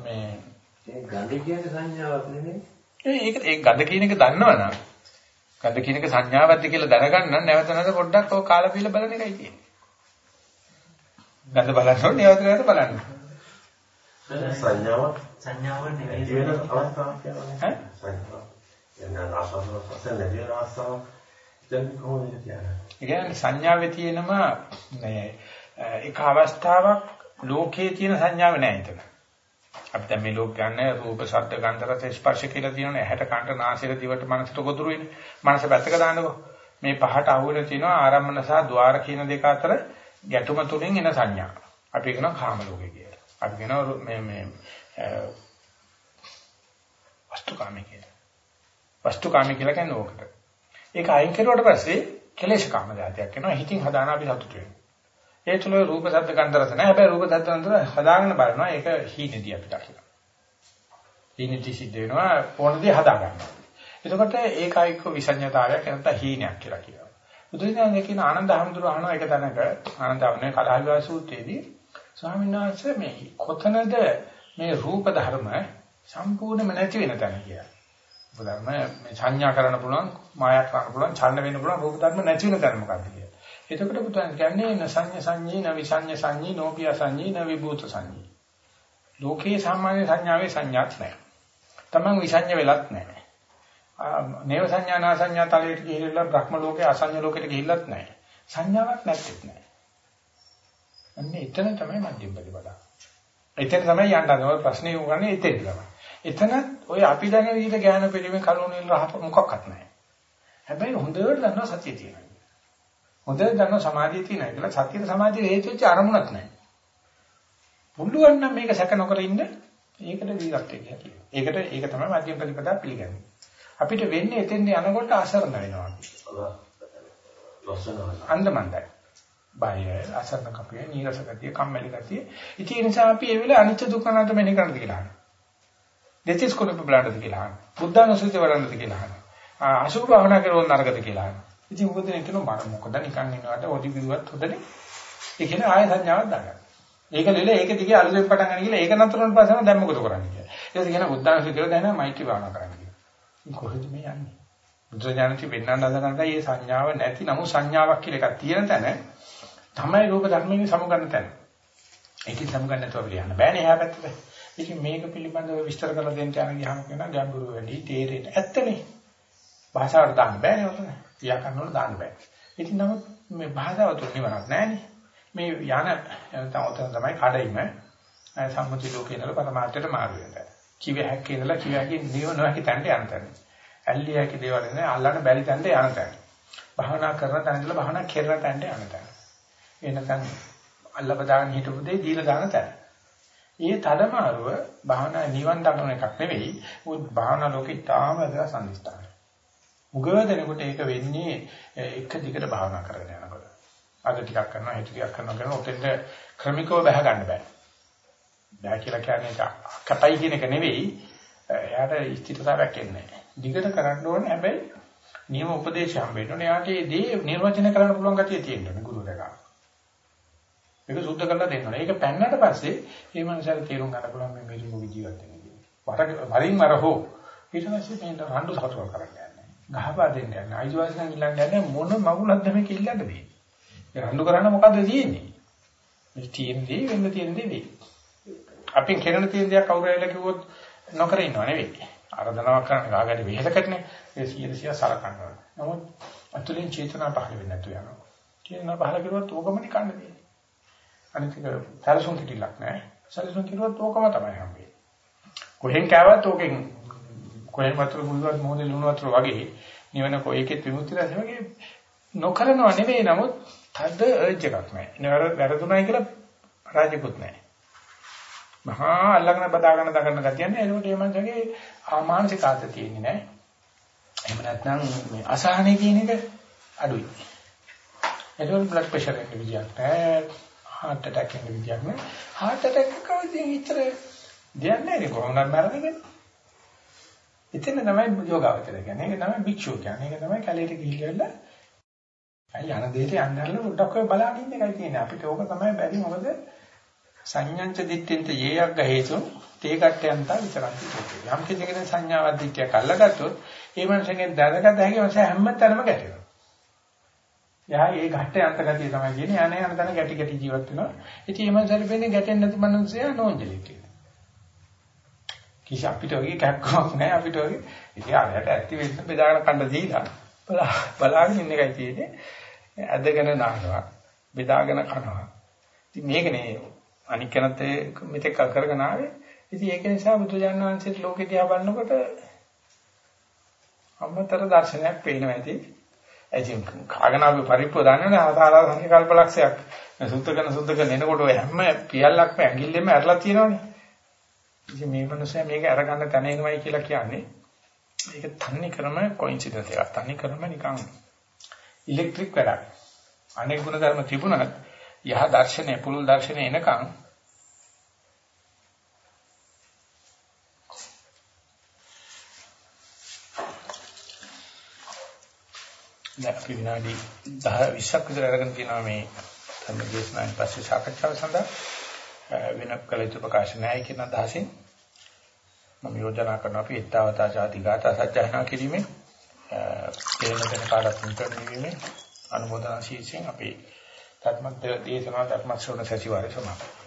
මේ ඒ ගඳ කියන්නේ සංඥාවක් නෙමෙයි. ඒක ඒ ගඳ කියන එක දන්නවනම් ගඳ කියන එක සංඥාවක්ද කියලා දැනගන්න නැවත නැවත පොඩ්ඩක් ඔය කාලා පිළ බලන එකයි තියෙන්නේ. ගඳ බලනකොට නැවත නැවත බලන්න. සංඥාවක් සංඥාව නෙවෙයි වෙන අවස්ථාවක් යනවා. ඈ? සංඥාවක්. එන්න ආසන්න පස්සේ නැති වෙන අවස්ථාවක් දැන් කොහොමද කියන්නේ? ඒ කියන්නේ සංඥාවේ තියෙනම මේ එක අවස්ථාවක් ලෝකයේ තියෙන සංඥාව නෑ එතන. අපි දැන් මේ ලෝක ගන්න රූප, ශබ්ද, ගන්ධ, රස, ස්පර්ශ කියලා තියෙනනේ. ඇහැට, කනට, නාසයට, දිවට, මනසට ගොදුරු වෙන්නේ. මනස පැත්තක දාන්නකෝ. මේ පහට අහුවෙලා තියෙනවා ආරම්මන සහ ద్వාර කියන දෙක අතර ගැටුම තුලින් එන සංඥා. අපි කියනවා කාම ලෝකේ කියලා. අපි කියනවා මේ මේ වස්තුකාමී කියලා. වස්තුකාමී කියලා කියන්නේ ඕකට. ඒක අයින් කරුවට පස්සේ කෙලෙස් කාම જાතියක් වෙනවා. හිතින් හදාන අපි සතුට වෙනවා. ඒ තුල රූප ශබ්ද ගන්ධ රස නැහැ. හැබැයි රූප ශබ්ද ගන්ධ රස හදාගෙන බලනවා. ඒක හීනෙදී අපිට කියලා. හීනෙදී සිද්ධ වෙනවා ඕනදී හදා ගන්නවා. එතකොට ඒකයික විසඤ්ඤතාවයක් නැත්නම් හීනයක් කියලා කියනවා. බුදුරජාණන් කියන ආනන්ද හැමතුරු අහනවා එක තැනක ආනන්ද අවනේ කලහවිවා සූත්‍රයේදී ස්වාමීන් වහන්සේ මේ කොතනද මේ රූප ධර්ම සම්පූර්ණයෙන්ම නැති වෙන තැන කියලා. බුදුරම මේ සංඥා කරන්න පුළුවන්, මායා කරන්න පුළුවන්, ඡන්න වෙන්න පුළුවන් රූප ධර්ම නැති වෙන තැන මොකක්ද කියලා. එතකොට බුදුන් කියන්නේ නසඤ්ඤ සංඤී, නවිසඤ්ඤ සංඤී, නෝපිය සංඤී, නවිභූත සංඤී. ලෝකේ සාමාන්‍ය සංඥාවේ සංඥාවක් නැහැ. තමන් විසඤ්ඤ වෙලත් නැහැ. නේව සංඥා නා සංඥා තලයට ගිහිල්ලා බ්‍රහ්ම ලෝකේ අසඤ්ඤ ලෝකෙට ගිහිල්ලත් නැහැ. සංඥාවක් නැත්තේත් නැහැ. අන්නේ එතන තමයි මධ්‍යම ප්‍රතිපදාව. එතන තමයි යන්න හදන ප්‍රශ්නේ උගන්නේ එතෙන් තමයි. එතනත් ඔය අපි දැන විදිහට ඥාන පිළිමේ කලුණිල් රහ මොකක්වත් නැහැ. හැබැයි හොඳට දන්නවා සතිය තියෙනවා. හොඳට දන්නවා සමාධිය තියෙනවා කියලා සතියේ සමාධිය හේතු වෙච්ච අරමුණක් නැහැ. පුළුවන් නම් මේක සැක නොකර ඉන්න ඒකට වීරත්වය කියනවා. ඒකට ඒක තමයි මධ්‍යම ප්‍රතිපදා පිළිගන්නේ. අපිට වෙන්නේ එතෙන් යනකොට අසරණ වෙනවා. අන්දමන්දයි. බය අසරණ කපිය නීරස ගතිය කම්මැලි ගතිය. ඉතින් ඒ නිසා අපි ඒ වෙලාවේ අනිත්‍ය දුක්ඛ අනාත්ම මෙහෙ කරන්නද කියලා අහනවා. දෙතිස් කුණප බලන්නද කියලා අහනවා. බුද්ධානුසුති වඩන්නද කියලා අහනවා. අසුභ භාවනා කරනවද නරකද කියලා අහනවා. ඉතින් මොකද කියනවා මම මොකද නිකන් ඉන්නවට ඔඩි බිරුවත් හොදනේ. ඒ කියන්නේ ආය සංඥාවක් දාගන්න. ඒක නෙල ඒක දිගේ අලුතෙන් පටන් ගන්න කියලා ඒක නතරන පස්සම දැන් මොකද කරන්නේ කියලා. ඊට පස්සේ කියන බුද්ධාංශ කියලා දැන මෛත්‍රී භාවනා කරන්න කියලා. කොහෙද මේ යන්නේ? බුදුජානක වෙන්නන්න හදනකට මේ සංඥාව නැති නමුත් සංඥාවක් කියලා එකක් තියෙන තැන තමයි රූප ධර්මයේ සමුගන්න තැන. ඒකෙන් සමුගන්න නැතුව කියන්න බෑනේ එහා පැත්තට. ඉතින් මේක පිළිබඳව විස්තර කරලා දෙන්න යන ගියාම කියන ගැඹුරු වැඩි තේරෙන්න ඇත්තනේ. භාෂාවට දාන්න බෑනේ ඔතන. ව්‍යාකරණ වල දාන්න බෑ. ඉතින් නමුත් මේ භාෂාව තුන නිවරක් නෑනේ. මේ යන එතන ඔතන තමයි කඩයිම සම්මුති ලෝකේ ඉඳලා පරමාර්ථයට මාරු වෙනවා. කිව හැක්කේ ඉඳලා කිව හැකේ නිව නොහැකි තැනට යන තැන. ඇල්ලිය හැකි දේවල් නේ අල්ලන්න බැරි තැනට යන තැන. භාවනා කරන තැන ඉඳලා භාවනා කරන තැනට යන තැන. එනකන් අල්ල බදාගෙන හිටපු දෙය දීලා දාන තැන. ඒ තදමාරුව භාවනා නිවන් දක්වන එකක් නෙවෙයි. උත් භාවනා ලෝකේ තාම වැදගත් සම්නිස්ථාන. මුගව දෙනකොට ඒක වෙන්නේ එක දිගට භාවනා කරගෙන යනකොට. අද ටිකක් කරනවා, හෙට ටිකක් කරනවා කරන ඔතෙන්ද ක්‍රමිකව බහ ගන්න බෑ. බෑ කියලා කියන්නේ කපයි කියන එක නෙවෙයි. එයාට ස්ථිරතාවයක් එන්නේ නැහැ. දිගට කරන්න ඕනේ හැබැයි නියම උපදේශ හම්බෙන්න ඕනේ. එයාට ඒ දේ නිර්වචනය කරන්න පුළුවන් ගතිය තියෙන්න ඕනේ ගුරුවරයා. ඒක සුද්ධ කරලා දෙන්න ඕනේ. ඒක පැන්නට පස්සේ මේ මනසට තේරුම් ගන්න පුළුවන් මේ මිරිඟු ජීවත් වෙන්නේ. වරින් වර හෝ ඊට පස්සේ මේකට රණ්ඩු සතුටු කරන්න යන්නේ. ගහපා දෙන්න යන්නේ. අයිතිවාසිකම් ඉල්ලන්න යන්නේ මොන මගුලක්ද මේක ඉල්ලන්න දෙන්නේ. ඒ රණ්ඩු කරන්න මොකද්ද තියෙන්නේ? මේ තියෙන දේ වෙන්න තියෙන දේ වෙයි. අපින් කෙරෙන තියෙන දේක් කවුරු හරි කිව්වොත් නොකර ඉන්නව නෙවෙයි. ආරාධනාවක් කරන්න ගාගට වෙහෙසකටනේ ඒ 100 සලකනවා. නමුත් අතුලින් චේතනා පහළ වෙන්නේ නැතු යනවා. චේතනා පහළ කරුවොත් ඕකමනේ කන්න දෙන්නේ. අනිත් එක සැලසුම් කිටිලක් නෑ. සැලසුම් කිරුවොත් ඕකම තමයි හම්බෙන්නේ. කොහෙන් කෑවත් ඕකෙන් කොහෙන් වතුර මුල්වත් මොහොතේ ලුණු වතුර වගේ නිවන කොයිකෙත් විමුක්තිය රස වගේ නොකරනව නෙවෙයි නමුත් තද අර්ජ් එකක් නෑ. නේර වැරදුණයි කියලා පරාජිකුත් නෑ. මහා අල්ලගෙන බදාගෙන දගන්න ගතියන්නේ එතකොට මේ මනසගේ ආමානසික ආත තියෙන්නේ නෑ. එහෙම නැත්නම් මේ අසහනෙ කියන එක අඩුයි. එතකොට බ්ලඩ් ප්‍රෙෂර් එක විදියක් නෑ. heart attack එක විදියක් නෑ. heart attack එක කවදින් ඉතර දෙයක් නෑ නේ කොහොමද මරන්නේ එතන තමයි යෝගාවචර කියන්නේ. ඒක තමයි භික්ෂුව කියන්නේ. ඒක තමයි කැලේට ගිහිල්ලා අය යන දෙයට යන්නදලා පොඩ්ඩක් ඔය බලාගෙන ඉන්න එකයි තියෙන්නේ. අපිට ඕක තමයි බැරි මොකද සංඥාංච දිට්ඨින්ත යේයක් ගහේසු තේ කට්ටයන්ත විතරක් කියනවා. යම් කිසි කෙනෙක් සංඥාවක් දිට්ඨියක් අල්ලගත්තොත් ඒ මනුස්සයෙන් දැනගත හැකි මනුස්සය හැමතැනම ගැටෙනවා. එයා ඒ ඝට්ටයන්ත ගතිය තමයි කියන්නේ. අනේ යන තැන ගැටි ගැටි ජීවත් වෙනවා. ඉතින් මේ මනුස්සයල වෙන්නේ ගැටෙන්නේ නැති මනුස්සයා නෝන්ජලී කියලා. කිසි අපිට වගේ කැක්කමක් නැහැ අපිට වගේ. ඉතින් ආරයට ඇත්ති වෙන්න බෙදාගෙන කන්න දීලා බලාගෙන ඉන්න එකයි තියෙන්නේ. ඇදගෙන නානවා. බෙදාගෙන කනවා. ඉතින් මේකනේ අනික් කෙනත් මෙතෙක් කරගෙන ආවේ. ඉතින් ඒක නිසා බුදුජාණන් වහන්සේට ලෝකෙ දිහා බලනකොට අමතර දර්ශනයක් පේනවා ඇති. ඉතින් කාගෙන අපි පරිප්පුව දන්නේ ආදාලා සංකල්පලක්ෂයක්. සුද්ධකන සුද්ධකන එනකොට ඔය හැම පියල්ලක්ම ඇඟිල්ලෙම ඇරලා තියෙනවනේ. ඉතින් මේ මනුස්සයා මේක අරගන්න තැන එනවයි කියලා කියන්නේ ඒක තන්නේ ක්‍රම කොයින්සිඩන්ස් එකක්. තන්නේ ක්‍රම නිකන් ඉලෙක්ට්‍රික් වැඩක්. අනෙක් ගුණ ධර්ම තිබුණත් යහ දර්ශනය පුරුල් දර්ශනය එනකන් දැන් අපි විනාඩි 10 20ක් විතර අරගෙන තියෙනවා මේ ධර්මදේශනාවෙන් පස්සේ සාකච්ඡාව සඳහා. වෙන කල යුතු ප්‍රකාශ නැහැ කියන අදහසින් මම යෝජනා කරනවා අපි ඊතාවතා ආදී ගාථා සත්‍යයනා කිරීමෙන් තේන තේන කාලත් නිකීමේ අනුමೋದනා ශීර්ෂයෙන් අපි ධර්ම දේශනා ධර්ම ශ්‍රවණ සතිವಾರය සමාප්ත.